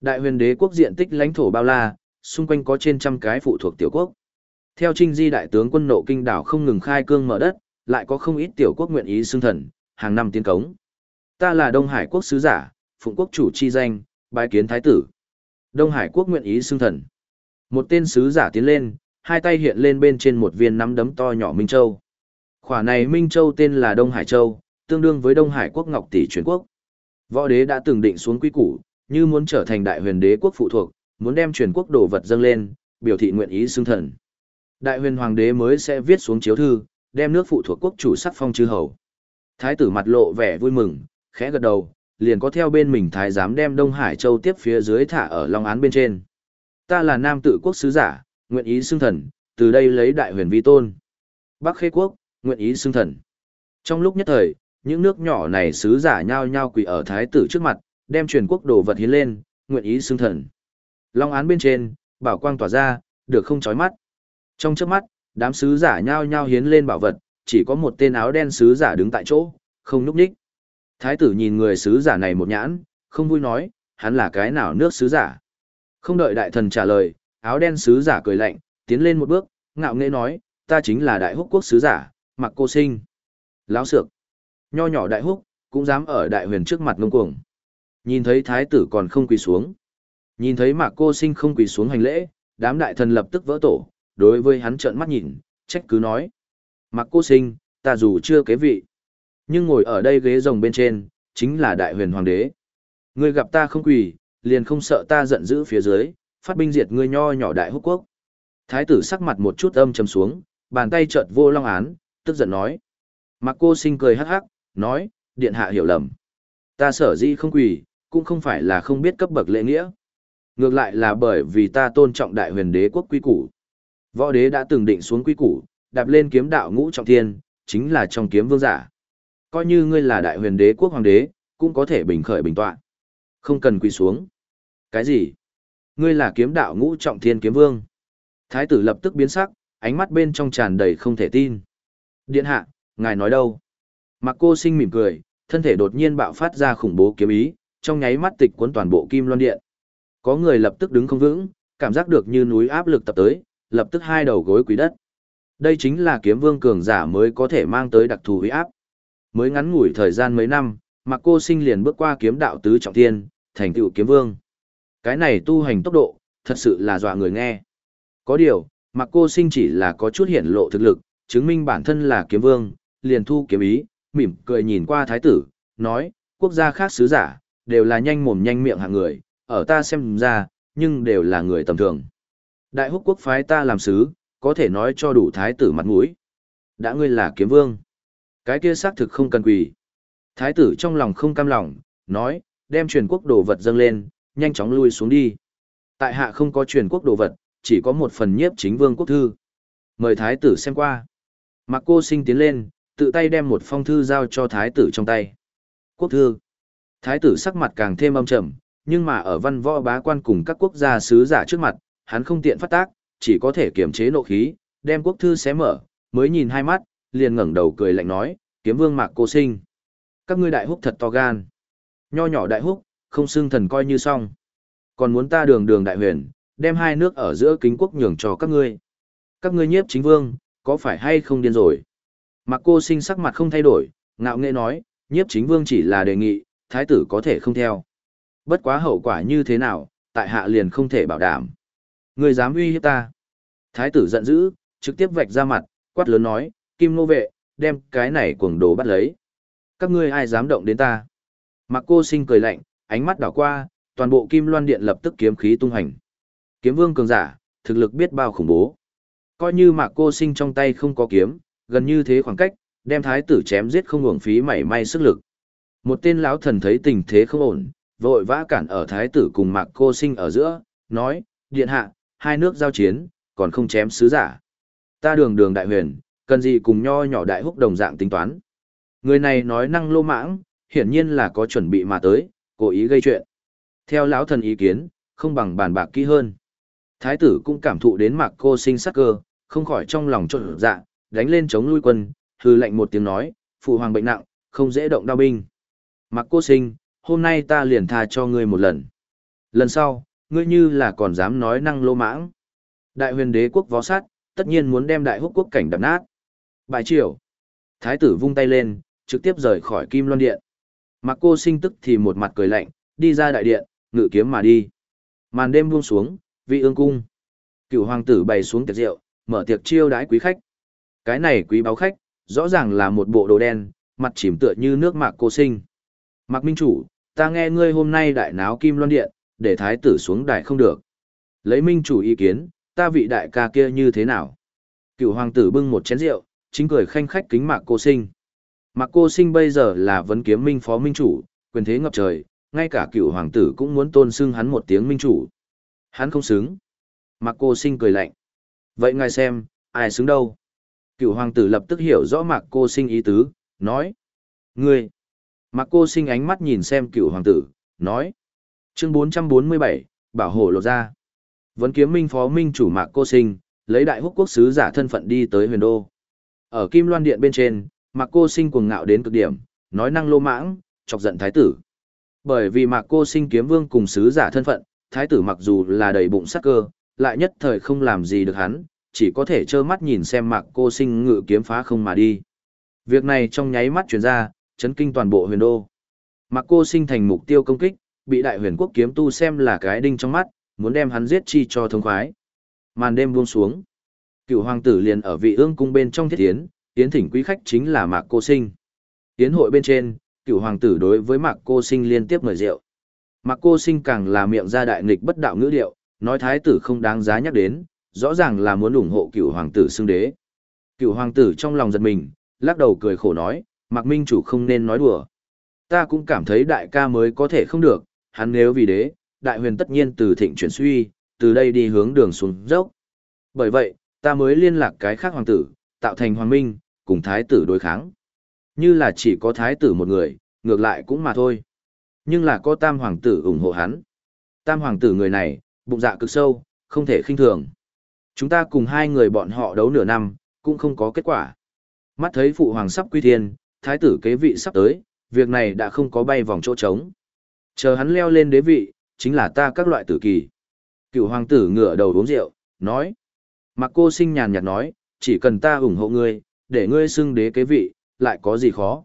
Đại huyền đế quốc diện tích lãnh thổ bao la, xung quanh có trên trăm cái phụ thuộc tiểu quốc. Theo Trinh Di đại tướng quân nộ kinh đảo không ngừng khai cương mở đất, lại có không ít tiểu quốc nguyện ý xưng thần, hàng năm tiến cống. Ta là Đông Hải quốc sứ giả, phụng quốc chủ chi danh, bái kiến thái tử. Đông Hải quốc nguyện ý xưng thần. Một tên sứ giả tiến lên, hai tay hiện lên bên trên một viên nắm đấm to nhỏ Minh Châu. Khỏa này Minh Châu tên là Đông Hải Châu, tương đương với Đông Hải quốc ngọc tỷ truyền quốc. Võ đế đã từng định xuống quy củ, như muốn trở thành đại huyền đế quốc phụ thuộc, muốn đem truyền quốc đồ vật dâng lên, biểu thị nguyện ý xưng thần. Đại huyền hoàng đế mới sẽ viết xuống chiếu thư, đem nước phụ thuộc quốc chủ sắc phong chư hầu. Thái tử mặt lộ vẻ vui mừng, khẽ gật đầu, liền có theo bên mình thái giám đem Đông Hải Châu tiếp phía dưới thả ở Long Án bên trên. Ta là nam tự quốc sứ giả, nguyện ý xưng thần, từ đây lấy đại huyền vi tôn. Bắc Khê quốc, nguyện ý xưng thần. Trong lúc nhất thời, những nước nhỏ này sứ giả nhao nhao quỳ ở thái tử trước mặt, đem truyền quốc đồ vật hiến lên, nguyện ý xưng thần. Long án bên trên, bảo quang tỏa ra, được không chói mắt. Trong chớp mắt, đám sứ giả nhao nhao hiến lên bảo vật, chỉ có một tên áo đen sứ giả đứng tại chỗ, không núp nhích. Thái tử nhìn người sứ giả này một nhãn, không vui nói, hắn là cái nào nước sứ giả. Không đợi đại thần trả lời, áo đen sứ giả cười lạnh, tiến lên một bước, ngạo nghễ nói, ta chính là đại húc quốc sứ giả, mặc cô sinh. Láo sược. Nho nhỏ đại húc, cũng dám ở đại huyền trước mặt ngông cuồng. Nhìn thấy thái tử còn không quỳ xuống. Nhìn thấy mạc cô sinh không quỳ xuống hành lễ, đám đại thần lập tức vỡ tổ, đối với hắn trợn mắt nhìn, trách cứ nói. Mạc cô sinh, ta dù chưa kế vị, nhưng ngồi ở đây ghế rồng bên trên, chính là đại huyền hoàng đế. Ngươi gặp ta không quỳ, liền không sợ ta giận dữ phía dưới, phát binh diệt ngươi nho nhỏ đại húc quốc. Thái tử sắc mặt một chút âm trầm xuống, bàn tay chợt vô long án, tức giận nói. Mạc cô sinh cười hắc hắc, nói, điện hạ hiểu lầm. Ta sở dĩ không quỳ, cũng không phải là không biết cấp bậc lễ nghĩa. Ngược lại là bởi vì ta tôn trọng đại huyền đế quốc quy củ. Võ đế đã từng định xuống quy củ, đạp lên kiếm đạo ngũ trọng thiên, chính là trong kiếm vương giả. Coi như ngươi là đại huyền đế quốc hoàng đế, cũng có thể bình khởi bình tọa. Không cần quỳ xuống. Cái gì? Ngươi là kiếm đạo ngũ trọng thiên kiếm vương. Thái tử lập tức biến sắc, ánh mắt bên trong tràn đầy không thể tin. Điện hạ, ngài nói đâu? Mặc cô sinh mỉm cười, thân thể đột nhiên bạo phát ra khủng bố kiếm ý, trong nháy mắt tịch cuốn toàn bộ kim loan điện. Có người lập tức đứng không vững, cảm giác được như núi áp lực tập tới, lập tức hai đầu gối quỳ đất. Đây chính là kiếm vương cường giả mới có thể mang tới đặc thù uy áp. Mới ngắn ngủi thời gian mấy năm, Mạc Cô Sinh liền bước qua kiếm đạo tứ trọng thiên, thành tựu kiếm vương. Cái này tu hành tốc độ, thật sự là dọa người nghe. Có điều, Mạc Cô Sinh chỉ là có chút hiển lộ thực lực, chứng minh bản thân là kiếm vương, liền thu kiếm ý, mỉm cười nhìn qua thái tử, nói, quốc gia khác sứ giả, đều là nhanh mồm nhanh miệng hạng người, ở ta xem ra, nhưng đều là người tầm thường. Đại húc quốc phái ta làm sứ, có thể nói cho đủ thái tử mặt mũi. Đã ngươi là kiếm vương. Cái kia xác thực không cần quỳ. Thái tử trong lòng không cam lòng, nói, đem truyền quốc đồ vật dâng lên, nhanh chóng lui xuống đi. Tại hạ không có truyền quốc đồ vật, chỉ có một phần nhiếp chính vương quốc thư. Mời thái tử xem qua. Mặc cô sinh tiến lên, tự tay đem một phong thư giao cho thái tử trong tay. Quốc thư. Thái tử sắc mặt càng thêm âm trầm, nhưng mà ở văn võ bá quan cùng các quốc gia sứ giả trước mặt, hắn không tiện phát tác, chỉ có thể kiềm chế nộ khí, đem quốc thư xé mở, mới nhìn hai mắt, liền ngẩng đầu cười lạnh nói, kiếm vương mạc cô sinh. Các ngươi đại húc thật to gan. Nho nhỏ đại húc, không xưng thần coi như xong. Còn muốn ta đường đường đại huyền, đem hai nước ở giữa kính quốc nhường cho các ngươi. Các ngươi nhiếp chính vương, có phải hay không điên rồi? Mạc cô sinh sắc mặt không thay đổi, ngạo nghệ nói, nhiếp chính vương chỉ là đề nghị, thái tử có thể không theo. Bất quá hậu quả như thế nào, tại hạ liền không thể bảo đảm. Người dám uy hiếp ta. Thái tử giận dữ, trực tiếp vạch ra mặt, quát lớn nói, kim nô vệ, đem cái này cuồng đồ bắt lấy. Các ngươi ai dám động đến ta? Mặc cô sinh cười lạnh, ánh mắt đảo qua, toàn bộ kim loan điện lập tức kiếm khí tung hành. Kiếm vương cường giả, thực lực biết bao khủng bố. Coi như mạc cô sinh trong tay không có kiếm, gần như thế khoảng cách, đem thái tử chém giết không uổng phí mảy may sức lực. Một tên lão thần thấy tình thế không ổn, vội vã cản ở thái tử cùng mạc cô sinh ở giữa, nói, điện hạ, hai nước giao chiến, còn không chém sứ giả. Ta đường đường đại huyền, cần gì cùng nho nhỏ đại húc đồng dạng tính toán. Người này nói năng lô mãng, hiển nhiên là có chuẩn bị mà tới, cố ý gây chuyện. Theo lão thần ý kiến, không bằng bàn bạc kỹ hơn. Thái tử cũng cảm thụ đến mạc cô sinh sắc cơ, không khỏi trong lòng trộn dạ, đánh lên chống lui quân, hư lệnh một tiếng nói, phụ hoàng bệnh nặng, không dễ động đao binh. Mạc cô sinh, hôm nay ta liền tha cho ngươi một lần. Lần sau, ngươi như là còn dám nói năng lô mãng. Đại huyền đế quốc vó sát, tất nhiên muốn đem đại húc quốc cảnh đập nát. Bài triều. Thái tử vung tay lên, trực tiếp rời khỏi kim loan điện. Mặc cô sinh tức thì một mặt cười lạnh, đi ra đại điện, ngự kiếm mà đi. Màn đêm buông xuống, vị ương cung. Cựu hoàng tử bày xuống tiệc rượu, mở tiệc chiêu đãi quý khách. Cái này quý báo khách, rõ ràng là một bộ đồ đen, mặt chìm tựa như nước mạc cô sinh. Mạc Minh Chủ, ta nghe ngươi hôm nay đại náo kim loan điện, để thái tử xuống đại không được. Lấy Minh Chủ ý kiến, ta vị đại ca kia như thế nào? Cựu hoàng tử bưng một chén rượu, chính cười khanh khách kính mạc cô sinh. Mạc cô sinh bây giờ là vấn kiếm minh phó minh chủ, quyền thế ngập trời, ngay cả cựu hoàng tử cũng muốn tôn xưng hắn một tiếng minh chủ. Hắn không xứng. Mạc cô sinh cười lạnh. Vậy ngài xem, ai xứng đâu? Cựu hoàng tử lập tức hiểu rõ mạc cô sinh ý tứ, nói. Ngươi! Mạc cô sinh ánh mắt nhìn xem cựu hoàng tử, nói. Chương 447, bảo hộ lột ra. Vấn kiếm minh phó minh chủ mạc cô sinh, lấy đại húc quốc sứ giả thân phận đi tới huyền đô. Ở Kim Loan Điện bên trên, mạc cô sinh cuồng ngạo đến cực điểm, nói năng lô mãng, chọc giận thái tử. Bởi vì mạc cô sinh kiếm vương cùng sứ giả thân phận, thái tử mặc dù là đầy bụng sắc cơ, lại nhất thời không làm gì được hắn, chỉ có thể trơ mắt nhìn xem mạc cô sinh ngự kiếm phá không mà đi. Việc này trong nháy mắt truyền ra, chấn kinh toàn bộ huyền đô. Mạc cô sinh thành mục tiêu công kích, bị đại huyền quốc kiếm tu xem là cái đinh trong mắt, muốn đem hắn giết chi cho thông khoái. Màn đêm buông xuống. Cựu hoàng tử liền ở vị ương cung bên trong thiết tiến, tiến thỉnh quý khách chính là mạc cô sinh. Tiến hội bên trên, cựu hoàng tử đối với mạc cô sinh liên tiếp mời rượu. Mạc cô sinh càng là miệng ra đại nghịch bất đạo ngữ điệu, nói thái tử không đáng giá nhắc đến, rõ ràng là muốn ủng hộ cựu hoàng tử xưng đế. Cựu hoàng tử trong lòng giật mình, lắc đầu cười khổ nói, Mạc Minh chủ không nên nói đùa. Ta cũng cảm thấy đại ca mới có thể không được, hắn nếu vì đế, đại huyền tất nhiên từ thịnh chuyển suy, từ đây đi hướng đường xuống dốc. Bởi vậy, ta mới liên lạc cái khác hoàng tử, tạo thành hoàng minh, cùng thái tử đối kháng. Như là chỉ có thái tử một người, ngược lại cũng mà thôi. Nhưng là có tam hoàng tử ủng hộ hắn. Tam hoàng tử người này, bụng dạ cực sâu, không thể khinh thường. Chúng ta cùng hai người bọn họ đấu nửa năm, cũng không có kết quả. Mắt thấy phụ hoàng sắp quy thiên, thái tử kế vị sắp tới, việc này đã không có bay vòng chỗ trống. Chờ hắn leo lên đế vị, chính là ta các loại tử kỳ. Cựu hoàng tử ngửa đầu uống rượu, nói. Mặc cô sinh nhàn nhạt nói, chỉ cần ta ủng hộ ngươi, để ngươi xưng đế kế vị, lại có gì khó.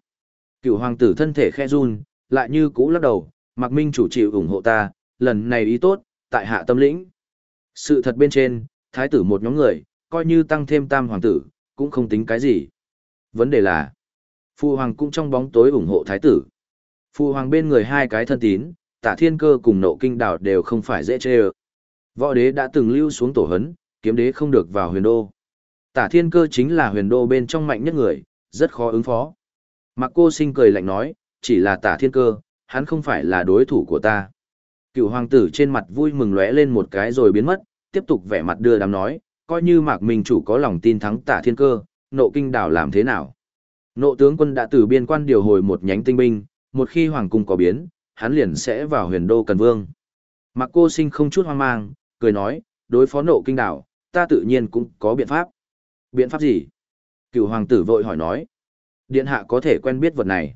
Cựu hoàng tử thân thể khe run, lại như cũ lắc đầu, mặc minh chủ chịu ủng hộ ta, lần này ý tốt, tại hạ tâm lĩnh. Sự thật bên trên, thái tử một nhóm người, coi như tăng thêm tam hoàng tử, cũng không tính cái gì. Vấn đề là, Phu hoàng cũng trong bóng tối ủng hộ thái tử. Phu hoàng bên người hai cái thân tín, tả thiên cơ cùng nộ kinh đảo đều không phải dễ chê ơ. Võ đế đã từng lưu xuống tổ hấn, kiếm đế không được vào huyền đô. Tả thiên cơ chính là huyền đô bên trong mạnh nhất người, rất khó ứng phó. Mặc cô sinh cười lạnh nói, chỉ là tả thiên cơ, hắn không phải là đối thủ của ta. Cựu hoàng tử trên mặt vui mừng lóe lên một cái rồi biến mất, tiếp tục vẻ mặt đưa đám nói, coi như mạc minh chủ có lòng tin thắng tả thiên cơ, nộ kinh đảo làm thế nào. Nộ tướng quân đã từ biên quan điều hồi một nhánh tinh binh, một khi hoàng cung có biến, hắn liền sẽ vào huyền đô cần vương. Mạc cô sinh không chút hoang mang, cười nói, đối phó nộ kinh đảo, ta tự nhiên cũng có biện pháp. Biện pháp gì? Cựu hoàng tử vội hỏi nói. Điện hạ có thể quen biết vật này.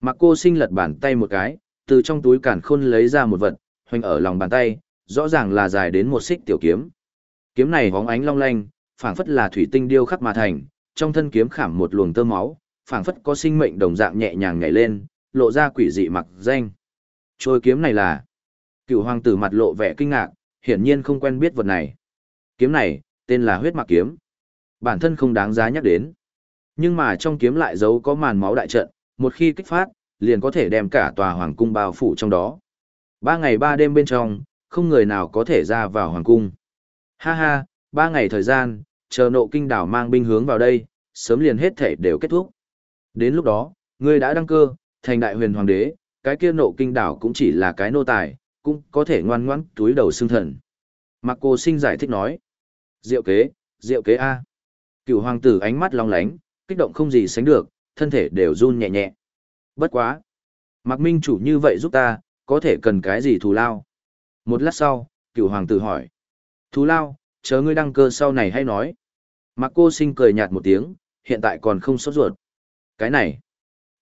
Mạc cô sinh lật bàn tay một cái, từ trong túi cản khôn lấy ra một vật, hoành ở lòng bàn tay, rõ ràng là dài đến một xích tiểu kiếm. Kiếm này hóng ánh long lanh, phảng phất là thủy tinh điêu khắc mà thành, trong thân kiếm khảm một luồng tơ máu, phảng phất có sinh mệnh đồng dạng nhẹ nhàng nhảy lên, lộ ra quỷ dị mặc danh. Trôi kiếm này là... Cựu hoàng tử mặt lộ vẻ kinh ngạc, hiển nhiên không quen biết vật này. Kiếm này, tên là huyết mặc kiếm. Bản thân không đáng giá nhắc đến. Nhưng mà trong kiếm lại giấu có màn máu đại trận, một khi kích phát, liền có thể đem cả tòa hoàng cung bao phủ trong đó. Ba ngày ba đêm bên trong, không người nào có thể ra vào hoàng cung. Ha ha, ba ngày thời gian, chờ nộ kinh đảo mang binh hướng vào đây, sớm liền hết thể đều kết thúc. Đến lúc đó, ngươi đã đăng cơ, thành đại huyền hoàng đế, cái kia nộ kinh đảo cũng chỉ là cái nô tài, cũng có thể ngoan ngoãn túi đầu xương thần. Mạc cô sinh giải thích nói. Diệu kế, diệu kế A. Cựu hoàng tử ánh mắt long lánh, kích động không gì sánh được, thân thể đều run nhẹ nhẹ. Bất quá. Mạc minh chủ như vậy giúp ta, có thể cần cái gì thù lao? Một lát sau, cựu hoàng tử hỏi. Thù lao, chờ ngươi đăng cơ sau này hay nói. Mạc cô sinh cười nhạt một tiếng, hiện tại còn không sốt ruột. Cái này,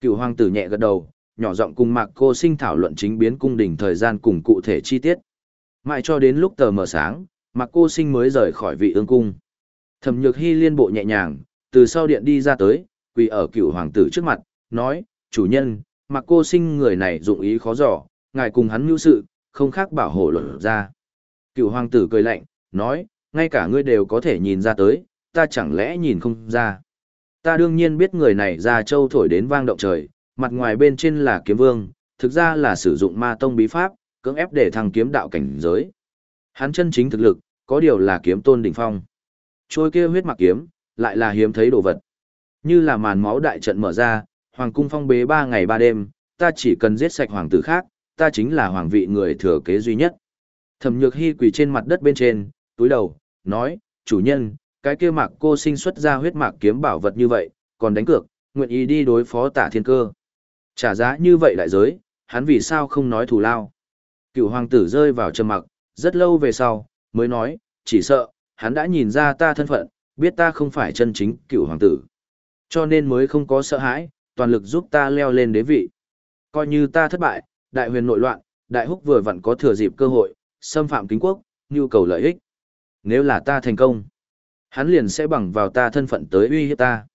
cựu hoàng tử nhẹ gật đầu, nhỏ giọng cùng mạc cô sinh thảo luận chính biến cung đình thời gian cùng cụ thể chi tiết. Mãi cho đến lúc tờ mờ sáng, Mạc Cô Sinh mới rời khỏi vị ương cung. Thẩm Nhược Hy liên bộ nhẹ nhàng, từ sau điện đi ra tới, quỳ ở cựu hoàng tử trước mặt, nói, chủ nhân, Mạc Cô Sinh người này dụng ý khó giỏ, ngài cùng hắn mưu sự, không khác bảo hộ luận ra. Cựu hoàng tử cười lạnh, nói, ngay cả ngươi đều có thể nhìn ra tới, ta chẳng lẽ nhìn không ra. Ta đương nhiên biết người này ra châu thổi đến vang động trời, mặt ngoài bên trên là kiếm vương, thực ra là sử dụng ma tông bí pháp, cưỡng ép để thăng kiếm đạo cảnh giới. Hắn chân chính thực lực, có điều là kiếm tôn đỉnh phong. Trôi kia huyết mặc kiếm, lại là hiếm thấy đồ vật. Như là màn máu đại trận mở ra, hoàng cung phong bế ba ngày ba đêm, ta chỉ cần giết sạch hoàng tử khác, ta chính là hoàng vị người thừa kế duy nhất. Thẩm Nhược Hi quỳ trên mặt đất bên trên, túi đầu, nói, chủ nhân, cái kia mạc cô sinh xuất ra huyết mạc kiếm bảo vật như vậy, còn đánh cược, nguyện ý đi đối phó tả thiên cơ. Trả giá như vậy đại giới, hắn vì sao không nói thù lao. Cựu hoàng tử rơi vào trầm mặc, rất lâu về sau, mới nói, chỉ sợ, hắn đã nhìn ra ta thân phận, biết ta không phải chân chính cựu hoàng tử. Cho nên mới không có sợ hãi, toàn lực giúp ta leo lên đế vị. Coi như ta thất bại, đại huyền nội loạn, đại húc vừa vặn có thừa dịp cơ hội, xâm phạm kính quốc, nhu cầu lợi ích. Nếu là ta thành công, hắn liền sẽ bằng vào ta thân phận tới uy hiếp ta.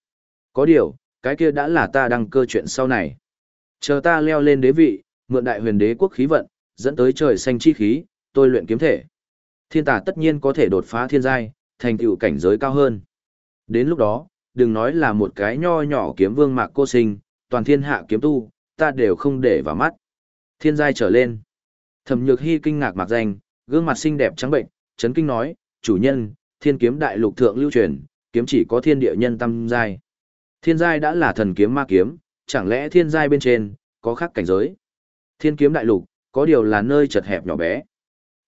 Có điều, cái kia đã là ta đăng cơ chuyện sau này. Chờ ta leo lên đế vị, mượn đại huyền đế quốc khí vận, dẫn tới trời xanh chi khí, tôi luyện kiếm thể. Thiên tà tất nhiên có thể đột phá thiên giai, thành tựu cảnh giới cao hơn. Đến lúc đó, đừng nói là một cái nho nhỏ kiếm vương mạc cô sinh, toàn thiên hạ kiếm tu, ta đều không để vào mắt. Thiên giai trở lên. Thẩm Nhược Hy kinh ngạc mạc danh, gương mặt xinh đẹp trắng bệnh, chấn kinh nói, chủ nhân, thiên kiếm đại lục thượng lưu truyền, kiếm chỉ có thiên địa nhân tâm giai. Thiên giai đã là thần kiếm ma kiếm, chẳng lẽ thiên giai bên trên, có khác cảnh giới. Thiên kiếm đại lục, có điều là nơi chật hẹp nhỏ bé.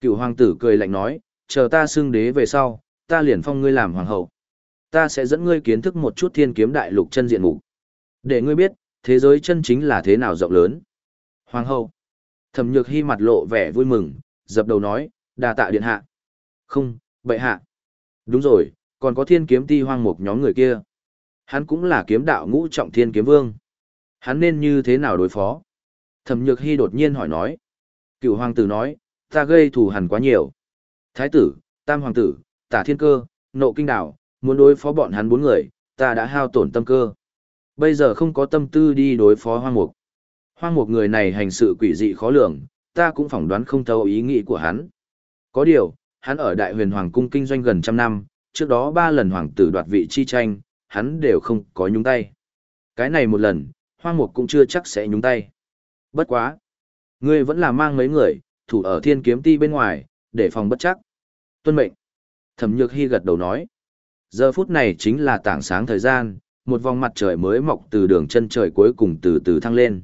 Cựu hoàng tử cười lạnh nói, chờ ta xưng đế về sau, ta liền phong ngươi làm hoàng hậu. Ta sẽ dẫn ngươi kiến thức một chút thiên kiếm đại lục chân diện mục. Để ngươi biết, thế giới chân chính là thế nào rộng lớn. Hoàng hậu. Thẩm nhược hy mặt lộ vẻ vui mừng, dập đầu nói, đà tạ điện hạ. Không, bệ hạ. Đúng rồi, còn có thiên kiếm ti hoang Mục nhóm người kia. Hắn cũng là kiếm đạo ngũ trọng thiên kiếm vương. Hắn nên như thế nào đối phó? Thẩm nhược hy đột nhiên hỏi nói. Cựu hoàng tử nói, ta gây thù hằn quá nhiều. Thái tử, tam hoàng tử, tả thiên cơ, nộ kinh đảo, muốn đối phó bọn hắn bốn người, ta đã hao tổn tâm cơ. Bây giờ không có tâm tư đi đối phó hoang mục. Hoang mục người này hành sự quỷ dị khó lường, ta cũng phỏng đoán không thấu ý nghĩ của hắn. Có điều, hắn ở đại huyền hoàng cung kinh doanh gần trăm năm, trước đó ba lần hoàng tử đoạt vị chi tranh, hắn đều không có nhúng tay. Cái này một lần, hoang mục cũng chưa chắc sẽ nhúng tay. Bất quá. Ngươi vẫn là mang mấy người, thủ ở thiên kiếm ti bên ngoài, để phòng bất chắc. Tuân mệnh. Thẩm nhược hy gật đầu nói. Giờ phút này chính là tảng sáng thời gian, một vòng mặt trời mới mọc từ đường chân trời cuối cùng từ từ thăng lên.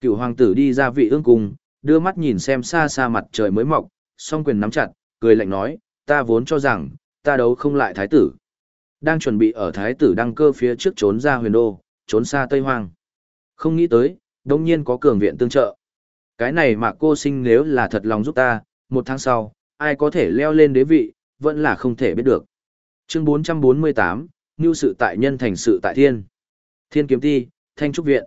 Cựu hoàng tử đi ra vị ương cung, đưa mắt nhìn xem xa xa mặt trời mới mọc, song quyền nắm chặt, cười lạnh nói, ta vốn cho rằng, ta đấu không lại thái tử. Đang chuẩn bị ở thái tử đăng cơ phía trước trốn ra huyền đô, trốn xa Tây Hoang. Không nghĩ tới, đông nhiên có cường viện tương trợ. Cái này mà cô sinh nếu là thật lòng giúp ta, một tháng sau, ai có thể leo lên đế vị, vẫn là không thể biết được. Chương 448, Ngưu sự tại nhân thành sự tại thiên. Thiên kiếm ti, thanh trúc viện.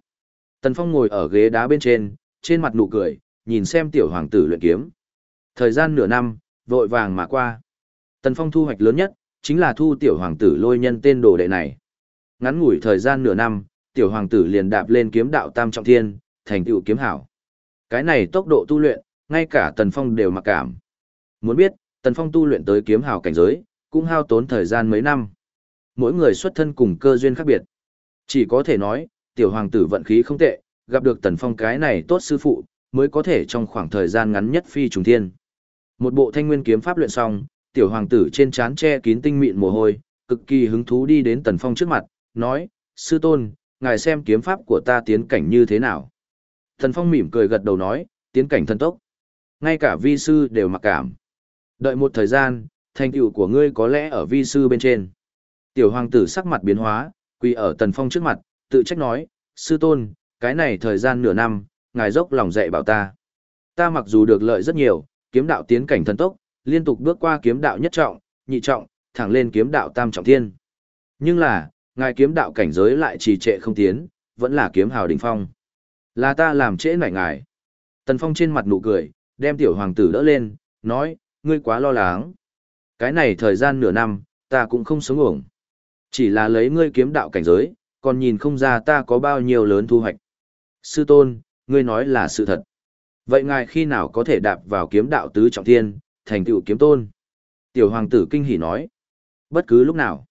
Tần Phong ngồi ở ghế đá bên trên, trên mặt nụ cười, nhìn xem tiểu hoàng tử luyện kiếm. Thời gian nửa năm, vội vàng mà qua. Tần Phong thu hoạch lớn nhất, chính là thu tiểu hoàng tử lôi nhân tên đồ đệ này. Ngắn ngủi thời gian nửa năm, tiểu hoàng tử liền đạp lên kiếm đạo tam trọng thiên, thành tựu kiếm hảo. Cái này tốc độ tu luyện, ngay cả Tần Phong đều mặc cảm. Muốn biết, Tần Phong tu luyện tới kiếm hảo cảnh giới, cũng hao tốn thời gian mấy năm. Mỗi người xuất thân cùng cơ duyên khác biệt. Chỉ có thể nói, tiểu hoàng tử vận khí không tệ, gặp được Tần Phong cái này tốt sư phụ, mới có thể trong khoảng thời gian ngắn nhất phi trùng thiên. Một bộ thanh nguyên kiếm pháp luyện xong, tiểu hoàng tử trên trán che kín tinh mịn mồ hôi, cực kỳ hứng thú đi đến Tần Phong trước mặt, nói, sư tôn, ngài xem kiếm pháp của ta tiến cảnh như thế nào. Tần Phong mỉm cười gật đầu nói, tiến cảnh thần tốc. Ngay cả vi sư đều mặc cảm. Đợi một thời gian, thành tựu của ngươi có lẽ ở vi sư bên trên. Tiểu hoàng tử sắc mặt biến hóa, quỳ ở Tần Phong trước mặt, tự trách nói, sư tôn, cái này thời gian nửa năm, ngài dốc lòng dạy bảo ta. Ta mặc dù được lợi rất nhiều, kiếm đạo tiến cảnh thần tốc, liên tục bước qua kiếm đạo nhất trọng, nhị trọng, thẳng lên kiếm đạo tam trọng thiên. Nhưng là, ngài kiếm đạo cảnh giới lại trì trệ không tiến, vẫn là kiếm hào đỉnh phong. Là ta làm trễ nải ngài. Tần Phong trên mặt nụ cười, đem tiểu hoàng tử đỡ lên, nói, ngươi quá lo lắng. Cái này thời gian nửa năm, ta cũng không sống ổng. Chỉ là lấy ngươi kiếm đạo cảnh giới, còn nhìn không ra ta có bao nhiêu lớn thu hoạch. Sư tôn, ngươi nói là sự thật. Vậy ngài khi nào có thể đạp vào kiếm đạo tứ trọng thiên, thành tựu kiếm tôn? Tiểu hoàng tử kinh hỉ nói. Bất cứ lúc nào.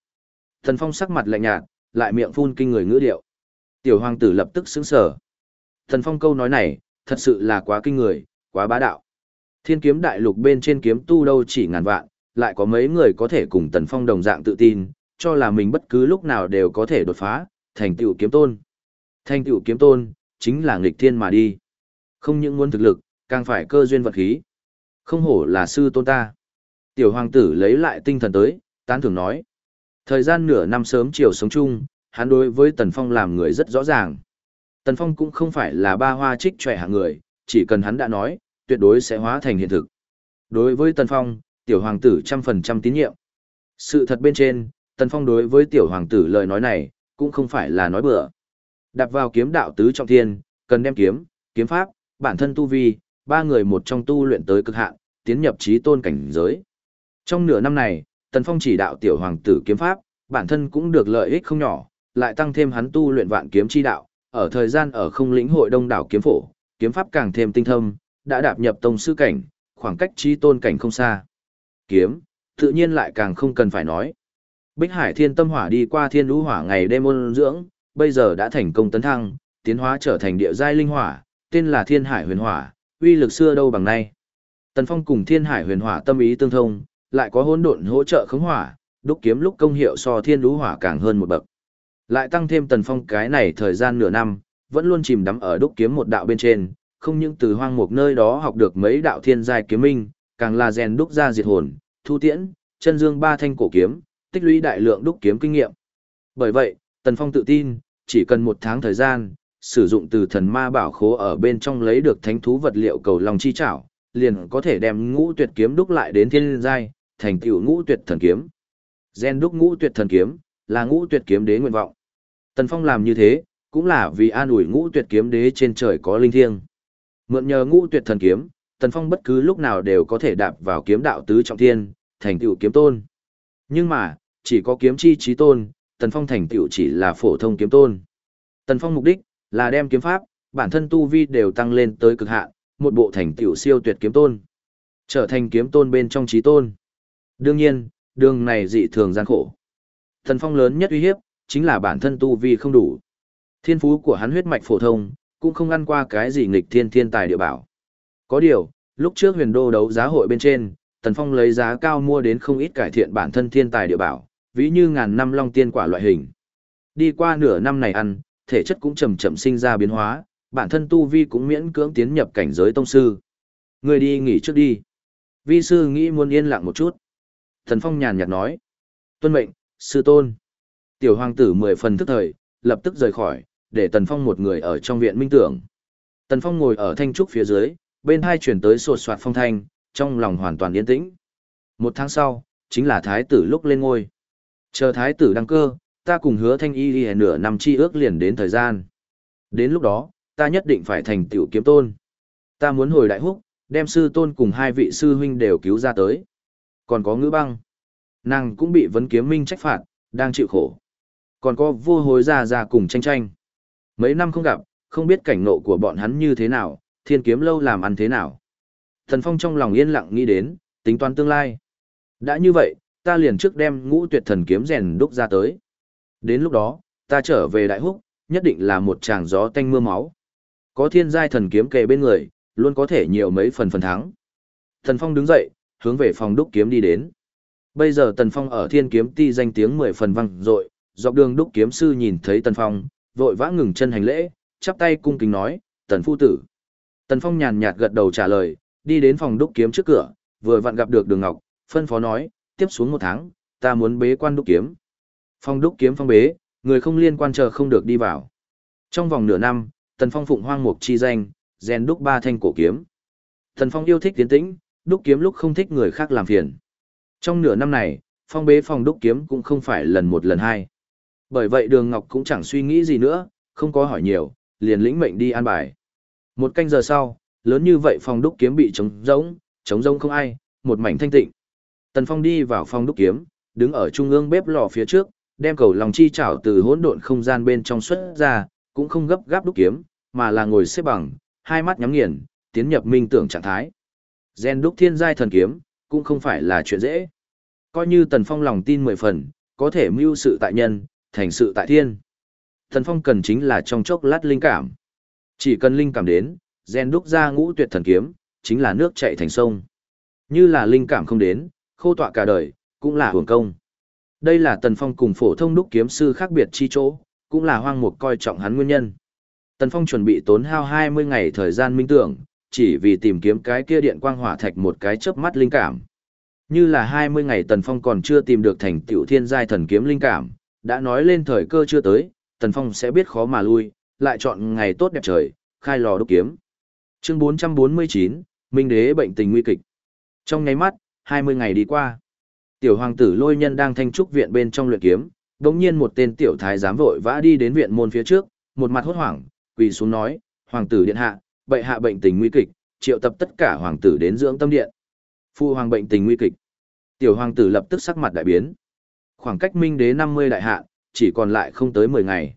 Thần phong sắc mặt lạnh nhạt, lại miệng phun kinh người ngữ điệu. Tiểu hoàng tử lập tức sững sờ. Thần phong câu nói này, thật sự là quá kinh người, quá bá đạo. Thiên kiếm đại lục bên trên kiếm tu đâu chỉ ngàn vạn, lại có mấy người có thể cùng tần phong đồng dạng tự tin, cho là mình bất cứ lúc nào đều có thể đột phá, thành tựu kiếm tôn. Thành tựu kiếm tôn, chính là nghịch thiên mà đi. Không những muốn thực lực, càng phải cơ duyên vật khí. Không hổ là sư tôn ta. Tiểu hoàng tử lấy lại tinh thần tới, tán thưởng nói. Thời gian nửa năm sớm chiều sống chung, hắn đối với Tần Phong làm người rất rõ ràng. Tần Phong cũng không phải là ba hoa trích trẻ hạng người, chỉ cần hắn đã nói, tuyệt đối sẽ hóa thành hiện thực. Đối với Tần Phong, tiểu hoàng tử trăm phần trăm tín nhiệm. Sự thật bên trên, Tần Phong đối với tiểu hoàng tử lời nói này, cũng không phải là nói bừa. Đạp vào kiếm đạo tứ trọng thiên, cần đem kiếm, kiếm pháp, bản thân tu vi, ba người một trong tu luyện tới cực hạn, tiến nhập trí tôn cảnh giới. Trong nửa năm này, Tần Phong chỉ đạo tiểu hoàng tử kiếm pháp, bản thân cũng được lợi ích không nhỏ, lại tăng thêm hắn tu luyện vạn kiếm chi đạo, ở thời gian ở không lĩnh hội đông đảo kiếm phổ, kiếm pháp càng thêm tinh thâm, đã đạp nhập tông sư cảnh, khoảng cách trí tôn cảnh không xa. Kiếm, tự nhiên lại càng không cần phải nói. Bích Hải Thiên Tâm Hỏa đi qua Thiên Lũ Hỏa ngày đêm ôn dưỡng, bây giờ đã thành công tấn thăng, tiến hóa trở thành địa giai linh hỏa, tên là Thiên Hải Huyền Hỏa, uy lực xưa đâu bằng nay. Tần Phong cùng Thiên Hải Huyền Hỏa tâm ý tương thông, lại có hỗn độn hỗ trợ khống hỏa, đúc kiếm lúc công hiệu so Thiên Lũ Hỏa càng hơn một bậc. Lại tăng thêm Tần Phong cái này thời gian nửa năm, vẫn luôn chìm đắm ở đúc kiếm một đạo bên trên, không những từ hoang mục nơi đó học được mấy đạo thiên giai kiếm minh, càng là rèn đúc ra diệt hồn, thu tiễn, chân dương ba thanh cổ kiếm, tích lũy đại lượng đúc kiếm kinh nghiệm. Bởi vậy, Tần Phong tự tin, chỉ cần một tháng thời gian, sử dụng từ thần ma bảo khố ở bên trong lấy được thánh thú vật liệu cầu lòng chi trảo, liền có thể đem ngũ tuyệt kiếm đúc lại đến thiên giai, thành tựu ngũ tuyệt thần kiếm. Gen đúc ngũ tuyệt thần kiếm, là ngũ tuyệt kiếm đế nguyện vọng. Tần Phong làm như thế, cũng là vì an ủi ngũ tuyệt kiếm đế trên trời có linh thiêng. Mượn nhờ ngũ tuyệt thần kiếm, Tần Phong bất cứ lúc nào đều có thể đạp vào kiếm đạo tứ trọng thiên, thành tựu kiếm tôn. Nhưng mà, chỉ có kiếm chi trí tôn, Tần Phong thành tựu chỉ là phổ thông kiếm tôn. Tần Phong mục đích là đem kiếm pháp, bản thân tu vi đều tăng lên tới cực hạn, một bộ thành tựu siêu tuyệt kiếm tôn. Trở thành kiếm tôn bên trong trí tôn. Đương nhiên, đường này dị thường gian khổ. thần Phong lớn nhất uy hiếp, chính là bản thân tu vi không đủ. Thiên phú của hắn huyết mạch phổ thông, cũng không ăn qua cái gì nghịch thiên thiên tài địa bảo. Có điều, lúc trước huyền đô đấu giá hội bên trên, Tần Phong lấy giá cao mua đến không ít cải thiện bản thân thiên tài địa bảo, ví như ngàn năm long tiên quả loại hình. Đi qua nửa năm này ăn, thể chất cũng chậm chậm sinh ra biến hóa, bản thân tu vi cũng miễn cưỡng tiến nhập cảnh giới tông sư. Người đi nghỉ trước đi. Vi sư nghĩ muốn yên lặng một chút. Thần Phong nhàn nhạt nói. Tuân mệnh, sư tôn. Tiểu hoàng tử mười phần thức thời, lập tức rời khỏi, để Tần Phong một người ở trong viện minh tưởng. Tần Phong ngồi ở thanh trúc phía dưới, bên hai chuyển tới sột soạt phong thanh, trong lòng hoàn toàn yên tĩnh. Một tháng sau, chính là thái tử lúc lên ngôi. Chờ thái tử đăng cơ, ta cùng hứa thanh y đi nửa năm chi ước liền đến thời gian. Đến lúc đó, ta nhất định phải thành tiểu kiếm tôn. Ta muốn hồi đại húc, đem sư tôn cùng hai vị sư huynh đều cứu ra tới. Còn có ngữ băng. Nàng cũng bị vấn kiếm minh trách phạt, đang chịu khổ. Còn có vua hối già già cùng tranh tranh. Mấy năm không gặp, không biết cảnh nộ của bọn hắn như thế nào, thiên kiếm lâu làm ăn thế nào. Thần Phong trong lòng yên lặng nghĩ đến, tính toán tương lai. Đã như vậy, ta liền trước đem ngũ tuyệt thần kiếm rèn đúc ra tới. Đến lúc đó, ta trở về đại húc, nhất định là một tràng gió tanh mưa máu. Có thiên giai thần kiếm kề bên người, luôn có thể nhiều mấy phần phần thắng. Thần Phong đứng dậy, hướng về phòng đúc kiếm đi đến. Bây giờ Tần Phong ở thiên kiếm ti danh tiếng mười phần vang dội, dọc đường đúc kiếm sư nhìn thấy Tần Phong, vội vã ngừng chân hành lễ, chắp tay cung kính nói, Tần Phu Tử. Tần Phong nhàn nhạt gật đầu trả lời, đi đến phòng đúc kiếm trước cửa, vừa vặn gặp được Đường Ngọc, phân phó nói, tiếp xuống một tháng, ta muốn bế quan đúc kiếm. Phong đúc kiếm phong bế, người không liên quan chờ không được đi vào. Trong vòng nửa năm, Tần Phong phụng hoang mục chi danh, rèn đúc ba thanh cổ kiếm. Tần Phong yêu thích tiến tĩnh, đúc kiếm lúc không thích người khác làm phiền. Trong nửa năm này, phong bế phòng đúc kiếm cũng không phải lần một lần hai. Bởi vậy Đường Ngọc cũng chẳng suy nghĩ gì nữa, không có hỏi nhiều, liền lĩnh mệnh đi an bài. Một canh giờ sau, lớn như vậy phòng đúc kiếm bị trống rỗng, trống rỗng không ai, một mảnh thanh tịnh. Tần Phong đi vào phòng đúc kiếm, đứng ở trung ương bếp lò phía trước, đem cầu lòng chi chảo từ hỗn độn không gian bên trong xuất ra, cũng không gấp gáp đúc kiếm, mà là ngồi xếp bằng, hai mắt nhắm nghiền, tiến nhập minh tưởng trạng thái. Gen đúc thiên giai thần kiếm, cũng không phải là chuyện dễ. Coi như Tần Phong lòng tin mười phần, có thể mưu sự tại nhân, thành sự tại thiên. Tần Phong cần chính là trong chốc lát linh cảm. Chỉ cần linh cảm đến, gen đúc ra ngũ tuyệt thần kiếm, chính là nước chảy thành sông. Như là linh cảm không đến, khô tọa cả đời, cũng là hưởng công. Đây là Tần Phong cùng phổ thông đúc kiếm sư khác biệt chi chỗ, cũng là hoang mục coi trọng hắn nguyên nhân. Tần Phong chuẩn bị tốn hao 20 ngày thời gian minh tưởng, chỉ vì tìm kiếm cái kia điện quang hỏa thạch một cái chớp mắt linh cảm. Như là 20 ngày Tần Phong còn chưa tìm được thành tiểu thiên giai thần kiếm linh cảm, đã nói lên thời cơ chưa tới, Tần Phong sẽ biết khó mà lui, lại chọn ngày tốt đẹp trời, khai lò đúc kiếm. Chương 449, Minh đế bệnh tình nguy kịch. Trong nháy mắt, 20 ngày đi qua. Tiểu hoàng tử lôi nhân đang thanh trúc viện bên trong luyện kiếm, đống nhiên một tên tiểu thái giám vội vã đi đến viện môn phía trước, một mặt hốt hoảng, quỳ xuống nói, hoàng tử điện hạ, bệ hạ bệnh tình nguy kịch, triệu tập tất cả hoàng tử đến dưỡng tâm điện. Phu hoàng bệnh tình nguy kịch. Tiểu hoàng tử lập tức sắc mặt đại biến. Khoảng cách minh đế 50 đại hạ, chỉ còn lại không tới 10 ngày.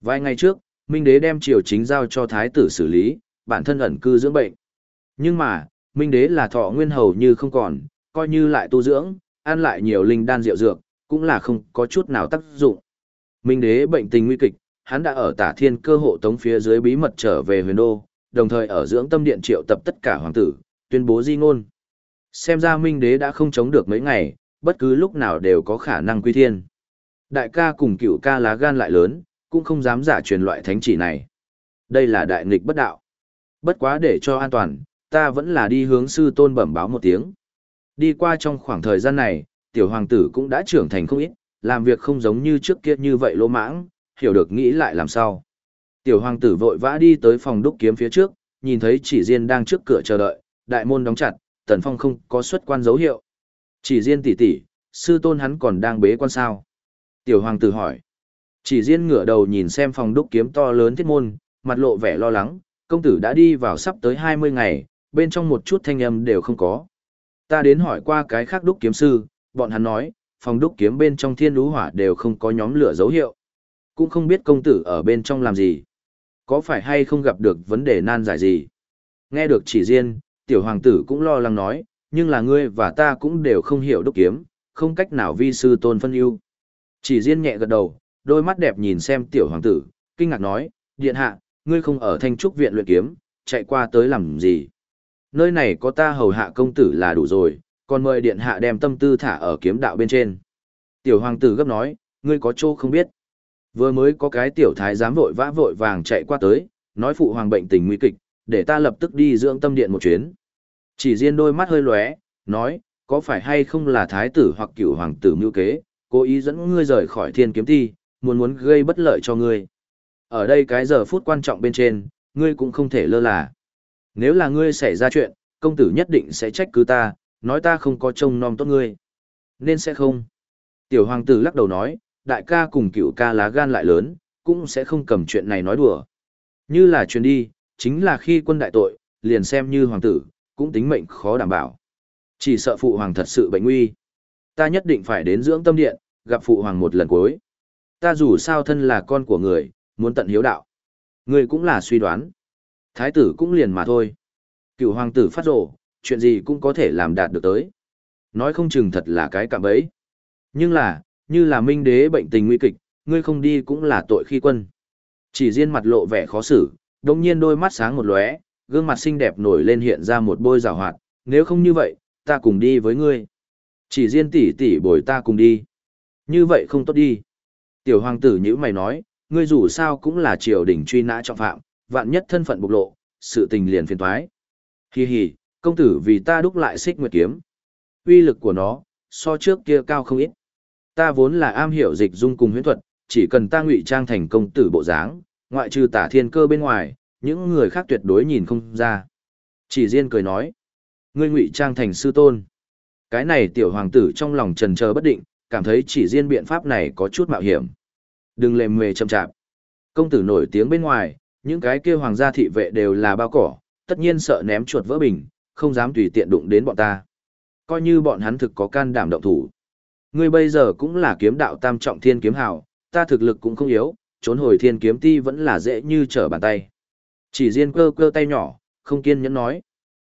Vài ngày trước, minh đế đem triều chính giao cho thái tử xử lý, bản thân ẩn cư dưỡng bệnh. Nhưng mà, minh đế là thọ nguyên hầu như không còn, coi như lại tu dưỡng, ăn lại nhiều linh đan rượu dược, cũng là không có chút nào tác dụng. Minh đế bệnh tình nguy kịch, hắn đã ở tả thiên cơ hộ tống phía dưới bí mật trở về huyền đô, đồng thời ở dưỡng tâm điện triệu tập tất cả hoàng tử, tuyên bố di ngôn. Xem ra Minh đế đã không chống được mấy ngày, bất cứ lúc nào đều có khả năng quy thiên. Đại ca cùng cựu ca lá gan lại lớn, cũng không dám giả truyền loại thánh chỉ này. Đây là đại nghịch bất đạo. Bất quá để cho an toàn, ta vẫn là đi hướng sư tôn bẩm báo một tiếng. Đi qua trong khoảng thời gian này, tiểu hoàng tử cũng đã trưởng thành không ít, làm việc không giống như trước kia như vậy lỗ mãng, hiểu được nghĩ lại làm sao. Tiểu hoàng tử vội vã đi tới phòng đúc kiếm phía trước, nhìn thấy chỉ riêng đang trước cửa chờ đợi, đại môn đóng chặt, tần phong không có xuất quan dấu hiệu. Chỉ riêng tỷ tỷ, sư tôn hắn còn đang bế quan sao? Tiểu hoàng tử hỏi. Chỉ riêng ngửa đầu nhìn xem phòng đúc kiếm to lớn thiết môn, mặt lộ vẻ lo lắng, công tử đã đi vào sắp tới 20 ngày, bên trong một chút thanh âm đều không có. Ta đến hỏi qua cái khác đúc kiếm sư, bọn hắn nói, phòng đúc kiếm bên trong thiên lũ hỏa đều không có nhóm lửa dấu hiệu. Cũng không biết công tử ở bên trong làm gì. Có phải hay không gặp được vấn đề nan giải gì. Nghe được chỉ riêng, tiểu hoàng tử cũng lo lắng nói, nhưng là ngươi và ta cũng đều không hiểu đúc kiếm, không cách nào vi sư tôn phân ưu. Chỉ riêng nhẹ gật đầu, đôi mắt đẹp nhìn xem tiểu hoàng tử, kinh ngạc nói, điện hạ, ngươi không ở thanh trúc viện luyện kiếm, chạy qua tới làm gì. Nơi này có ta hầu hạ công tử là đủ rồi, còn mời điện hạ đem tâm tư thả ở kiếm đạo bên trên. Tiểu hoàng tử gấp nói, ngươi có chỗ không biết. Vừa mới có cái tiểu thái giám vội vã vội vàng chạy qua tới, nói phụ hoàng bệnh tình nguy kịch, để ta lập tức đi dưỡng tâm điện một chuyến. Chỉ riêng đôi mắt hơi lóe, nói, có phải hay không là thái tử hoặc cửu hoàng tử mưu kế, cố ý dẫn ngươi rời khỏi thiên kiếm thi, muốn muốn gây bất lợi cho ngươi. Ở đây cái giờ phút quan trọng bên trên, ngươi cũng không thể lơ là. Nếu là ngươi xảy ra chuyện, công tử nhất định sẽ trách cứ ta, nói ta không có trông nom tốt ngươi. Nên sẽ không. Tiểu hoàng tử lắc đầu nói, đại ca cùng cựu ca lá gan lại lớn, cũng sẽ không cầm chuyện này nói đùa. Như là chuyện đi, chính là khi quân đại tội, liền xem như hoàng tử, cũng tính mệnh khó đảm bảo. Chỉ sợ phụ hoàng thật sự bệnh nguy. Ta nhất định phải đến dưỡng tâm điện, gặp phụ hoàng một lần cuối. Ta dù sao thân là con của người, muốn tận hiếu đạo. Người cũng là suy đoán. Thái tử cũng liền mà thôi. Cựu hoàng tử phát rổ, chuyện gì cũng có thể làm đạt được tới. Nói không chừng thật là cái cạm bẫy. Nhưng là, như là minh đế bệnh tình nguy kịch, ngươi không đi cũng là tội khi quân. Chỉ riêng mặt lộ vẻ khó xử, đồng nhiên đôi mắt sáng một lóe, gương mặt xinh đẹp nổi lên hiện ra một bôi rào hoạt, nếu không như vậy, ta cùng đi với ngươi. Chỉ riêng tỷ tỷ bồi ta cùng đi. Như vậy không tốt đi. Tiểu hoàng tử như mày nói, ngươi dù sao cũng là triều đình truy nã trọng phạm, vạn nhất thân phận bộc lộ, sự tình liền phiền toái. Hi hi, công tử vì ta đúc lại xích nguyệt kiếm. Uy lực của nó, so trước kia cao không ít. Ta vốn là am hiểu dịch dung cùng huyễn thuật, chỉ cần ta ngụy trang thành công tử bộ dáng, ngoại trừ tả thiên cơ bên ngoài, những người khác tuyệt đối nhìn không ra. Chỉ riêng cười nói, ngươi ngụy trang thành sư tôn. Cái này tiểu hoàng tử trong lòng trần chờ bất định, cảm thấy chỉ riêng biện pháp này có chút mạo hiểm. Đừng lèm mề chậm chạp. Công tử nổi tiếng bên ngoài, những cái kia hoàng gia thị vệ đều là bao cỏ, tất nhiên sợ ném chuột vỡ bình, không dám tùy tiện đụng đến bọn ta. Coi như bọn hắn thực có can đảm động thủ. Ngươi bây giờ cũng là kiếm đạo tam trọng thiên kiếm hào, ta thực lực cũng không yếu, trốn hồi thiên kiếm ti vẫn là dễ như trở bàn tay. Chỉ riêng cơ cơ tay nhỏ, không kiên nhẫn nói.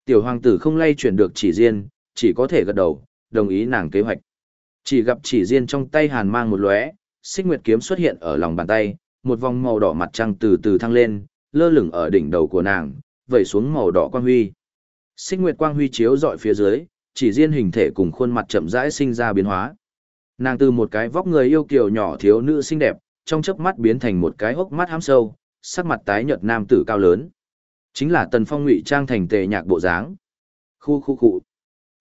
Tiểu hoàng tử không lay chuyển được chỉ riêng, chỉ có thể gật đầu, đồng ý nàng kế hoạch. Chỉ gặp chỉ riêng trong tay hàn mang một lóe, xích nguyệt kiếm xuất hiện ở lòng bàn tay, một vòng màu đỏ mặt trăng từ từ thăng lên, lơ lửng ở đỉnh đầu của nàng, vẩy xuống màu đỏ quang huy. Xích nguyệt quang huy chiếu dọi phía dưới, chỉ riêng hình thể cùng khuôn mặt chậm rãi sinh ra biến hóa. Nàng từ một cái vóc người yêu kiều nhỏ thiếu nữ xinh đẹp, trong chớp mắt biến thành một cái hốc mắt hám sâu, sắc mặt tái nhợt nam tử cao lớn. Chính là Tần Phong ngụy trang thành tề nhạc bộ dáng. Khu khu khu.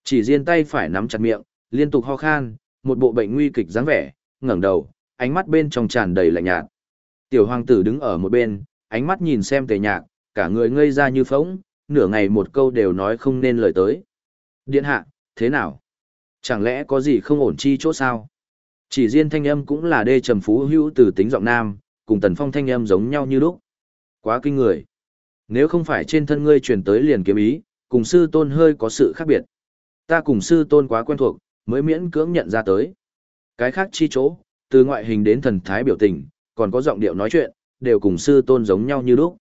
Chỉ riêng tay phải nắm chặt miệng, liên tục ho khan, một bộ bệnh nguy kịch dáng vẻ, ngẩng đầu, ánh mắt bên trong tràn đầy lạnh nhạt. Tiểu hoàng tử đứng ở một bên, ánh mắt nhìn xem tề nhạc, cả người ngây ra như phóng, nửa ngày một câu đều nói không nên lời tới. Điện hạ, thế nào? Chẳng lẽ có gì không ổn chi chỗ sao? Chỉ riêng thanh âm cũng là đê trầm phú hữu từ tính giọng nam, cùng tần phong thanh âm giống nhau như lúc. Quá kinh người. Nếu không phải trên thân ngươi truyền tới liền kiếm ý, cùng sư tôn hơi có sự khác biệt. Ta cùng sư tôn quá quen thuộc, mới miễn cưỡng nhận ra tới. Cái khác chi chỗ, từ ngoại hình đến thần thái biểu tình, còn có giọng điệu nói chuyện, đều cùng sư tôn giống nhau như lúc.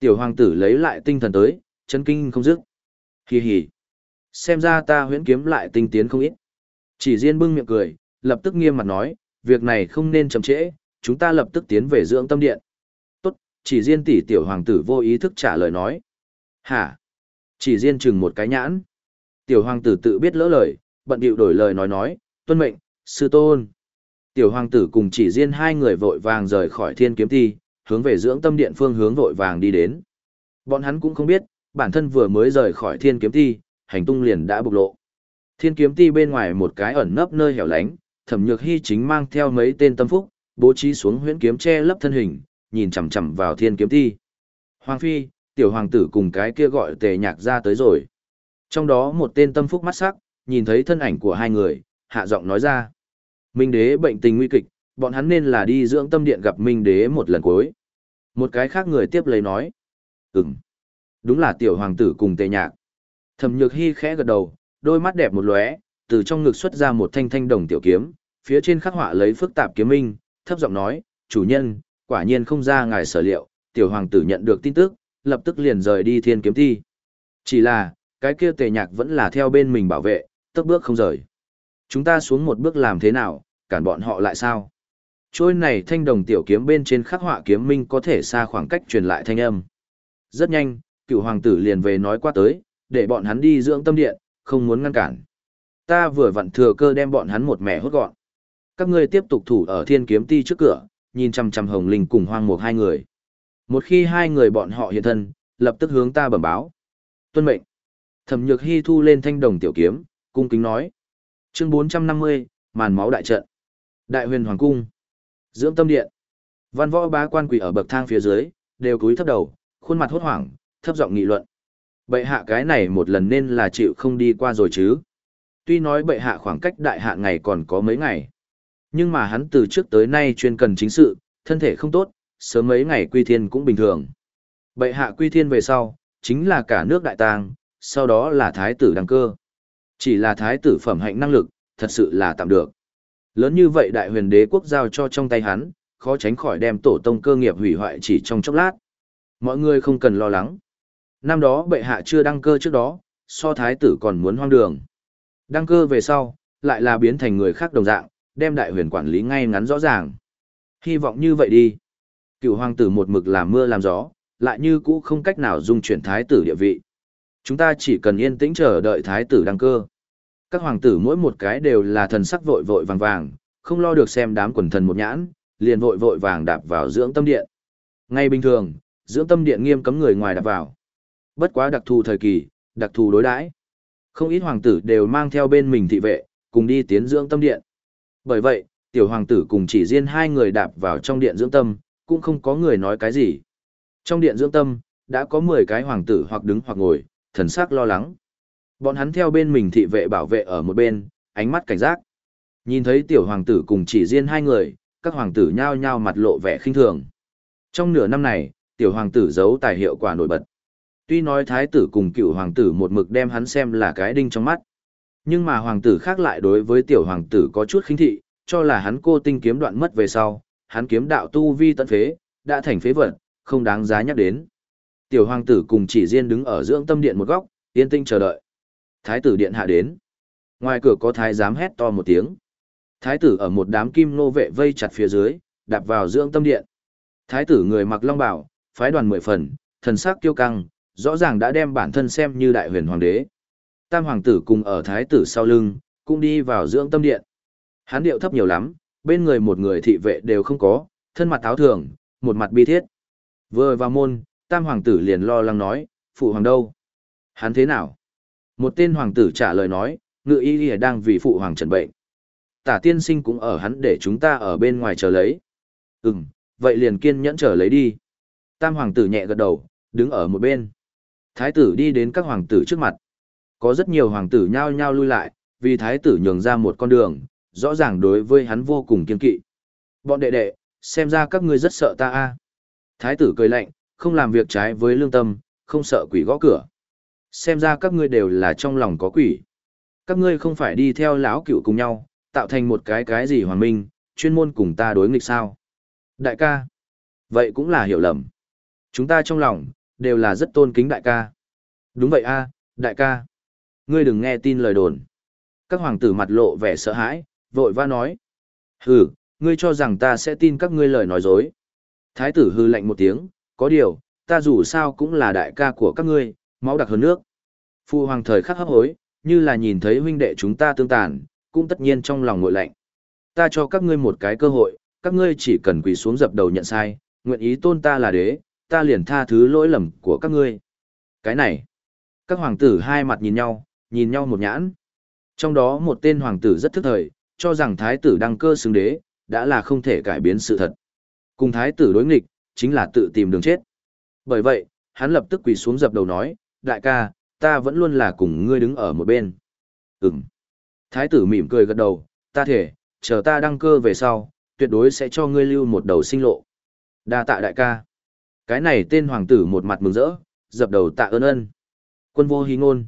Tiểu hoàng tử lấy lại tinh thần tới, chân kinh không dứt. Hì hì. Xem ra ta huyễn kiếm lại tinh tiến không ít. Chỉ riêng bưng miệng cười, lập tức nghiêm mặt nói, việc này không nên chậm trễ, chúng ta lập tức tiến về dưỡng tâm điện. Tốt, chỉ riêng tỷ tiểu hoàng tử vô ý thức trả lời nói. Hả? Chỉ riêng chừng một cái nhãn. Tiểu hoàng tử tự biết lỡ lời, bận điệu đổi lời nói nói, tuân mệnh, sư tôn. Tiểu hoàng tử cùng chỉ riêng hai người vội vàng rời khỏi thiên kiếm thi, hướng về dưỡng tâm điện phương hướng vội vàng đi đến. Bọn hắn cũng không biết, bản thân vừa mới rời khỏi thiên kiếm thi, hành tung liền đã bộc lộ. Thiên kiếm ti bên ngoài một cái ẩn nấp nơi hẻo lánh, thẩm nhược hy chính mang theo mấy tên tâm phúc, bố trí xuống huyễn kiếm che lấp thân hình, nhìn chằm chằm vào thiên kiếm ti. Hoàng phi, tiểu hoàng tử cùng cái kia gọi tề nhạc ra tới rồi. Trong đó một tên tâm phúc mắt sắc, nhìn thấy thân ảnh của hai người, hạ giọng nói ra. Minh đế bệnh tình nguy kịch, bọn hắn nên là đi dưỡng tâm điện gặp Minh đế một lần cuối. Một cái khác người tiếp lấy nói. Ừm, đúng là tiểu hoàng tử cùng tề nhạc. Thẩm nhược hy khẽ gật đầu, đôi mắt đẹp một lóe, từ trong ngực xuất ra một thanh thanh đồng tiểu kiếm, phía trên khắc họa lấy phức tạp kiếm minh, thấp giọng nói, chủ nhân, quả nhiên không ra ngài sở liệu, tiểu hoàng tử nhận được tin tức, lập tức liền rời đi thiên kiếm thi. Chỉ là, cái kia tề nhạc vẫn là theo bên mình bảo vệ, tức bước không rời. Chúng ta xuống một bước làm thế nào, cản bọn họ lại sao? Trôi này thanh đồng tiểu kiếm bên trên khắc họa kiếm minh có thể xa khoảng cách truyền lại thanh âm. Rất nhanh, cựu hoàng tử liền về nói qua tới, để bọn hắn đi dưỡng tâm điện, không muốn ngăn cản. Ta vừa vặn thừa cơ đem bọn hắn một mẻ hốt gọn. Các ngươi tiếp tục thủ ở thiên kiếm ti trước cửa, nhìn chằm chằm hồng linh cùng hoang mục hai người. Một khi hai người bọn họ hiện thân, lập tức hướng ta bẩm báo. Tuân mệnh. Thẩm nhược hy thu lên thanh đồng tiểu kiếm, cung kính nói. Chương 450, màn máu đại trận. Đại huyền hoàng cung. Dưỡng tâm điện. Văn võ bá quan quỷ ở bậc thang phía dưới, đều cúi thấp đầu, khuôn mặt hốt hoảng, thấp giọng nghị luận. Bệ hạ cái này một lần nên là chịu không đi qua rồi chứ. Tuy nói bệ hạ khoảng cách đại hạ ngày còn có mấy ngày. Nhưng mà hắn từ trước tới nay chuyên cần chính sự, thân thể không tốt, sớm mấy ngày quy thiên cũng bình thường. Bệ hạ quy thiên về sau, chính là cả nước đại tang, sau đó là thái tử đăng cơ. Chỉ là thái tử phẩm hạnh năng lực, thật sự là tạm được. Lớn như vậy đại huyền đế quốc giao cho trong tay hắn, khó tránh khỏi đem tổ tông cơ nghiệp hủy hoại chỉ trong chốc lát. Mọi người không cần lo lắng. Năm đó bệ hạ chưa đăng cơ trước đó, so thái tử còn muốn hoang đường. Đăng cơ về sau, lại là biến thành người khác đồng dạng, đem đại huyền quản lý ngay ngắn rõ ràng. Hy vọng như vậy đi. Cựu hoàng tử một mực làm mưa làm gió, lại như cũ không cách nào dung chuyển thái tử địa vị. Chúng ta chỉ cần yên tĩnh chờ đợi thái tử đăng cơ. Các hoàng tử mỗi một cái đều là thần sắc vội vội vàng vàng, không lo được xem đám quần thần một nhãn, liền vội vội vàng đạp vào dưỡng tâm điện. Ngay bình thường, dưỡng tâm điện nghiêm cấm người ngoài đạp vào. Bất quá đặc thù thời kỳ, đặc thù đối đãi. Không ít hoàng tử đều mang theo bên mình thị vệ, cùng đi tiến dưỡng tâm điện. Bởi vậy, tiểu hoàng tử cùng chỉ riêng hai người đạp vào trong điện dưỡng tâm, cũng không có người nói cái gì. Trong điện dưỡng tâm, đã có 10 cái hoàng tử hoặc đứng hoặc ngồi, thần sắc lo lắng. Bọn hắn theo bên mình thị vệ bảo vệ ở một bên, ánh mắt cảnh giác. Nhìn thấy tiểu hoàng tử cùng chỉ riêng hai người, các hoàng tử nhao nhao mặt lộ vẻ khinh thường. Trong nửa năm này, tiểu hoàng tử giấu tài hiệu quả nổi bật. Tuy nói thái tử cùng cựu hoàng tử một mực đem hắn xem là cái đinh trong mắt. Nhưng mà hoàng tử khác lại đối với tiểu hoàng tử có chút khinh thị, cho là hắn cô tinh kiếm đoạn mất về sau, hắn kiếm đạo tu vi tận phế, đã thành phế vật, không đáng giá nhắc đến. Tiểu hoàng tử cùng chỉ riêng đứng ở dưỡng tâm điện một góc, yên tinh chờ đợi. Thái tử điện hạ đến. Ngoài cửa có thái giám hét to một tiếng. Thái tử ở một đám kim nô vệ vây chặt phía dưới, đạp vào dưỡng tâm điện. Thái tử người mặc long bào, phái đoàn mười phần, thần sắc kiêu căng, rõ ràng đã đem bản thân xem như đại huyền hoàng đế. Tam hoàng tử cùng ở thái tử sau lưng, cũng đi vào dưỡng tâm điện. Hán điệu thấp nhiều lắm, bên người một người thị vệ đều không có, thân mặt áo thường, một mặt bi thiết. Vừa vào môn, tam hoàng tử liền lo lắng nói, phụ hoàng đâu? Hắn thế nào? Một tên hoàng tử trả lời nói, ngự y lìa đang vì phụ hoàng trần bệnh. Tả tiên sinh cũng ở hắn để chúng ta ở bên ngoài chờ lấy. Ừm, vậy liền kiên nhẫn chờ lấy đi. Tam hoàng tử nhẹ gật đầu, đứng ở một bên. Thái tử đi đến các hoàng tử trước mặt. Có rất nhiều hoàng tử nhao nhao lui lại, vì thái tử nhường ra một con đường, rõ ràng đối với hắn vô cùng kiên kỵ. Bọn đệ đệ, xem ra các ngươi rất sợ ta a. Thái tử cười lạnh, không làm việc trái với lương tâm, không sợ quỷ gõ cửa. Xem ra các ngươi đều là trong lòng có quỷ. Các ngươi không phải đi theo lão cựu cùng nhau, tạo thành một cái cái gì hoàn minh, chuyên môn cùng ta đối nghịch sao. Đại ca. Vậy cũng là hiểu lầm. Chúng ta trong lòng, đều là rất tôn kính đại ca. Đúng vậy a, đại ca. Ngươi đừng nghe tin lời đồn. Các hoàng tử mặt lộ vẻ sợ hãi, vội va nói. Hừ, ngươi cho rằng ta sẽ tin các ngươi lời nói dối. Thái tử hư lạnh một tiếng, có điều, ta dù sao cũng là đại ca của các ngươi, máu đặc hơn nước. Phu hoàng thời khắc hấp hối, như là nhìn thấy huynh đệ chúng ta tương tàn, cũng tất nhiên trong lòng ngội lạnh. Ta cho các ngươi một cái cơ hội, các ngươi chỉ cần quỳ xuống dập đầu nhận sai, nguyện ý tôn ta là đế, ta liền tha thứ lỗi lầm của các ngươi. Cái này, các hoàng tử hai mặt nhìn nhau, nhìn nhau một nhãn. Trong đó một tên hoàng tử rất thức thời, cho rằng thái tử đăng cơ xứng đế, đã là không thể cải biến sự thật. Cùng thái tử đối nghịch, chính là tự tìm đường chết. Bởi vậy, hắn lập tức quỳ xuống dập đầu nói, đại ca, ta vẫn luôn là cùng ngươi đứng ở một bên. Ừm. Thái tử mỉm cười gật đầu, ta thể, chờ ta đăng cơ về sau, tuyệt đối sẽ cho ngươi lưu một đầu sinh lộ. Đa tạ đại ca. Cái này tên hoàng tử một mặt mừng rỡ, dập đầu tạ ơn ân. Quân vô hí ngôn.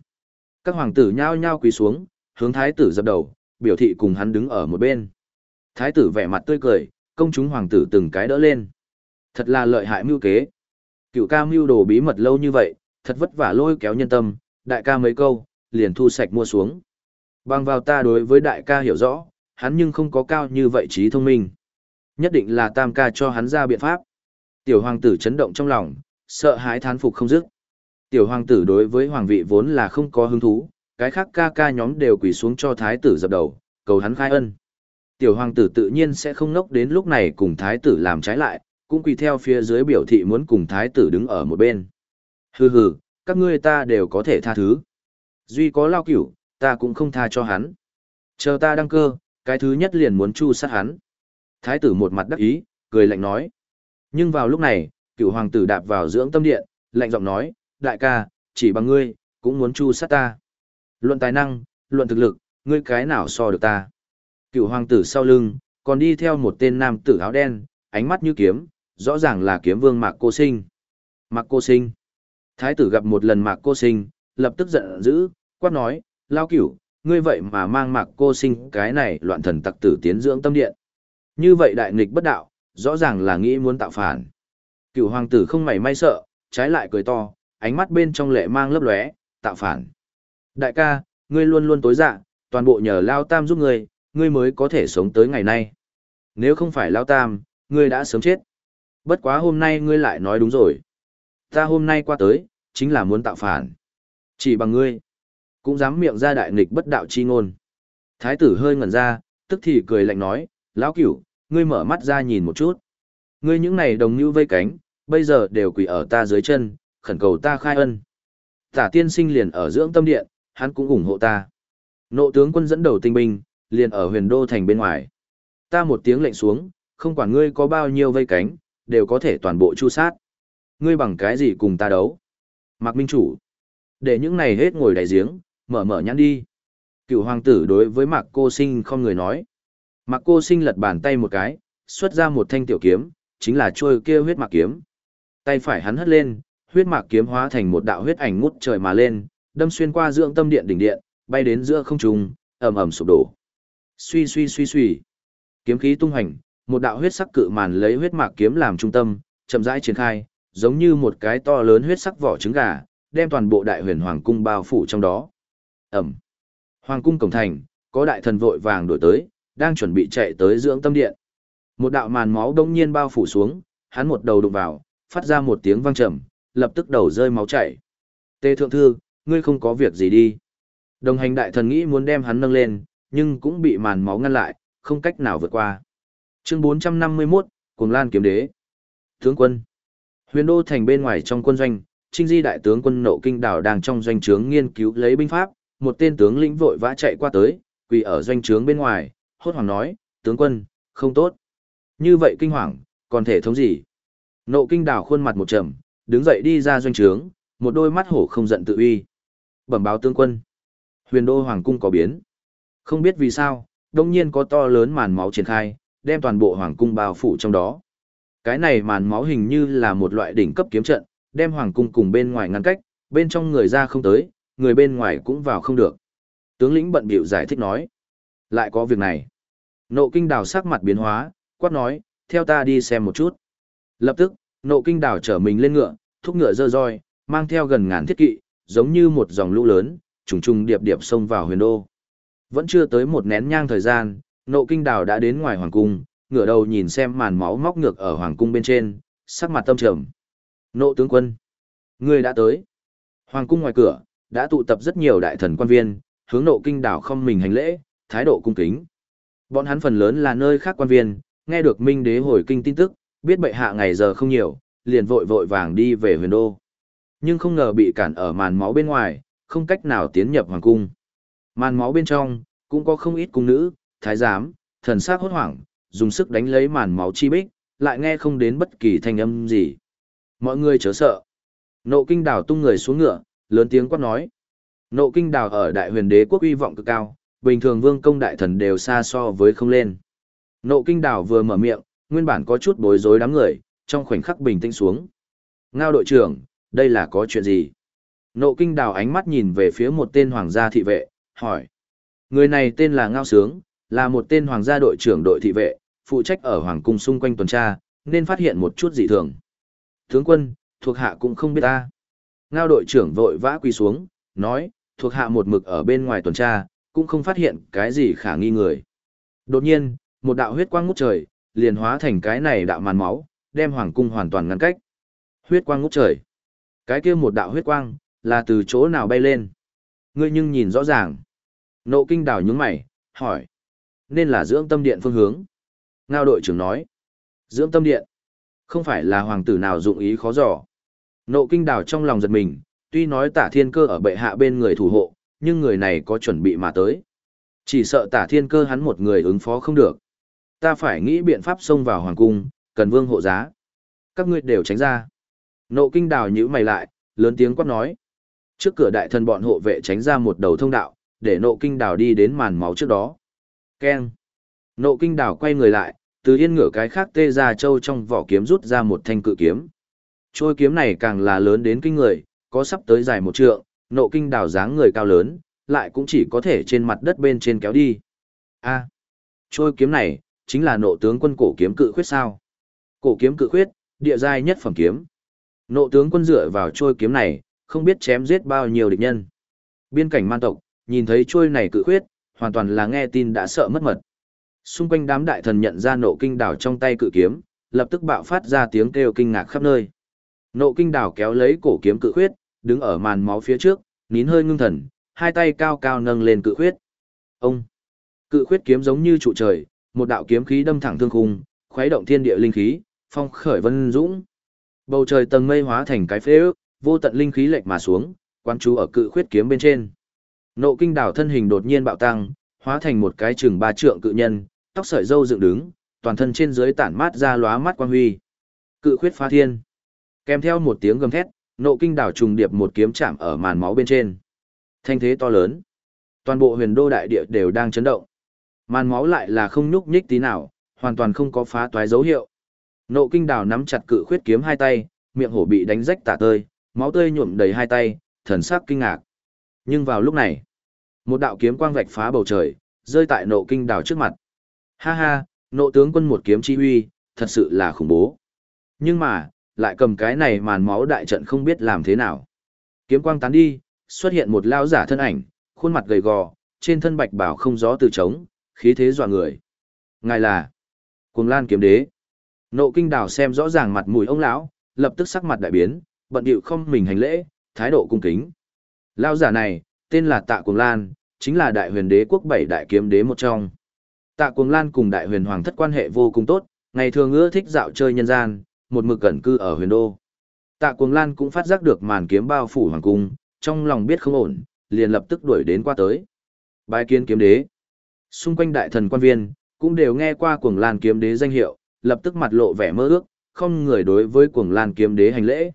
Các hoàng tử nhao nhao quỳ xuống, hướng thái tử dập đầu, biểu thị cùng hắn đứng ở một bên. Thái tử vẻ mặt tươi cười, công chúng hoàng tử từng cái đỡ lên. Thật là lợi hại mưu kế. Cựu ca mưu đồ bí mật lâu như vậy, thật vất vả lôi kéo nhân tâm, đại ca mấy câu, liền thu sạch mua xuống. Bằng vào ta đối với đại ca hiểu rõ, hắn nhưng không có cao như vậy trí thông minh. Nhất định là tam ca cho hắn ra biện pháp. Tiểu hoàng tử chấn động trong lòng, sợ hãi thán phục không dứt. Tiểu hoàng tử đối với hoàng vị vốn là không có hứng thú, cái khác ca ca nhóm đều quỳ xuống cho thái tử dập đầu, cầu hắn khai ân. Tiểu hoàng tử tự nhiên sẽ không nốc đến lúc này cùng thái tử làm trái lại, cũng quỳ theo phía dưới biểu thị muốn cùng thái tử đứng ở một bên. Hừ hừ, các ngươi ta đều có thể tha thứ. Duy có lao cửu, ta cũng không tha cho hắn. Chờ ta đăng cơ, cái thứ nhất liền muốn chu sát hắn. Thái tử một mặt đắc ý, cười lạnh nói. Nhưng vào lúc này, cựu hoàng tử đạp vào dưỡng tâm điện, lạnh giọng nói, đại ca, chỉ bằng ngươi, cũng muốn chu sát ta. Luận tài năng, luận thực lực, ngươi cái nào so được ta. Cựu hoàng tử sau lưng, còn đi theo một tên nam tử áo đen, ánh mắt như kiếm, rõ ràng là kiếm vương Mạc Cô Sinh. Mạc Cô Sinh. Thái tử gặp một lần Mạc Cô Sinh, lập tức giận dữ, quát nói, lao cửu, ngươi vậy mà mang Mạc Cô Sinh cái này loạn thần tặc tử tiến dưỡng tâm điện. Như vậy đại nghịch bất đạo, rõ ràng là nghĩ muốn tạo phản. Cửu hoàng tử không mảy may sợ, trái lại cười to, ánh mắt bên trong lệ mang lấp lóe, tạo phản. Đại ca, ngươi luôn luôn tối dạ, toàn bộ nhờ Lao Tam giúp ngươi, ngươi mới có thể sống tới ngày nay. Nếu không phải Lao Tam, ngươi đã sớm chết. Bất quá hôm nay ngươi lại nói đúng rồi. Ta hôm nay qua tới, chính là muốn tạo phản. Chỉ bằng ngươi, cũng dám miệng ra đại nghịch bất đạo chi ngôn. Thái tử hơi ngẩn ra, tức thì cười lạnh nói, lão cửu, ngươi mở mắt ra nhìn một chút. Ngươi những này đồng như vây cánh, bây giờ đều quỳ ở ta dưới chân, khẩn cầu ta khai ân. Tả tiên sinh liền ở dưỡng tâm điện, hắn cũng ủng hộ ta. Nộ tướng quân dẫn đầu tinh binh, liền ở huyền đô thành bên ngoài. Ta một tiếng lệnh xuống, không quản ngươi có bao nhiêu vây cánh, đều có thể toàn bộ chu sát. Ngươi bằng cái gì cùng ta đấu? Mạc Minh Chủ. Để những này hết ngồi đại giếng, mở mở nhãn đi. Cựu hoàng tử đối với Mạc Cô Sinh không người nói. Mạc Cô Sinh lật bàn tay một cái, xuất ra một thanh tiểu kiếm, chính là trôi kia huyết mạc kiếm. Tay phải hắn hất lên, huyết mạc kiếm hóa thành một đạo huyết ảnh ngút trời mà lên, đâm xuyên qua dưỡng tâm điện đỉnh điện, bay đến giữa không trung, ầm ầm sụp đổ. Suy suy suy suy. Kiếm khí tung hành, một đạo huyết sắc cự màn lấy huyết mạc kiếm làm trung tâm, chậm rãi triển khai, giống như một cái to lớn huyết sắc vỏ trứng gà, đem toàn bộ đại huyền hoàng cung bao phủ trong đó. Ẩm. Hoàng cung cổng thành, có đại thần vội vàng đổi tới, đang chuẩn bị chạy tới dưỡng tâm điện. Một đạo màn máu đông nhiên bao phủ xuống, hắn một đầu đụng vào, phát ra một tiếng vang trầm, lập tức đầu rơi máu chảy. Tê thượng thư, ngươi không có việc gì đi. Đồng hành đại thần nghĩ muốn đem hắn nâng lên, nhưng cũng bị màn máu ngăn lại, không cách nào vượt qua. Chương 451, Cùng Lan Kiếm Đế. Tướng quân. Huyền đô thành bên ngoài trong quân doanh, Trinh Di đại tướng quân nộ kinh đảo đang trong doanh trướng nghiên cứu lấy binh pháp, một tên tướng lĩnh vội vã chạy qua tới, quỳ ở doanh trướng bên ngoài, hốt hoảng nói, tướng quân, không tốt. Như vậy kinh hoàng, còn thể thống gì? Nộ kinh đảo khuôn mặt một trầm, đứng dậy đi ra doanh trướng, một đôi mắt hổ không giận tự uy. Bẩm báo tướng quân. Huyền đô hoàng cung có biến. Không biết vì sao, đông nhiên có to lớn màn máu triển khai, đem toàn bộ hoàng cung bao phủ trong đó. Cái này màn máu hình như là một loại đỉnh cấp kiếm trận, đem hoàng cung cùng bên ngoài ngăn cách, bên trong người ra không tới, người bên ngoài cũng vào không được. Tướng lĩnh bận biểu giải thích nói. Lại có việc này. Nộ kinh đào sắc mặt biến hóa, quát nói, theo ta đi xem một chút. Lập tức, nộ kinh đào trở mình lên ngựa, thúc ngựa dơ roi, mang theo gần ngàn thiết kỵ, giống như một dòng lũ lớn, trùng trùng điệp điệp xông vào huyền đô. Vẫn chưa tới một nén nhang thời gian, nộ kinh đào đã đến ngoài hoàng cung, ngửa đầu nhìn xem màn máu móc ngược ở hoàng cung bên trên, sắc mặt tâm trầm. Nộ tướng quân, người đã tới. Hoàng cung ngoài cửa, đã tụ tập rất nhiều đại thần quan viên, hướng nộ kinh đảo không mình hành lễ, thái độ cung kính. Bọn hắn phần lớn là nơi khác quan viên, nghe được Minh đế hồi kinh tin tức, biết bệ hạ ngày giờ không nhiều, liền vội vội vàng đi về huyền đô. Nhưng không ngờ bị cản ở màn máu bên ngoài, không cách nào tiến nhập hoàng cung. Màn máu bên trong, cũng có không ít cung nữ, thái giám, thần sắc hốt hoảng, dùng sức đánh lấy màn máu chi bích, lại nghe không đến bất kỳ thanh âm gì. Mọi người chớ sợ. Nộ kinh đảo tung người xuống ngựa, lớn tiếng quát nói. Nộ kinh đảo ở đại huyền đế quốc uy vọng cực cao, bình thường vương công đại thần đều xa so với không lên. Nộ kinh đảo vừa mở miệng, nguyên bản có chút bối rối đám người, trong khoảnh khắc bình tĩnh xuống. Ngao đội trưởng, đây là có chuyện gì? Nộ kinh đảo ánh mắt nhìn về phía một tên hoàng gia thị vệ, hỏi. Người này tên là Ngao Sướng, là một tên hoàng gia đội trưởng đội thị vệ, phụ trách ở hoàng cung xung quanh tuần tra, nên phát hiện một chút dị thường. Tướng quân, thuộc hạ cũng không biết ta. Ngao đội trưởng vội vã quỳ xuống, nói, thuộc hạ một mực ở bên ngoài tuần tra, cũng không phát hiện cái gì khả nghi người. Đột nhiên, một đạo huyết quang ngút trời, liền hóa thành cái này đạo màn máu, đem hoàng cung hoàn toàn ngăn cách. Huyết quang ngút trời. Cái kia một đạo huyết quang, là từ chỗ nào bay lên? Ngươi nhưng nhìn rõ ràng. Nộ kinh đảo nhướng mày, hỏi. Nên là dưỡng tâm điện phương hướng. Ngao đội trưởng nói. Dưỡng tâm điện. Không phải là hoàng tử nào dụng ý khó dò. Nộ kinh đảo trong lòng giật mình, tuy nói tả thiên cơ ở bệ hạ bên người thủ hộ, nhưng người này có chuẩn bị mà tới. Chỉ sợ tả thiên cơ hắn một người ứng phó không được. Ta phải nghĩ biện pháp xông vào hoàng cung, cần vương hộ giá. Các ngươi đều tránh ra. Nộ kinh đào nhữ mày lại, lớn tiếng quát nói. Trước cửa đại thần bọn hộ vệ tránh ra một đầu thông đạo, để nộ kinh đào đi đến màn máu trước đó. Keng. Nộ kinh Đảo quay người lại, từ yên ngửa cái khác tê ra châu trong vỏ kiếm rút ra một thanh cự kiếm. Trôi kiếm này càng là lớn đến kinh người, có sắp tới dài một trượng, nộ kinh Đảo dáng người cao lớn, lại cũng chỉ có thể trên mặt đất bên trên kéo đi. A, trôi kiếm này, chính là nộ tướng quân cổ kiếm cự khuyết sao. Cổ kiếm cự khuyết, địa giai nhất phẩm kiếm. Nộ tướng quân dựa vào trôi kiếm này, không biết chém giết bao nhiêu địch nhân. Biên cảnh man tộc, nhìn thấy trôi này cự khuyết, hoàn toàn là nghe tin đã sợ mất mật. Xung quanh đám đại thần nhận ra nộ kinh đảo trong tay cự kiếm, lập tức bạo phát ra tiếng kêu kinh ngạc khắp nơi. Nộ kinh đảo kéo lấy cổ kiếm cự khuyết, đứng ở màn máu phía trước, nín hơi ngưng thần, hai tay cao cao nâng lên cự khuyết. Ông! Cự khuyết kiếm giống như trụ trời, một đạo kiếm khí đâm thẳng thương khung, khuấy động thiên địa linh khí, phong khởi vân dũng. Bầu trời tầng mây hóa thành cái phế ước, vô tận linh khí lệch mà xuống, quan chú ở cự khuyết kiếm bên trên. Nộ kinh đảo thân hình đột nhiên bạo tăng, hóa thành một cái chừng ba trượng cự nhân, tóc sợi râu dựng đứng, toàn thân trên dưới tản mát ra lóa mắt quang huy. Cự khuyết phá thiên. Kèm theo một tiếng gầm thét, nộ kinh đảo trùng điệp một kiếm chạm ở màn máu bên trên. Thanh thế to lớn. Toàn bộ huyền đô đại địa đều đang chấn động. Màn máu lại là không nhúc nhích tí nào, hoàn toàn không có phá toái dấu hiệu. Nộ kinh đảo nắm chặt cự khuyết kiếm hai tay, miệng hổ bị đánh rách tả tơi, máu tươi nhuộm đầy hai tay, thần sắc kinh ngạc. Nhưng vào lúc này, một đạo kiếm quang vạch phá bầu trời, rơi tại nộ kinh đảo trước mặt. Ha ha, nộ tướng quân một kiếm chi huy, thật sự là khủng bố. Nhưng mà, lại cầm cái này màn máu đại trận không biết làm thế nào. Kiếm quang tán đi, xuất hiện một lao giả thân ảnh, khuôn mặt gầy gò, trên thân bạch bảo không gió từ trống, khí thế dọa người. Ngài là Cuồng Lan kiếm đế. Nộ kinh đảo xem rõ ràng mặt mũi ông lão, lập tức sắc mặt đại biến, bận điệu không mình hành lễ, thái độ cung kính. Lao giả này, tên là Tạ Cuồng Lan, chính là đại huyền đế quốc bảy đại kiếm đế một trong. Tạ Cuồng Lan cùng đại huyền hoàng thất quan hệ vô cùng tốt, ngày thường ưa thích dạo chơi nhân gian, một mực cẩn cư ở huyền đô. Tạ Cuồng Lan cũng phát giác được màn kiếm bao phủ hoàng cung, trong lòng biết không ổn, liền lập tức đuổi đến qua tới. Bái kiến kiếm đế. Xung quanh đại thần quan viên, cũng đều nghe qua Cuồng Lan kiếm đế danh hiệu, lập tức mặt lộ vẻ mơ ước, không người đối với Cuồng Lan kiếm đế hành lễ.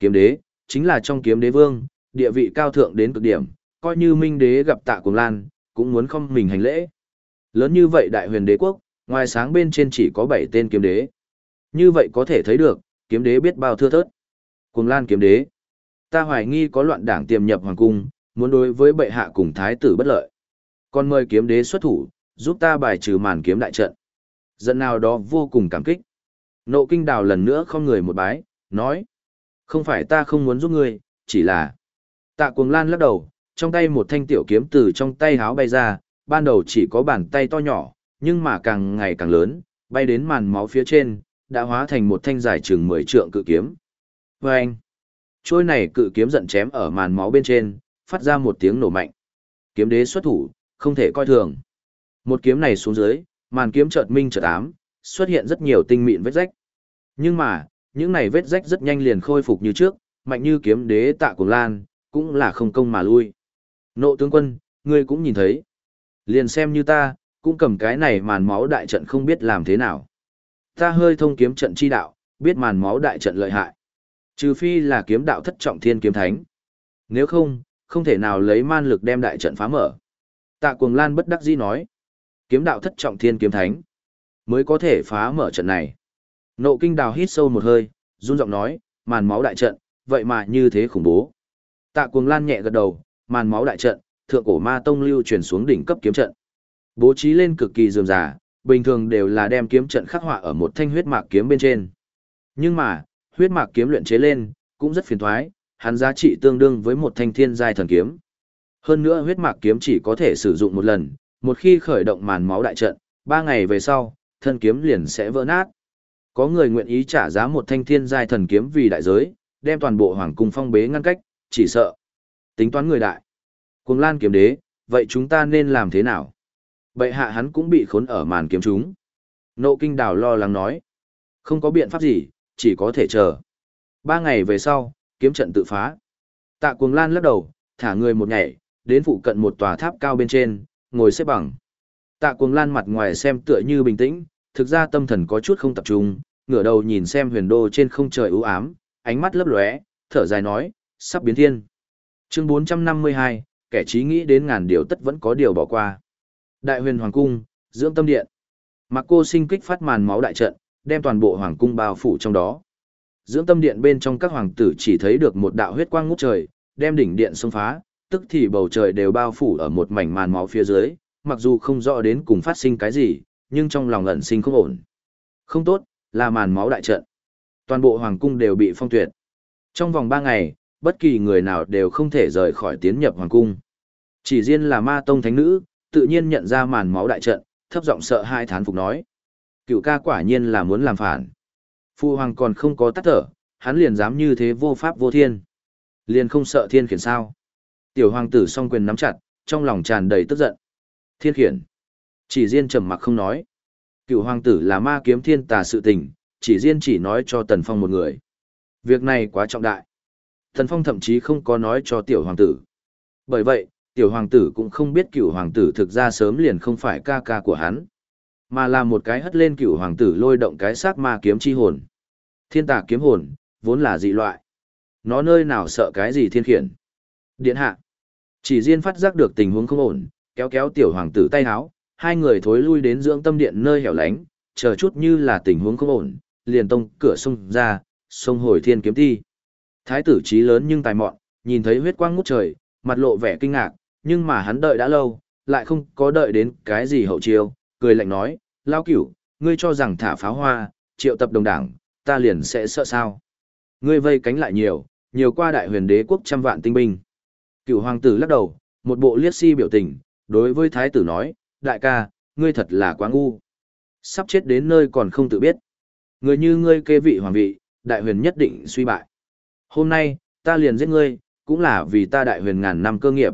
Kiếm đế, chính là trong kiếm đế vương, địa vị cao thượng đến cực điểm, coi như minh đế gặp tạ Cuồng Lan, cũng muốn không mình hành lễ. Lớn như vậy đại huyền đế quốc, ngoài sáng bên trên chỉ có 7 tên kiếm đế. Như vậy có thể thấy được, kiếm đế biết bao thưa thớt. Cuồng Lan kiếm đế. Ta hoài nghi có loạn đảng tiềm nhập hoàng cung, muốn đối với bệ hạ cùng thái tử bất lợi. Còn mời kiếm đế xuất thủ, giúp ta bài trừ màn kiếm đại trận. Dẫn nào đó vô cùng cảm kích. Nộ kinh đào lần nữa không người một bái, nói. Không phải ta không muốn giúp ngươi, chỉ là... Tạ cuồng lan lắc đầu, trong tay một thanh tiểu kiếm từ trong tay háo bay ra, ban đầu chỉ có bàn tay to nhỏ, nhưng mà càng ngày càng lớn, bay đến màn máu phía trên, đã hóa thành một thanh dài chừng 10 trượng cự kiếm. Và anh, trôi này cự kiếm giận chém ở màn máu bên trên, phát ra một tiếng nổ mạnh. Kiếm đế xuất thủ, không thể coi thường. Một kiếm này xuống dưới, màn kiếm chợt minh chợt ám, xuất hiện rất nhiều tinh mịn vết rách. Nhưng mà, những này vết rách rất nhanh liền khôi phục như trước, mạnh như kiếm đế tạ cùng lan, cũng là không công mà lui. Nộ tướng quân, ngươi cũng nhìn thấy. Liền xem như ta, cũng cầm cái này màn máu đại trận không biết làm thế nào. Ta hơi thông kiếm trận chi đạo, biết màn máu đại trận lợi hại. Trừ phi là kiếm đạo thất trọng thiên kiếm thánh. Nếu không, không thể nào lấy man lực đem đại trận phá mở. Tạ Cuồng Lan bất đắc dĩ nói. Kiếm đạo thất trọng thiên kiếm thánh. Mới có thể phá mở trận này. Nộ kinh đào hít sâu một hơi, run giọng nói, màn máu đại trận, vậy mà như thế khủng bố. Tạ Cuồng Lan nhẹ gật đầu, màn máu đại trận, thượng cổ ma tông lưu truyền xuống đỉnh cấp kiếm trận. Bố trí lên cực kỳ rườm rà bình thường đều là đem kiếm trận khắc họa ở một thanh huyết mạc kiếm bên trên. Nhưng mà, huyết mạc kiếm luyện chế lên, cũng rất phiền toái hắn giá trị tương đương với một thanh thiên giai thần kiếm. Hơn nữa huyết mạc kiếm chỉ có thể sử dụng một lần, một khi khởi động màn máu đại trận, ba ngày về sau, thân kiếm liền sẽ vỡ nát. Có người nguyện ý trả giá một thanh thiên giai thần kiếm vì đại giới, đem toàn bộ hoàng cung phong bế ngăn cách, chỉ sợ. Tính toán người đại. Cuồng lan kiếm đế, vậy chúng ta nên làm thế nào? Bệ hạ hắn cũng bị khốn ở màn kiếm chúng. Nộ kinh đào lo lắng nói. Không có biện pháp gì, chỉ có thể chờ. Ba ngày về sau, kiếm trận tự phá. Tạ cuồng lan lắc đầu, thả người một nhảy, đến phụ cận một tòa tháp cao bên trên, ngồi xếp bằng. Tạ cuồng lan mặt ngoài xem tựa như bình tĩnh, thực ra tâm thần có chút không tập trung, ngửa đầu nhìn xem huyền đô trên không trời ưu ám, ánh mắt lấp lóe, thở dài nói, sắp biến thiên. Chương 452, kẻ trí nghĩ đến ngàn điều tất vẫn có điều bỏ qua. Đại huyền hoàng cung, dưỡng tâm điện. Mặc cô sinh kích phát màn máu đại trận, đem toàn bộ hoàng cung bao phủ trong đó. Dưỡng tâm điện bên trong các hoàng tử chỉ thấy được một đạo huyết quang ngút trời, đem đỉnh điện xông phá, tức thì bầu trời đều bao phủ ở một mảnh màn máu phía dưới, mặc dù không rõ đến cùng phát sinh cái gì, nhưng trong lòng ẩn sinh không ổn. Không tốt, là màn máu đại trận. Toàn bộ hoàng cung đều bị phong tuyệt. Trong vòng 3 ngày, bất kỳ người nào đều không thể rời khỏi tiến nhập hoàng cung. Chỉ riêng là ma tông thánh nữ, tự nhiên nhận ra màn máu đại trận, thấp giọng sợ hai thán phục nói. Cựu ca quả nhiên là muốn làm phản. Phu hoàng còn không có tắt thở, hắn liền dám như thế vô pháp vô thiên. Liền không sợ thiên khiển sao. Tiểu hoàng tử song quyền nắm chặt, trong lòng tràn đầy tức giận. Thiên khiển. Chỉ riêng trầm mặc không nói. Cựu hoàng tử là ma kiếm thiên tà sự tình, chỉ riêng chỉ nói cho Tần Phong một người. Việc này quá trọng đại. Thần Phong thậm chí không có nói cho tiểu hoàng tử. Bởi vậy, tiểu hoàng tử cũng không biết cựu hoàng tử thực ra sớm liền không phải ca ca của hắn, mà là một cái hất lên cựu hoàng tử lôi động cái xác ma kiếm chi hồn. Thiên tà kiếm hồn, vốn là dị loại. Nó nơi nào sợ cái gì thiên khiển. Điện hạ. Chỉ riêng phát giác được tình huống không ổn, kéo kéo tiểu hoàng tử tay háo, hai người thối lui đến dưỡng tâm điện nơi hẻo lánh, chờ chút như là tình huống không ổn, liền tông cửa sông ra, sông hồi thiên kiếm thi. Thái tử trí lớn nhưng tài mọn, nhìn thấy huyết quang ngút trời, mặt lộ vẻ kinh ngạc, nhưng mà hắn đợi đã lâu, lại không có đợi đến cái gì hậu chiêu, cười lạnh nói, lao cửu, ngươi cho rằng thả pháo hoa, triệu tập đồng đảng, ta liền sẽ sợ sao. Ngươi vây cánh lại nhiều, nhiều qua đại huyền đế quốc trăm vạn tinh binh. Cửu hoàng tử lắc đầu, một bộ liếc si biểu tình, đối với thái tử nói, đại ca, ngươi thật là quá ngu. Sắp chết đến nơi còn không tự biết. Người như ngươi kê vị hoàng vị, đại huyền nhất định suy bại. Hôm nay, ta liền giết ngươi, cũng là vì ta đại huyền ngàn năm cơ nghiệp.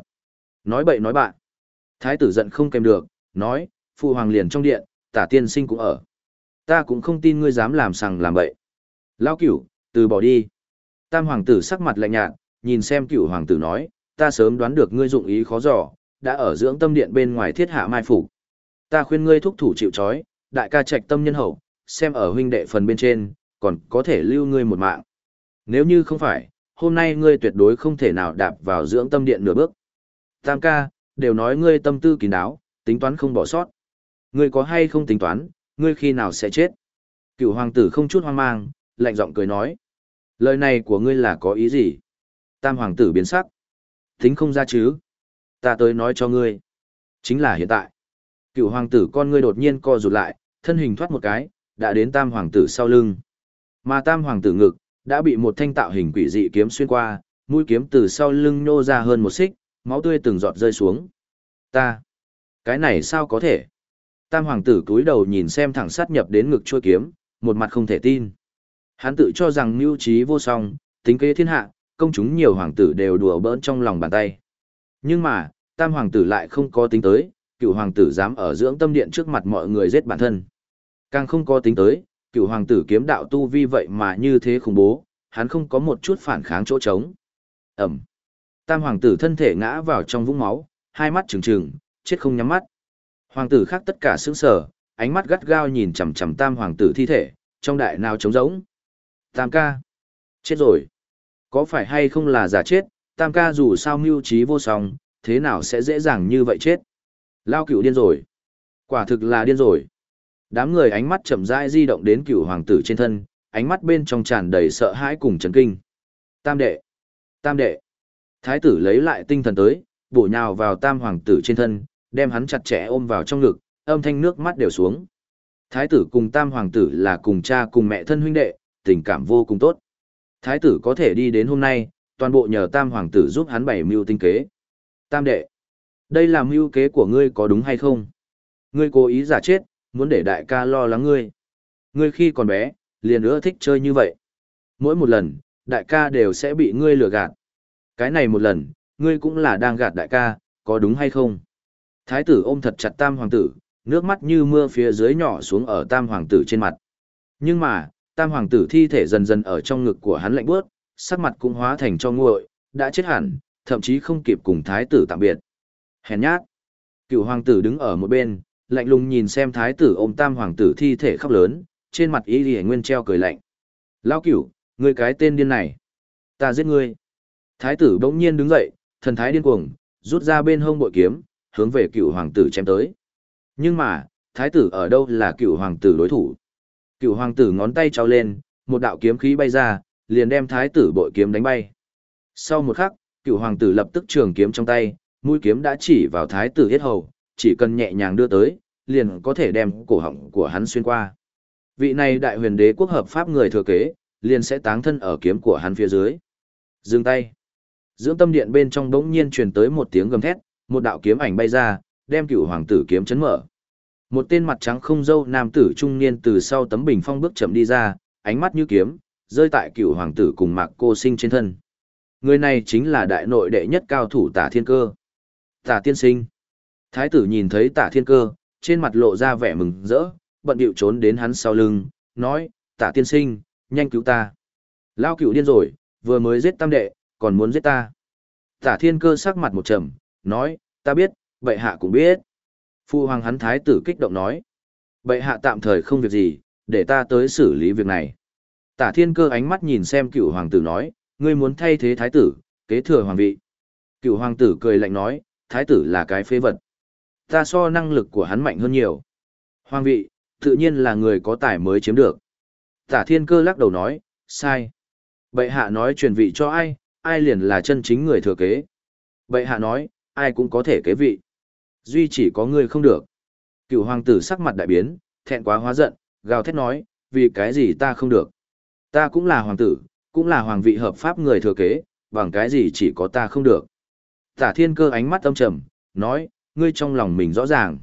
Nói bậy nói bạn. Thái tử giận không kèm được, nói, phụ hoàng liền trong điện, tả tiên sinh cũng ở. Ta cũng không tin ngươi dám làm sằng làm bậy. Lao cửu, từ bỏ đi. Tam hoàng tử sắc mặt lạnh nhạt, nhìn xem cửu hoàng tử nói, ta sớm đoán được ngươi dụng ý khó dò, đã ở dưỡng tâm điện bên ngoài thiết hạ mai phục. Ta khuyên ngươi thúc thủ chịu trói, đại ca trạch tâm nhân hậu, xem ở huynh đệ phần bên trên, còn có thể lưu ngươi một mạng. Nếu như không phải, hôm nay ngươi tuyệt đối không thể nào đạp vào dưỡng tâm điện nửa bước. Tam ca, đều nói ngươi tâm tư kín đáo, tính toán không bỏ sót. Ngươi có hay không tính toán, ngươi khi nào sẽ chết? Cựu hoàng tử không chút hoang mang, lạnh giọng cười nói. Lời này của ngươi là có ý gì? Tam hoàng tử biến sắc. Tính không ra chứ? Ta tới nói cho ngươi. Chính là hiện tại. Cựu hoàng tử con ngươi đột nhiên co rụt lại, thân hình thoát một cái, đã đến tam hoàng tử sau lưng. Mà tam hoàng tử ngực, đã bị một thanh tạo hình quỷ dị kiếm xuyên qua, mũi kiếm từ sau lưng nhô ra hơn một xích, máu tươi từng giọt rơi xuống. Ta, cái này sao có thể? Tam hoàng tử cúi đầu nhìn xem thẳng sát nhập đến ngực chuôi kiếm, một mặt không thể tin. Hắn tự cho rằng mưu trí vô song, tính kế thiên hạ, công chúng nhiều hoàng tử đều đùa bỡn trong lòng bàn tay. Nhưng mà, tam hoàng tử lại không có tính tới, cựu hoàng tử dám ở dưỡng tâm điện trước mặt mọi người giết bản thân. Càng không có tính tới, cựu hoàng tử kiếm đạo tu vi vậy mà như thế khủng bố, hắn không có một chút phản kháng chỗ trống. Ẩm. Tam hoàng tử thân thể ngã vào trong vũng máu, hai mắt trừng trừng, chết không nhắm mắt. Hoàng tử khác tất cả sững sờ, ánh mắt gắt gao nhìn chằm chằm tam hoàng tử thi thể, trong đại nào trống rỗng. Tam ca. Chết rồi. Có phải hay không là giả chết, tam ca dù sao mưu trí vô song, thế nào sẽ dễ dàng như vậy chết. Lao cựu điên rồi. Quả thực là điên rồi. Đám người ánh mắt chậm rãi di động đến cửu hoàng tử trên thân, ánh mắt bên trong tràn đầy sợ hãi cùng chấn kinh. Tam đệ. Tam đệ. Thái tử lấy lại tinh thần tới, bổ nhào vào tam hoàng tử trên thân, đem hắn chặt chẽ ôm vào trong ngực, âm thanh nước mắt đều xuống. Thái tử cùng tam hoàng tử là cùng cha cùng mẹ thân huynh đệ, tình cảm vô cùng tốt. Thái tử có thể đi đến hôm nay, toàn bộ nhờ tam hoàng tử giúp hắn bày mưu tinh kế. Tam đệ, đây là mưu kế của ngươi có đúng hay không? Ngươi cố ý giả chết, muốn để đại ca lo lắng ngươi. Ngươi khi còn bé, liền ưa thích chơi như vậy. Mỗi một lần, đại ca đều sẽ bị ngươi lừa gạt. Cái này một lần, ngươi cũng là đang gạt đại ca, có đúng hay không? Thái tử ôm thật chặt tam hoàng tử, nước mắt như mưa phía dưới nhỏ xuống ở tam hoàng tử trên mặt. Nhưng mà, tam hoàng tử thi thể dần dần ở trong ngực của hắn lạnh bước, sắc mặt cũng hóa thành cho nguội, đã chết hẳn, thậm chí không kịp cùng thái tử tạm biệt. Hèn nhát. Cựu hoàng tử đứng ở một bên, lạnh lùng nhìn xem thái tử ôm tam hoàng tử thi thể khóc lớn, trên mặt ý lì nguyên treo cười lạnh. Lao cửu, ngươi cái tên điên này. Ta giết ngươi. Thái tử bỗng nhiên đứng dậy, thần thái điên cuồng, rút ra bên hông bội kiếm, hướng về cựu hoàng tử chém tới. Nhưng mà, thái tử ở đâu là cựu hoàng tử đối thủ? Cựu hoàng tử ngón tay trao lên, một đạo kiếm khí bay ra, liền đem thái tử bội kiếm đánh bay. Sau một khắc, cựu hoàng tử lập tức trường kiếm trong tay, mũi kiếm đã chỉ vào thái tử hết hầu, chỉ cần nhẹ nhàng đưa tới, liền có thể đem cổ họng của hắn xuyên qua. Vị này đại huyền đế quốc hợp pháp người thừa kế, liền sẽ táng thân ở kiếm của hắn phía dưới. Dừng tay. Dưỡng tâm điện bên trong đống nhiên truyền tới một tiếng gầm thét, một đạo kiếm ảnh bay ra, đem cựu hoàng tử kiếm chấn mở. Một tên mặt trắng không dâu nam tử trung niên từ sau tấm bình phong bước chậm đi ra, ánh mắt như kiếm, rơi tại cựu hoàng tử cùng mạc cô sinh trên thân. Người này chính là đại nội đệ nhất cao thủ tả thiên cơ. Tả tiên sinh. Thái tử nhìn thấy tả thiên cơ, trên mặt lộ ra vẻ mừng rỡ, bận điệu trốn đến hắn sau lưng, nói, tả tiên sinh, nhanh cứu ta. Lao cửu điên rồi, vừa mới giết tam đệ, còn muốn giết ta. Tả thiên cơ sắc mặt một trầm, nói, ta biết, bệ hạ cũng biết. Phu hoàng hắn thái tử kích động nói, bệ hạ tạm thời không việc gì, để ta tới xử lý việc này. Tả thiên cơ ánh mắt nhìn xem cửu hoàng tử nói, ngươi muốn thay thế thái tử, kế thừa hoàng vị. Cửu hoàng tử cười lạnh nói, thái tử là cái phế vật. Ta so năng lực của hắn mạnh hơn nhiều. Hoàng vị, tự nhiên là người có tài mới chiếm được. Tả thiên cơ lắc đầu nói, sai. Bệ hạ nói truyền vị cho ai, ai liền là chân chính người thừa kế. Bệ hạ nói, ai cũng có thể kế vị. Duy chỉ có ngươi không được. Cựu hoàng tử sắc mặt đại biến, thẹn quá hóa giận, gào thét nói, vì cái gì ta không được. Ta cũng là hoàng tử, cũng là hoàng vị hợp pháp người thừa kế, bằng cái gì chỉ có ta không được. Tả thiên cơ ánh mắt âm trầm, nói, ngươi trong lòng mình rõ ràng.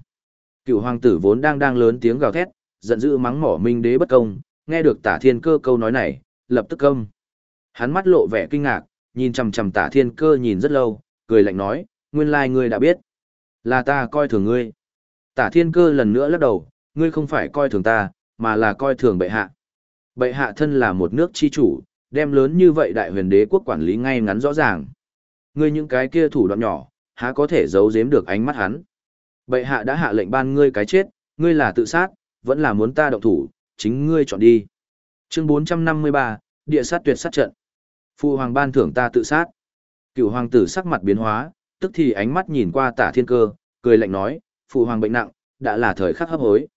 Cựu hoàng tử vốn đang đang lớn tiếng gào thét, giận dữ mắng mỏ minh đế bất công, nghe được tả thiên cơ câu nói này, lập tức công. Hắn mắt lộ vẻ kinh ngạc, nhìn chằm chằm tả thiên cơ nhìn rất lâu, cười lạnh nói, nguyên lai ngươi đã biết. Là ta coi thường ngươi. Tả thiên cơ lần nữa lắc đầu, ngươi không phải coi thường ta, mà là coi thường bệ hạ. Bệ hạ thân là một nước chi chủ, đem lớn như vậy đại huyền đế quốc quản lý ngay ngắn rõ ràng. Ngươi những cái kia thủ đoạn nhỏ, há có thể giấu giếm được ánh mắt hắn. Bệ hạ đã hạ lệnh ban ngươi cái chết, ngươi là tự sát, vẫn là muốn ta động thủ, chính ngươi chọn đi. Chương 453, địa sát tuyệt sát trận. Phụ hoàng ban thưởng ta tự sát. cửu hoàng tử sắc mặt biến hóa, tức thì ánh mắt nhìn qua tả thiên cơ, cười lạnh nói, phụ hoàng bệnh nặng, đã là thời khắc hấp hối.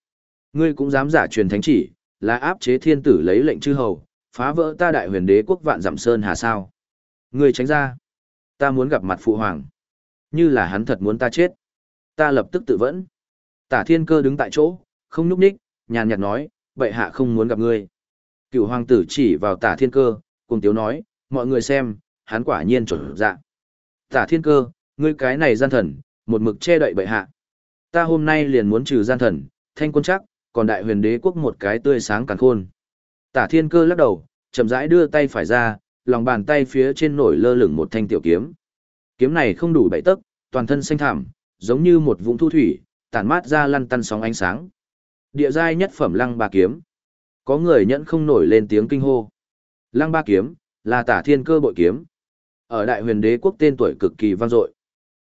Ngươi cũng dám giả truyền thánh chỉ, là áp chế thiên tử lấy lệnh chư hầu, phá vỡ ta đại huyền đế quốc vạn dặm sơn hà sao. Ngươi tránh ra. Ta muốn gặp mặt phụ hoàng. Như là hắn thật muốn ta chết. Ta lập tức tự vẫn. Tả thiên cơ đứng tại chỗ, không nhúc nhích, nhàn nhạt nói, bệ hạ không muốn gặp ngươi. Cựu hoàng tử chỉ vào tả thiên cơ, cùng tiếu nói, mọi người xem, hắn quả nhiên chuẩn dạ. Tả thiên cơ, ngươi cái này gian thần, một mực che đậy bệ hạ. Ta hôm nay liền muốn trừ gian thần, thanh quân chắc, còn đại huyền đế quốc một cái tươi sáng càng khôn. Tả thiên cơ lắc đầu, chậm rãi đưa tay phải ra, lòng bàn tay phía trên nổi lơ lửng một thanh tiểu kiếm. Kiếm này không đủ bảy tấc, toàn thân xanh thảm, giống như một vũng thu thủy, tản mát ra lăn tăn sóng ánh sáng. Địa giai nhất phẩm lăng ba kiếm. Có người nhẫn không nổi lên tiếng kinh hô. Lăng ba kiếm, là tả thiên cơ bội kiếm. Ở đại huyền đế quốc tên tuổi cực kỳ vang dội.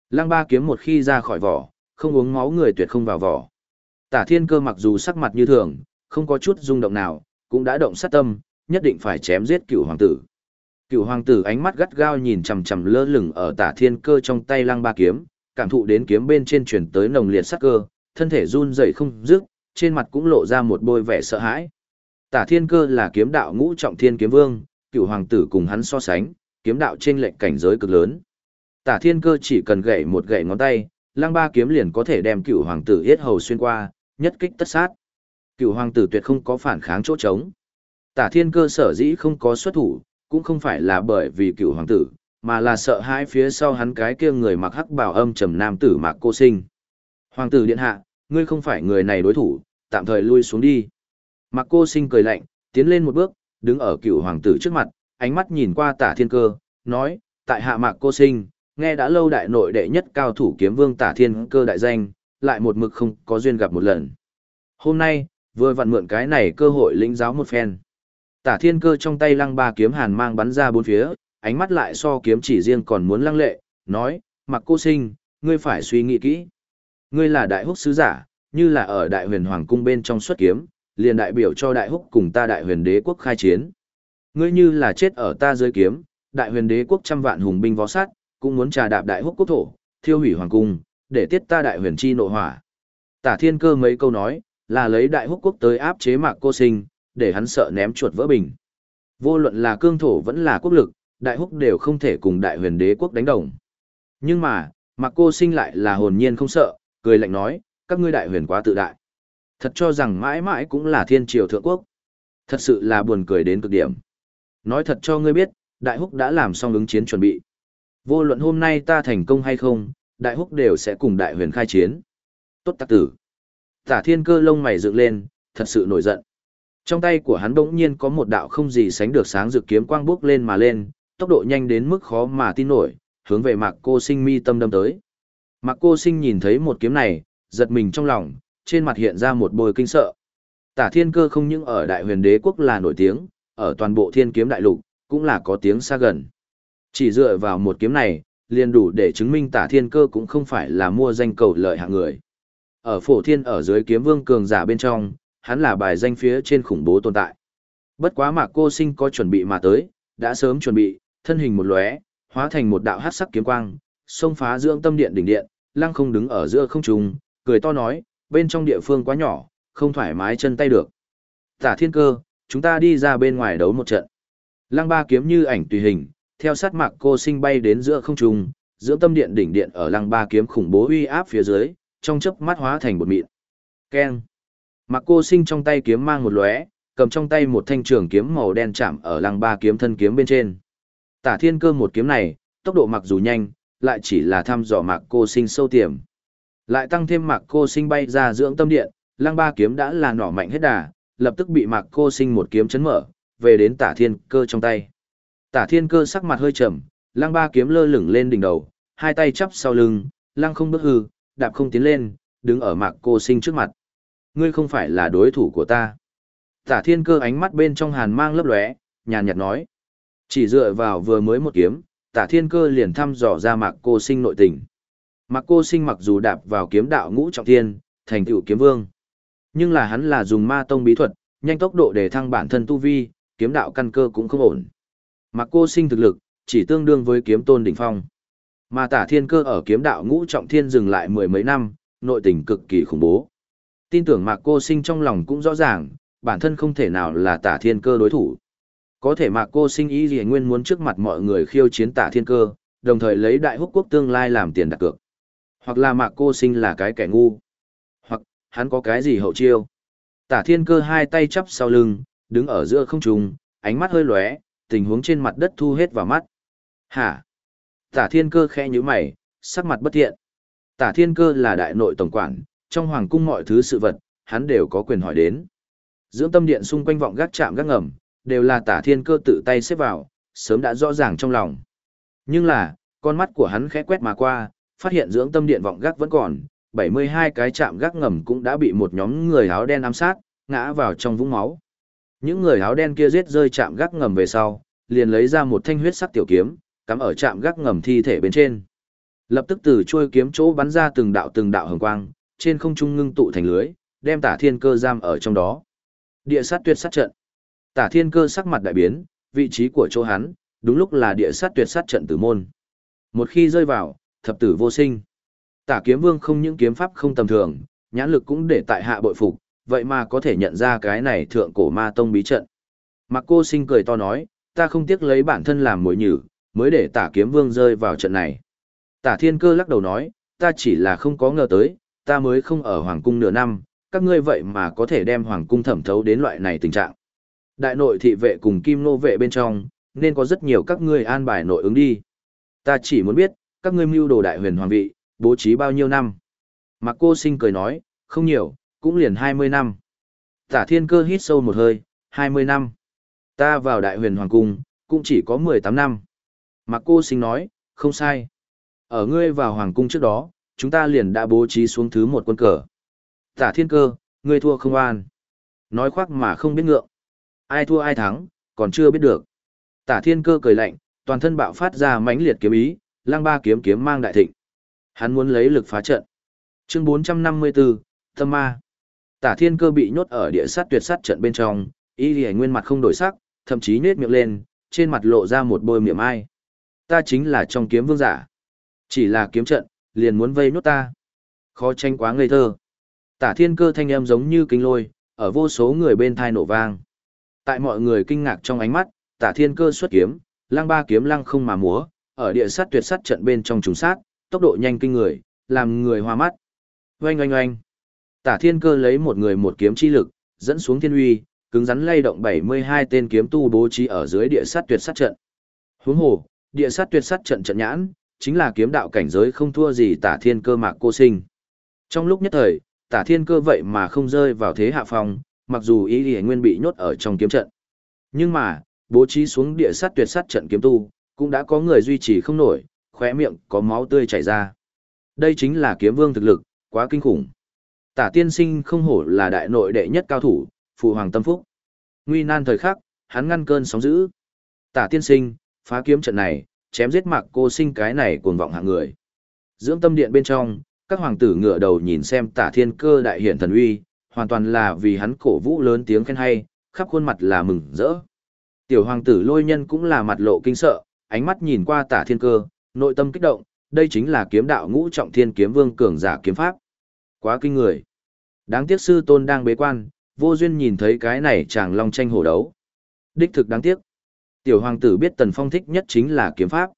Lăng ba kiếm một khi ra khỏi vỏ, không uống máu người tuyệt không vào vỏ. Tả thiên cơ mặc dù sắc mặt như thường, không có chút rung động nào, cũng đã động sát tâm, nhất định phải chém giết cựu hoàng tử. Cựu hoàng tử ánh mắt gắt gao nhìn chằm chằm lơ lửng ở tả thiên cơ trong tay lăng ba kiếm, cảm thụ đến kiếm bên trên chuyển tới nồng liệt sắc cơ, thân thể run rẩy không dứt, trên mặt cũng lộ ra một bôi vẻ sợ hãi. Tả thiên cơ là kiếm đạo ngũ trọng thiên kiếm vương, cựu hoàng tử cùng hắn so sánh, kiếm đạo trên lệnh cảnh giới cực lớn. Tả thiên cơ chỉ cần gậy một gậy ngón tay, lăng ba kiếm liền có thể đem cựu hoàng tử yết hầu xuyên qua, nhất kích tất sát. Cựu hoàng tử tuyệt không có phản kháng chỗ trống. Tả thiên cơ sở dĩ không có xuất thủ, cũng không phải là bởi vì cựu hoàng tử, mà là sợ hãi phía sau hắn cái kia người mặc hắc bảo âm trầm nam tử mạc cô sinh. Hoàng tử điện hạ, ngươi không phải người này đối thủ, tạm thời lui xuống đi. Mạc cô sinh cười lạnh, tiến lên một bước, đứng ở cựu hoàng tử trước mặt, ánh mắt nhìn qua tả thiên cơ, nói, tại hạ mạc cô sinh, nghe đã lâu đại nội đệ nhất cao thủ kiếm vương tả thiên cơ đại danh, lại một mực không có duyên gặp một lần. Hôm nay, vừa vặn mượn cái này cơ hội lĩnh giáo một phen. Tả thiên cơ trong tay lăng ba kiếm hàn mang bắn ra bốn phía, ánh mắt lại so kiếm chỉ riêng còn muốn lăng lệ, nói, mặc cô sinh, ngươi phải suy nghĩ kỹ. Ngươi là đại húc sứ giả, như là ở đại huyền hoàng cung bên trong xuất kiếm, liền đại biểu cho đại húc cùng ta đại huyền đế quốc khai chiến. Ngươi như là chết ở ta dưới kiếm, đại huyền đế quốc trăm vạn hùng binh vó sát, cũng muốn trà đạp đại húc quốc thổ, thiêu hủy hoàng cung, để tiết ta đại huyền chi nội hỏa. Tả thiên cơ mấy câu nói, là lấy đại húc quốc tới áp chế mạc cô sinh, để hắn sợ ném chuột vỡ bình. Vô luận là cương thổ vẫn là quốc lực, đại húc đều không thể cùng đại huyền đế quốc đánh đồng. Nhưng mà, mặc cô sinh lại là hồn nhiên không sợ, cười lạnh nói, các ngươi đại huyền quá tự đại. Thật cho rằng mãi mãi cũng là thiên triều thượng quốc. Thật sự là buồn cười đến cực điểm. Nói thật cho ngươi biết, đại húc đã làm xong ứng chiến chuẩn bị. Vô luận hôm nay ta thành công hay không, đại húc đều sẽ cùng đại huyền khai chiến. Tốt tắc tử. Tả thiên cơ lông mày dựng lên, thật sự nổi giận. Trong tay của hắn bỗng nhiên có một đạo không gì sánh được sáng rực kiếm quang bước lên mà lên, tốc độ nhanh đến mức khó mà tin nổi, hướng về mạc cô sinh mi tâm đâm tới. Mạc cô sinh nhìn thấy một kiếm này, giật mình trong lòng, trên mặt hiện ra một bồi kinh sợ. Tả thiên cơ không những ở đại huyền đế quốc là nổi tiếng, ở toàn bộ thiên kiếm đại lục, cũng là có tiếng xa gần. Chỉ dựa vào một kiếm này, liền đủ để chứng minh tả thiên cơ cũng không phải là mua danh cầu lợi hạng người. Ở phổ thiên ở dưới kiếm vương cường giả bên trong, hắn là bài danh phía trên khủng bố tồn tại. Bất quá mạc cô sinh có chuẩn bị mà tới, đã sớm chuẩn bị, thân hình một lóe, hóa thành một đạo hát sắc kiếm quang, xông phá dưỡng tâm điện đỉnh điện, lăng không đứng ở giữa không trung, cười to nói, bên trong địa phương quá nhỏ, không thoải mái chân tay được. Tả thiên cơ, chúng ta đi ra bên ngoài đấu một trận. Lăng ba kiếm như ảnh tùy hình, theo sát mạc cô sinh bay đến giữa không trung, dưỡng tâm điện đỉnh điện ở lăng ba kiếm khủng bố uy áp phía dưới, trong chớp mắt hóa thành một mịn. Keng. Mặc cô sinh trong tay kiếm mang một lóe, cầm trong tay một thanh trường kiếm màu đen chạm ở lăng ba kiếm thân kiếm bên trên. Tả thiên cơ một kiếm này, tốc độ mặc dù nhanh, lại chỉ là thăm dò mạc cô sinh sâu tiềm. Lại tăng thêm mạc cô sinh bay ra dưỡng tâm điện, lăng ba kiếm đã là nỏ mạnh hết đà, lập tức bị mạc cô sinh một kiếm chấn mở, về đến tả thiên cơ trong tay. Tả thiên cơ sắc mặt hơi trầm, lăng ba kiếm lơ lửng lên đỉnh đầu, hai tay chắp sau lưng, lăng không bước hư, đạp không tiến lên, đứng ở mạc cô sinh trước mặt. Ngươi không phải là đối thủ của ta. Tả thiên cơ ánh mắt bên trong hàn mang lấp lóe, nhàn nhạt nói. Chỉ dựa vào vừa mới một kiếm, tả thiên cơ liền thăm dò ra mạc cô sinh nội tình. Mạc cô sinh mặc dù đạp vào kiếm đạo ngũ trọng thiên, thành tựu kiếm vương. Nhưng là hắn là dùng ma tông bí thuật, nhanh tốc độ để thăng bản thân tu vi, kiếm đạo căn cơ cũng không ổn. Mạc cô sinh thực lực, chỉ tương đương với kiếm tôn đỉnh phong. Mà tả thiên cơ ở kiếm đạo ngũ trọng thiên dừng lại mười mấy năm, nội tình cực kỳ khủng bố. Tin tưởng mạc cô sinh trong lòng cũng rõ ràng, bản thân không thể nào là tả thiên cơ đối thủ. Có thể mạc cô sinh ý gì nguyên muốn trước mặt mọi người khiêu chiến tả thiên cơ, đồng thời lấy đại húc quốc tương lai làm tiền đặt cược. Hoặc là mạc cô sinh là cái kẻ ngu. Hoặc, hắn có cái gì hậu chiêu. Tả thiên cơ hai tay chắp sau lưng, đứng ở giữa không trung, ánh mắt hơi lóe, tình huống trên mặt đất thu hết vào mắt. Hả? Tả thiên cơ khẽ như mày, sắc mặt bất thiện. Tả thiên cơ là đại nội tổng quản, trong hoàng cung mọi thứ sự vật, hắn đều có quyền hỏi đến. Dưỡng tâm điện xung quanh vọng gác chạm gác ngầm, đều là tả thiên cơ tự tay xếp vào, sớm đã rõ ràng trong lòng. Nhưng là, con mắt của hắn khẽ quét mà qua, phát hiện dưỡng tâm điện vọng gác vẫn còn, 72 cái chạm gác ngầm cũng đã bị một nhóm người áo đen ám sát, ngã vào trong vũng máu. Những người áo đen kia giết rơi chạm gác ngầm về sau, liền lấy ra một thanh huyết sắc tiểu kiếm, cắm ở chạm gác ngầm thi thể bên trên. Lập tức từ chuôi kiếm chỗ bắn ra từng đạo từng đạo hồng quang, trên không trung ngưng tụ thành lưới, đem Tả Thiên Cơ giam ở trong đó. Địa sát tuyệt sát trận. Tả Thiên Cơ sắc mặt đại biến, vị trí của chỗ hắn, đúng lúc là địa sát tuyệt sát trận tử môn. Một khi rơi vào, thập tử vô sinh. Tả Kiếm Vương không những kiếm pháp không tầm thường, nhãn lực cũng để tại hạ bội phục, vậy mà có thể nhận ra cái này thượng cổ ma tông bí trận. Mặc cô sinh cười to nói, ta không tiếc lấy bản thân làm mồi nhử, mới để tả kiếm vương rơi vào trận này. Tả thiên cơ lắc đầu nói, ta chỉ là không có ngờ tới, ta mới không ở hoàng cung nửa năm, các ngươi vậy mà có thể đem hoàng cung thẩm thấu đến loại này tình trạng. Đại nội thị vệ cùng kim nô vệ bên trong, nên có rất nhiều các ngươi an bài nội ứng đi. Ta chỉ muốn biết, các ngươi mưu đồ đại huyền hoàng vị, bố trí bao nhiêu năm. Mặc cô sinh cười nói, không nhiều, cũng liền 20 năm. Tả thiên cơ hít sâu một hơi, 20 năm. Ta vào đại huyền hoàng cung, cũng chỉ có 18 năm. Mặc cô sinh nói, không sai. Ở ngươi vào hoàng cung trước đó, chúng ta liền đã bố trí xuống thứ một quân cờ. Tả thiên cơ, ngươi thua không an. Nói khoác mà không biết ngượng. Ai thua ai thắng, còn chưa biết được. Tả thiên cơ cười lạnh, toàn thân bạo phát ra mãnh liệt kiếm ý, lang ba kiếm kiếm mang đại thịnh. Hắn muốn lấy lực phá trận. Chương 454, Tâm Ma. Tả thiên cơ bị nhốt ở địa sát tuyệt sát trận bên trong, y lì nguyên mặt không đổi sắc, thậm chí nết miệng lên, trên mặt lộ ra một bôi miệng ai. Ta chính là trong kiếm vương giả. Chỉ là kiếm trận, liền muốn vây nhốt ta. Khó tranh quá ngây thơ. Tả thiên cơ thanh âm giống như kinh lôi, ở vô số người bên thai nổ vang. Tại mọi người kinh ngạc trong ánh mắt, tả thiên cơ xuất kiếm, lăng ba kiếm lăng không mà múa, ở địa sát tuyệt sát trận bên trong trùng sát, tốc độ nhanh kinh người, làm người hoa mắt. Oanh oanh oanh. Tả thiên cơ lấy một người một kiếm chi lực, dẫn xuống thiên uy, cứng rắn lay động 72 tên kiếm tu bố trí ở dưới địa sát tuyệt sát trận. Huống hồ, địa sát tuyệt sát trận trận nhãn, chính là kiếm đạo cảnh giới không thua gì tả thiên cơ mạc cô sinh. Trong lúc nhất thời, tả thiên cơ vậy mà không rơi vào thế hạ phong, mặc dù ý địa nguyên bị nhốt ở trong kiếm trận. Nhưng mà, bố trí xuống địa sát tuyệt sát trận kiếm tu, cũng đã có người duy trì không nổi, khóe miệng có máu tươi chảy ra. Đây chính là kiếm vương thực lực, quá kinh khủng. Tả tiên sinh không hổ là đại nội đệ nhất cao thủ, phụ hoàng tâm phúc. Nguy nan thời khắc, hắn ngăn cơn sóng dữ. Tả tiên sinh, phá kiếm trận này, chém giết mạc cô sinh cái này cuồng vọng hạng người. Dưỡng tâm điện bên trong, các hoàng tử ngựa đầu nhìn xem tả thiên cơ đại hiển thần uy, hoàn toàn là vì hắn cổ vũ lớn tiếng khen hay, khắp khuôn mặt là mừng rỡ. Tiểu hoàng tử lôi nhân cũng là mặt lộ kinh sợ, ánh mắt nhìn qua tả thiên cơ, nội tâm kích động, đây chính là kiếm đạo ngũ trọng thiên kiếm vương cường giả kiếm pháp. Quá kinh người. Đáng tiếc sư tôn đang bế quan, vô duyên nhìn thấy cái này chàng long tranh hổ đấu. Đích thực đáng tiếc. Tiểu hoàng tử biết tần phong thích nhất chính là kiếm pháp.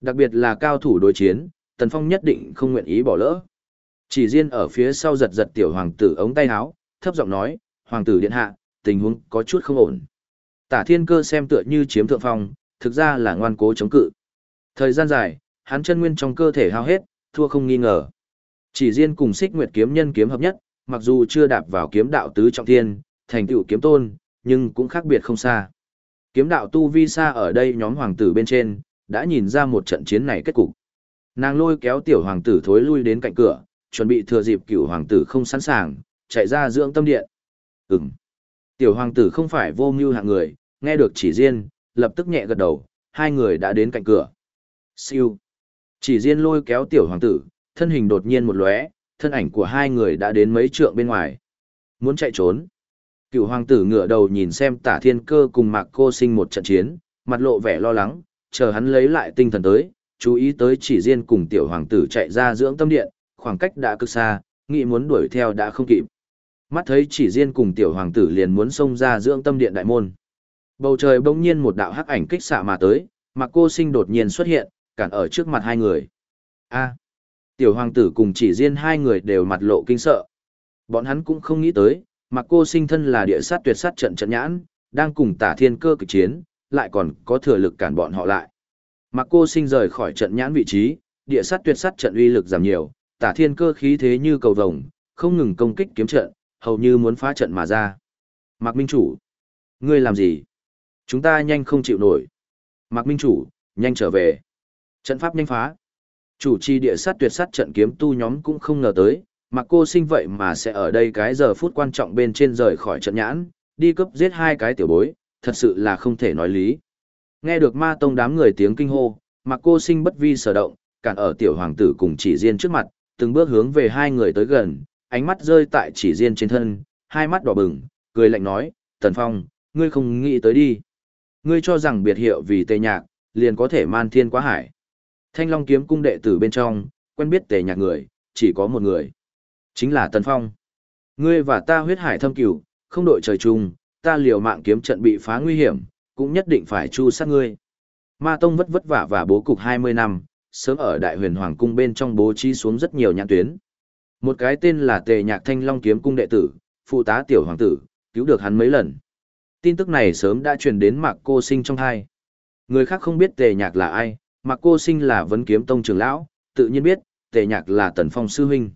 Đặc biệt là cao thủ đối chiến, Tần Phong nhất định không nguyện ý bỏ lỡ. Chỉ riêng ở phía sau giật giật tiểu hoàng tử ống tay áo, thấp giọng nói, hoàng tử điện hạ, tình huống có chút không ổn. Tả thiên cơ xem tựa như chiếm thượng phong, thực ra là ngoan cố chống cự. Thời gian dài, hắn chân nguyên trong cơ thể hao hết, thua không nghi ngờ. Chỉ riêng cùng xích nguyệt kiếm nhân kiếm hợp nhất, mặc dù chưa đạp vào kiếm đạo tứ trọng thiên, thành tựu kiếm tôn, nhưng cũng khác biệt không xa. Kiếm đạo tu vi xa ở đây nhóm hoàng tử bên trên, đã nhìn ra một trận chiến này kết cục. Nàng lôi kéo tiểu hoàng tử thối lui đến cạnh cửa, chuẩn bị thừa dịp cửu hoàng tử không sẵn sàng, chạy ra dưỡng tâm điện. Ừm. Tiểu hoàng tử không phải vô mưu hạng người, nghe được chỉ riêng, lập tức nhẹ gật đầu, hai người đã đến cạnh cửa. Siêu. Chỉ riêng lôi kéo tiểu hoàng tử, thân hình đột nhiên một lóe, thân ảnh của hai người đã đến mấy trượng bên ngoài. Muốn chạy trốn. Cựu hoàng tử ngửa đầu nhìn xem tả thiên cơ cùng mạc cô sinh một trận chiến, mặt lộ vẻ lo lắng, chờ hắn lấy lại tinh thần tới, chú ý tới chỉ riêng cùng tiểu hoàng tử chạy ra dưỡng tâm điện, khoảng cách đã cực xa, nghĩ muốn đuổi theo đã không kịp. Mắt thấy chỉ riêng cùng tiểu hoàng tử liền muốn xông ra dưỡng tâm điện đại môn. Bầu trời bỗng nhiên một đạo hắc ảnh kích xạ mà tới, mạc cô sinh đột nhiên xuất hiện, cản ở trước mặt hai người. A. tiểu hoàng tử cùng chỉ riêng hai người đều mặt lộ kinh sợ. Bọn hắn cũng không nghĩ tới, Mặc cô sinh thân là địa sát tuyệt sát trận trận nhãn, đang cùng tả thiên cơ cực chiến, lại còn có thừa lực cản bọn họ lại. Mặc cô sinh rời khỏi trận nhãn vị trí, địa sát tuyệt sát trận uy lực giảm nhiều, tả thiên cơ khí thế như cầu vồng, không ngừng công kích kiếm trận, hầu như muốn phá trận mà ra. Mạc Minh Chủ, ngươi làm gì? Chúng ta nhanh không chịu nổi. Mạc Minh Chủ, nhanh trở về. Trận pháp nhanh phá. Chủ trì địa sát tuyệt sát trận kiếm tu nhóm cũng không ngờ tới, Mặc cô sinh vậy mà sẽ ở đây cái giờ phút quan trọng bên trên rời khỏi trận nhãn, đi cướp giết hai cái tiểu bối, thật sự là không thể nói lý. Nghe được ma tông đám người tiếng kinh hô, mặc cô sinh bất vi sở động, cản ở tiểu hoàng tử cùng chỉ riêng trước mặt, từng bước hướng về hai người tới gần, ánh mắt rơi tại chỉ riêng trên thân, hai mắt đỏ bừng, cười lạnh nói, Tần Phong, ngươi không nghĩ tới đi. Ngươi cho rằng biệt hiệu vì tề nhạc, liền có thể man thiên quá hải. Thanh Long kiếm cung đệ tử bên trong, quen biết tề nhạc người, chỉ có một người. Chính là Tần Phong. Ngươi và ta huyết hải thâm cửu, không đội trời chung, ta liều mạng kiếm trận bị phá nguy hiểm, cũng nhất định phải chu sát ngươi. Ma Tông vất vất vả và bố cục 20 năm, sớm ở Đại Huyền Hoàng cung bên trong bố trí xuống rất nhiều nhãn tuyến. Một cái tên là Tề Nhạc Thanh Long kiếm cung đệ tử, phụ tá tiểu hoàng tử, cứu được hắn mấy lần. Tin tức này sớm đã truyền đến Mạc Cô Sinh trong hai. Người khác không biết Tề Nhạc là ai, Mạc Cô Sinh là vấn kiếm tông trưởng lão, tự nhiên biết, Tề Nhạc là Tần Phong sư huynh.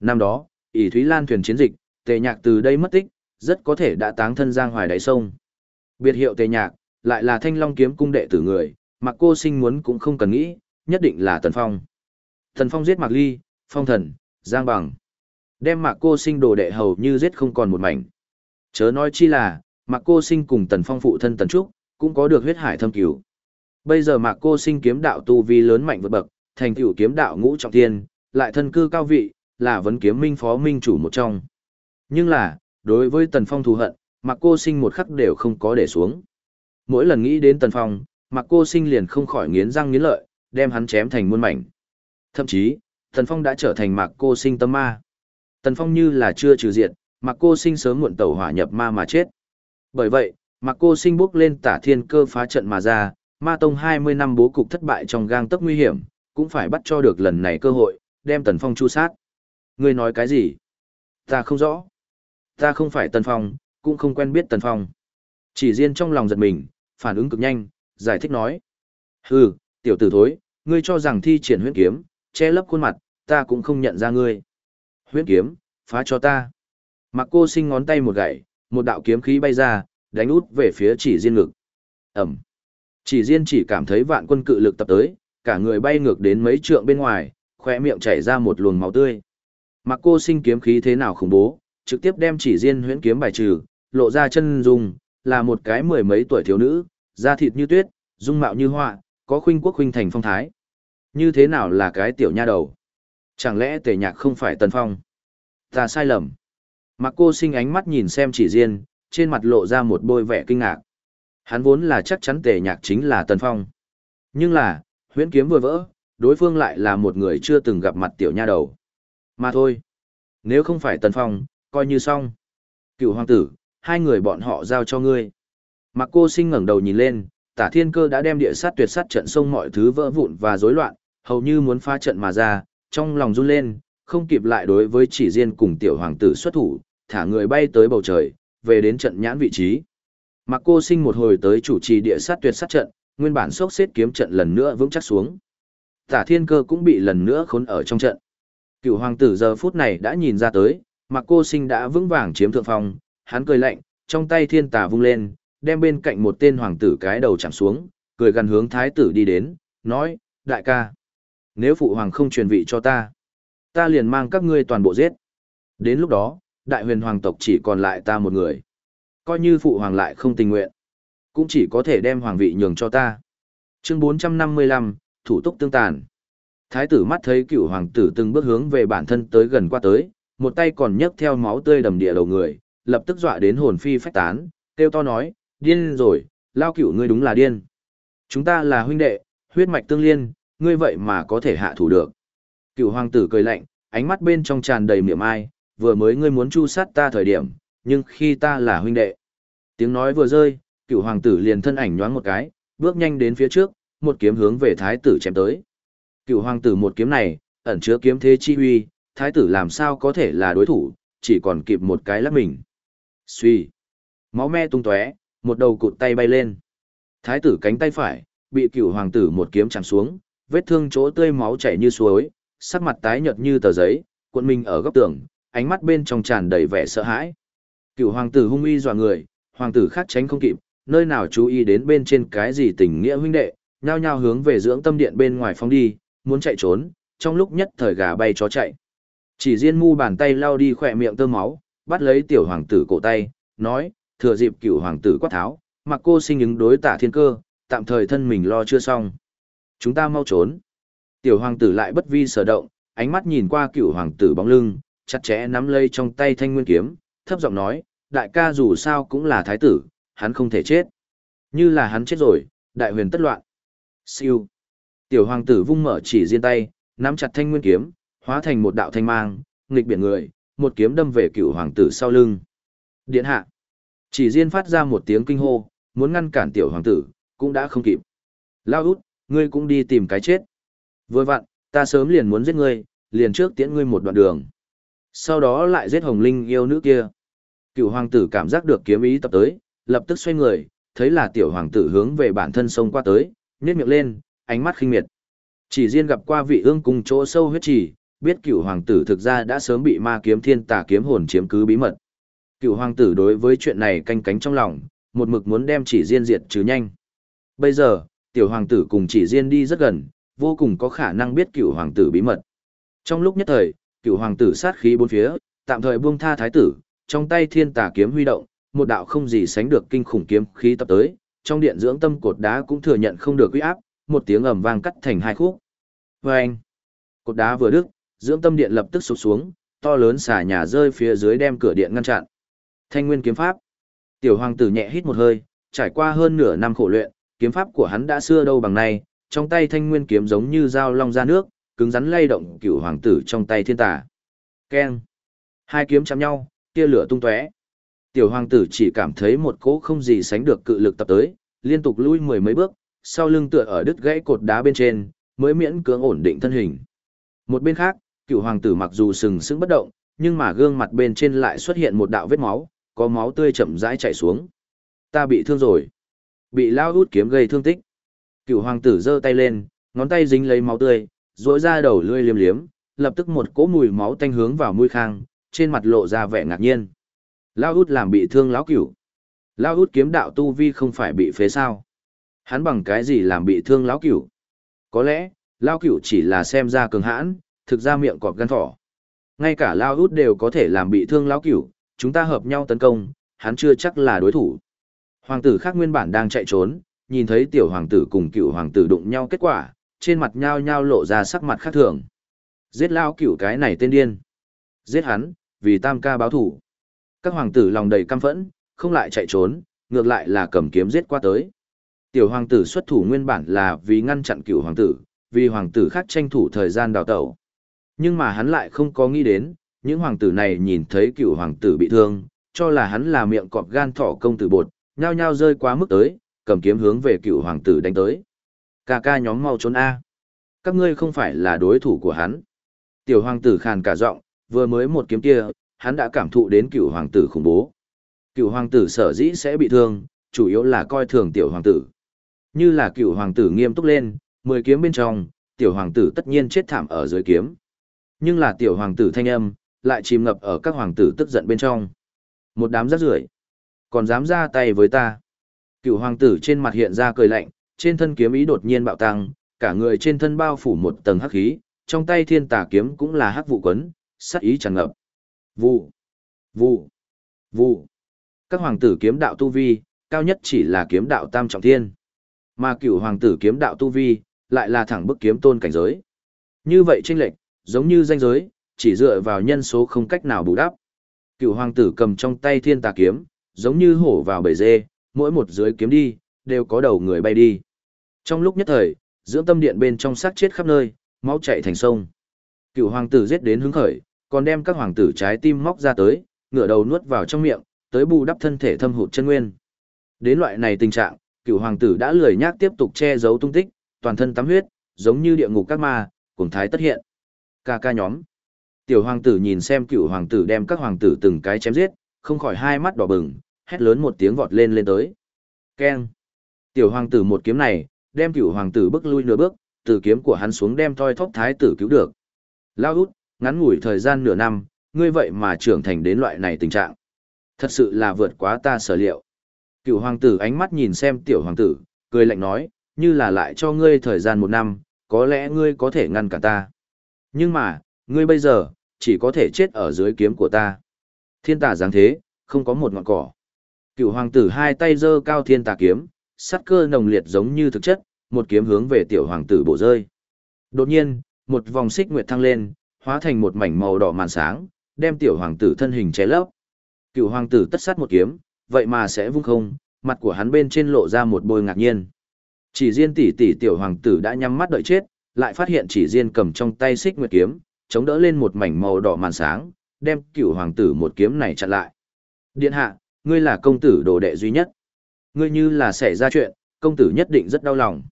Năm đó, ỷ Thúy Lan thuyền chiến dịch, tề nhạc từ đây mất tích, rất có thể đã táng thân giang hoài đáy sông. Biệt hiệu tề nhạc, lại là thanh long kiếm cung đệ tử người, mặc cô sinh muốn cũng không cần nghĩ, nhất định là Tần Phong. Tần Phong giết Mạc Ly, Phong Thần, Giang Bằng. Đem Mạc cô sinh đồ đệ hầu như giết không còn một mảnh. Chớ nói chi là, Mạc cô sinh cùng Tần Phong phụ thân Tần Trúc, cũng có được huyết hải thâm cứu. Bây giờ Mạc cô sinh kiếm đạo tu vi lớn mạnh vượt bậc, thành tựu kiếm đạo ngũ trọng thiên, lại thân cư cao vị, là vấn kiếm minh phó minh chủ một trong. Nhưng là, đối với Tần Phong thù hận, mặc cô sinh một khắc đều không có để xuống. Mỗi lần nghĩ đến Tần Phong, mặc cô sinh liền không khỏi nghiến răng nghiến lợi, đem hắn chém thành muôn mảnh. Thậm chí, Tần Phong đã trở thành mặc cô sinh tâm ma. Tần Phong như là chưa trừ diệt, mặc cô sinh sớm muộn tẩu hỏa nhập ma mà chết. Bởi vậy, mặc cô sinh bước lên tả thiên cơ phá trận mà ra, ma tông 20 năm bố cục thất bại trong gang tấc nguy hiểm, cũng phải bắt cho được lần này cơ hội, đem Tần Phong chu sát. Ngươi nói cái gì? Ta không rõ. Ta không phải Tần Phong, cũng không quen biết Tần Phong. Chỉ riêng trong lòng giật mình, phản ứng cực nhanh, giải thích nói. Hừ, tiểu tử thối, ngươi cho rằng thi triển huyễn kiếm, che lấp khuôn mặt, ta cũng không nhận ra ngươi. Huyễn kiếm, phá cho ta. Mặc cô sinh ngón tay một gậy, một đạo kiếm khí bay ra, đánh út về phía chỉ riêng ngực. Ẩm. Chỉ riêng chỉ cảm thấy vạn quân cự lực tập tới, cả người bay ngược đến mấy trượng bên ngoài, khỏe miệng chảy ra một luồng máu tươi. Mặc cô sinh kiếm khí thế nào khủng bố, trực tiếp đem chỉ riêng huyễn kiếm bài trừ, lộ ra chân dung, là một cái mười mấy tuổi thiếu nữ, da thịt như tuyết, dung mạo như họa, có khuynh quốc khuynh thành phong thái. Như thế nào là cái tiểu nha đầu? Chẳng lẽ tề nhạc không phải tần phong? Ta sai lầm. Mặc cô sinh ánh mắt nhìn xem chỉ riêng, trên mặt lộ ra một bôi vẻ kinh ngạc. Hắn vốn là chắc chắn tề nhạc chính là tần phong. Nhưng là, huyễn kiếm vừa vỡ, đối phương lại là một người chưa từng gặp mặt tiểu nha đầu. Mà thôi. Nếu không phải Tần Phong, coi như xong. Cựu hoàng tử, hai người bọn họ giao cho ngươi. Mặc cô sinh ngẩng đầu nhìn lên, Tả Thiên Cơ đã đem địa sát tuyệt sát trận sông mọi thứ vỡ vụn và rối loạn, hầu như muốn phá trận mà ra, trong lòng run lên, không kịp lại đối với chỉ riêng cùng tiểu hoàng tử xuất thủ, thả người bay tới bầu trời, về đến trận nhãn vị trí. Mặc cô sinh một hồi tới chủ trì địa sát tuyệt sát trận, nguyên bản sốc xếp kiếm trận lần nữa vững chắc xuống. Tả thiên cơ cũng bị lần nữa khốn ở trong trận. Cựu hoàng tử giờ phút này đã nhìn ra tới, mặc cô sinh đã vững vàng chiếm thượng phong, hắn cười lạnh, trong tay thiên tà vung lên, đem bên cạnh một tên hoàng tử cái đầu chạm xuống, cười gần hướng thái tử đi đến, nói, đại ca, nếu phụ hoàng không truyền vị cho ta, ta liền mang các ngươi toàn bộ giết. Đến lúc đó, đại huyền hoàng tộc chỉ còn lại ta một người. Coi như phụ hoàng lại không tình nguyện, cũng chỉ có thể đem hoàng vị nhường cho ta. Chương 455, thủ túc tương tàn. Thái tử mắt thấy cựu hoàng tử từng bước hướng về bản thân tới gần qua tới, một tay còn nhấc theo máu tươi đầm địa đầu người, lập tức dọa đến hồn phi phách tán, kêu to nói, điên rồi, lao cựu ngươi đúng là điên. Chúng ta là huynh đệ, huyết mạch tương liên, ngươi vậy mà có thể hạ thủ được. Cựu hoàng tử cười lạnh, ánh mắt bên trong tràn đầy miệng ai, vừa mới ngươi muốn chu sát ta thời điểm, nhưng khi ta là huynh đệ. Tiếng nói vừa rơi, cựu hoàng tử liền thân ảnh nhoáng một cái, bước nhanh đến phía trước, một kiếm hướng về thái tử chém tới. Cựu hoàng tử một kiếm này, ẩn chứa kiếm thế chi huy, thái tử làm sao có thể là đối thủ, chỉ còn kịp một cái lắc mình. Suy. Máu me tung tóe, một đầu cụt tay bay lên. Thái tử cánh tay phải, bị cựu hoàng tử một kiếm chạm xuống, vết thương chỗ tươi máu chảy như suối, sắc mặt tái nhợt như tờ giấy, cuộn mình ở góc tường, ánh mắt bên trong tràn đầy vẻ sợ hãi. Cựu hoàng tử hung uy dọa người, hoàng tử khác tránh không kịp, nơi nào chú ý đến bên trên cái gì tình nghĩa huynh đệ, nhao nhao hướng về dưỡng tâm điện bên ngoài phóng đi, muốn chạy trốn, trong lúc nhất thời gà bay chó chạy. Chỉ riêng mu bàn tay lao đi khỏe miệng tơ máu, bắt lấy tiểu hoàng tử cổ tay, nói, thừa dịp cựu hoàng tử quát tháo, mặc cô sinh ứng đối tả thiên cơ, tạm thời thân mình lo chưa xong. Chúng ta mau trốn. Tiểu hoàng tử lại bất vi sở động, ánh mắt nhìn qua cựu hoàng tử bóng lưng, chặt chẽ nắm lấy trong tay thanh nguyên kiếm, thấp giọng nói, đại ca dù sao cũng là thái tử, hắn không thể chết. Như là hắn chết rồi, đại huyền tất loạn. Siêu. Tiểu hoàng tử vung mở chỉ riêng tay, nắm chặt thanh nguyên kiếm, hóa thành một đạo thanh mang, nghịch biển người, một kiếm đâm về cựu hoàng tử sau lưng. Điện hạ. Chỉ riêng phát ra một tiếng kinh hô, muốn ngăn cản tiểu hoàng tử, cũng đã không kịp. Lao út, ngươi cũng đi tìm cái chết. Vừa vặn, ta sớm liền muốn giết ngươi, liền trước tiễn ngươi một đoạn đường. Sau đó lại giết hồng linh yêu nữ kia. Cựu hoàng tử cảm giác được kiếm ý tập tới, lập tức xoay người, thấy là tiểu hoàng tử hướng về bản thân sông qua tới, nhếch miệng lên, ánh mắt khinh miệt. Chỉ riêng gặp qua vị ương cùng chỗ sâu huyết trì, biết cựu hoàng tử thực ra đã sớm bị ma kiếm thiên tà kiếm hồn chiếm cứ bí mật. Cựu hoàng tử đối với chuyện này canh cánh trong lòng, một mực muốn đem chỉ riêng diệt trừ nhanh. Bây giờ, tiểu hoàng tử cùng chỉ riêng đi rất gần, vô cùng có khả năng biết cựu hoàng tử bí mật. Trong lúc nhất thời, cựu hoàng tử sát khí bốn phía, tạm thời buông tha thái tử, trong tay thiên tà kiếm huy động, một đạo không gì sánh được kinh khủng kiếm khí tập tới, trong điện dưỡng tâm cột đá cũng thừa nhận không được uy áp, một tiếng ầm vang cắt thành hai khúc. Vâng! Cột đá vừa đứt, dưỡng tâm điện lập tức sụp xuống, to lớn xà nhà rơi phía dưới đem cửa điện ngăn chặn. Thanh nguyên kiếm pháp. Tiểu hoàng tử nhẹ hít một hơi, trải qua hơn nửa năm khổ luyện, kiếm pháp của hắn đã xưa đâu bằng nay, trong tay thanh nguyên kiếm giống như dao long ra nước, cứng rắn lay động cửu hoàng tử trong tay thiên tà. Keng. Hai kiếm chạm nhau, tia lửa tung tóe. Tiểu hoàng tử chỉ cảm thấy một cỗ không gì sánh được cự lực tập tới, liên tục lui mười mấy bước, sau lưng tựa ở đứt gãy cột đá bên trên, mới miễn cưỡng ổn định thân hình. Một bên khác, cựu hoàng tử mặc dù sừng sững bất động, nhưng mà gương mặt bên trên lại xuất hiện một đạo vết máu, có máu tươi chậm rãi chảy xuống. Ta bị thương rồi. Bị lao hút kiếm gây thương tích. Cựu hoàng tử giơ tay lên, ngón tay dính lấy máu tươi, rỗi ra đầu lươi liếm liếm, lập tức một cỗ mùi máu tanh hướng vào mũi khang, trên mặt lộ ra vẻ ngạc nhiên. Lao hút làm bị thương lão cửu. Lao hút kiếm đạo tu vi không phải bị phế sao. Hắn bằng cái gì làm bị thương lão cửu? Có lẽ, lão cửu chỉ là xem ra cường hãn, thực ra miệng cọp gan thỏ. Ngay cả Lao út đều có thể làm bị thương lão cửu, chúng ta hợp nhau tấn công, hắn chưa chắc là đối thủ. Hoàng tử khác nguyên bản đang chạy trốn, nhìn thấy tiểu hoàng tử cùng cựu hoàng tử đụng nhau kết quả, trên mặt nhao nhao lộ ra sắc mặt khác thường. Giết lao cựu cái này tên điên. Giết hắn, vì tam ca báo thủ. Các hoàng tử lòng đầy căm phẫn, không lại chạy trốn, ngược lại là cầm kiếm giết qua tới. Tiểu hoàng tử xuất thủ nguyên bản là vì ngăn chặn cựu hoàng tử, vì hoàng tử khác tranh thủ thời gian đào tẩu. Nhưng mà hắn lại không có nghĩ đến, những hoàng tử này nhìn thấy cựu hoàng tử bị thương, cho là hắn là miệng cọp gan thỏ công tử bột, nhao nhao rơi quá mức tới, cầm kiếm hướng về cựu hoàng tử đánh tới. Ca ca nhóm mau trốn A. Các ngươi không phải là đối thủ của hắn. Tiểu hoàng tử khàn cả giọng, vừa mới một kiếm kia, hắn đã cảm thụ đến cựu hoàng tử khủng bố. Cựu hoàng tử sở dĩ sẽ bị thương, chủ yếu là coi thường tiểu hoàng tử. Như là cựu hoàng tử nghiêm túc lên, mười kiếm bên trong, tiểu hoàng tử tất nhiên chết thảm ở dưới kiếm. Nhưng là tiểu hoàng tử thanh âm, lại chìm ngập ở các hoàng tử tức giận bên trong. Một đám rác rưởi còn dám ra tay với ta. Cựu hoàng tử trên mặt hiện ra cười lạnh, trên thân kiếm ý đột nhiên bạo tăng, cả người trên thân bao phủ một tầng hắc khí, trong tay thiên tà kiếm cũng là hắc vụ quấn, sát ý tràn ngập. Vụ, vụ, vụ. Các hoàng tử kiếm đạo tu vi, cao nhất chỉ là kiếm đạo tam trọng thiên. Mà cựu hoàng tử kiếm đạo tu vi, lại là thẳng bức kiếm tôn cảnh giới. Như vậy chênh lệch, giống như danh giới, chỉ dựa vào nhân số không cách nào bù đắp. Cựu hoàng tử cầm trong tay thiên tà kiếm, giống như hổ vào bầy dê, mỗi một dưới kiếm đi, đều có đầu người bay đi. Trong lúc nhất thời, dưỡng tâm điện bên trong xác chết khắp nơi, máu chảy thành sông. Cựu hoàng tử giết đến hứng khởi, còn đem các hoàng tử trái tim móc ra tới, ngửa đầu nuốt vào trong miệng, tới bù đắp thân thể thâm hụt chân nguyên. Đến loại này tình trạng, cựu hoàng tử đã lười nhác tiếp tục che giấu tung tích, toàn thân tắm huyết, giống như địa ngục các ma, cùng thái tất hiện. Ca ca nhóm. Tiểu hoàng tử nhìn xem cựu hoàng tử đem các hoàng tử từng cái chém giết, không khỏi hai mắt đỏ bừng, hét lớn một tiếng vọt lên lên tới. Keng. Tiểu hoàng tử một kiếm này, đem cựu hoàng tử bước lui nửa bước, từ kiếm của hắn xuống đem thoi thóp thái tử cứu được. Lao út, ngắn ngủi thời gian nửa năm, ngươi vậy mà trưởng thành đến loại này tình trạng. Thật sự là vượt quá ta sở liệu. Cựu hoàng tử ánh mắt nhìn xem tiểu hoàng tử, cười lạnh nói, như là lại cho ngươi thời gian một năm, có lẽ ngươi có thể ngăn cả ta. Nhưng mà, ngươi bây giờ, chỉ có thể chết ở dưới kiếm của ta. Thiên tà dáng thế, không có một ngọn cỏ. Cựu hoàng tử hai tay giơ cao thiên tà kiếm, sắt cơ nồng liệt giống như thực chất, một kiếm hướng về tiểu hoàng tử bổ rơi. Đột nhiên, một vòng xích nguyệt thăng lên, hóa thành một mảnh màu đỏ màn sáng, đem tiểu hoàng tử thân hình che lấp. Cựu hoàng tử tất sát một kiếm, vậy mà sẽ vung không, mặt của hắn bên trên lộ ra một bôi ngạc nhiên. Chỉ riêng tỷ tỷ tiểu hoàng tử đã nhắm mắt đợi chết, lại phát hiện chỉ riêng cầm trong tay xích nguyệt kiếm, chống đỡ lên một mảnh màu đỏ màn sáng, đem cửu hoàng tử một kiếm này chặn lại. Điện hạ, ngươi là công tử đồ đệ duy nhất. Ngươi như là xảy ra chuyện, công tử nhất định rất đau lòng.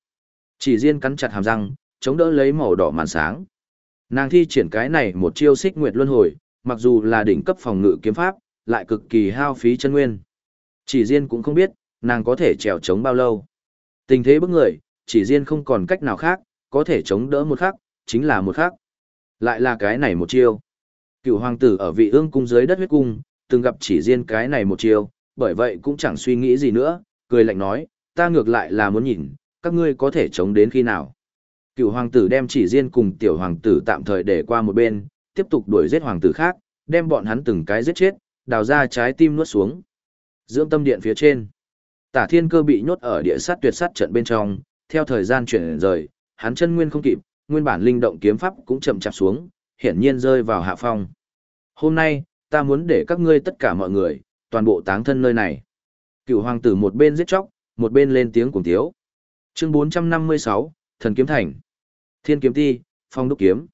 Chỉ riêng cắn chặt hàm răng, chống đỡ lấy màu đỏ màn sáng. Nàng thi triển cái này một chiêu xích nguyệt luân hồi, mặc dù là đỉnh cấp phòng ngự kiếm pháp, lại cực kỳ hao phí chân nguyên. Chỉ riêng cũng không biết, nàng có thể trèo chống bao lâu. Tình thế bức người, chỉ riêng không còn cách nào khác, có thể chống đỡ một khắc, chính là một khắc. Lại là cái này một chiêu. Cựu hoàng tử ở vị ương cung dưới đất huyết cung, từng gặp chỉ riêng cái này một chiêu, bởi vậy cũng chẳng suy nghĩ gì nữa, cười lạnh nói, ta ngược lại là muốn nhìn, các ngươi có thể chống đến khi nào. Cựu hoàng tử đem chỉ riêng cùng tiểu hoàng tử tạm thời để qua một bên, tiếp tục đuổi giết hoàng tử khác, đem bọn hắn từng cái giết chết, đào ra trái tim nuốt xuống. Dưỡng tâm điện phía trên. Tả thiên cơ bị nhốt ở địa sát tuyệt sát trận bên trong, theo thời gian chuyển rời, hắn chân nguyên không kịp, nguyên bản linh động kiếm pháp cũng chậm chạp xuống, hiển nhiên rơi vào hạ phong. Hôm nay, ta muốn để các ngươi tất cả mọi người, toàn bộ táng thân nơi này. Cựu hoàng tử một bên giết chóc, một bên lên tiếng cùng thiếu. Chương 456, Thần Kiếm Thành. Thiên Kiếm Ti, Phong Đúc Kiếm.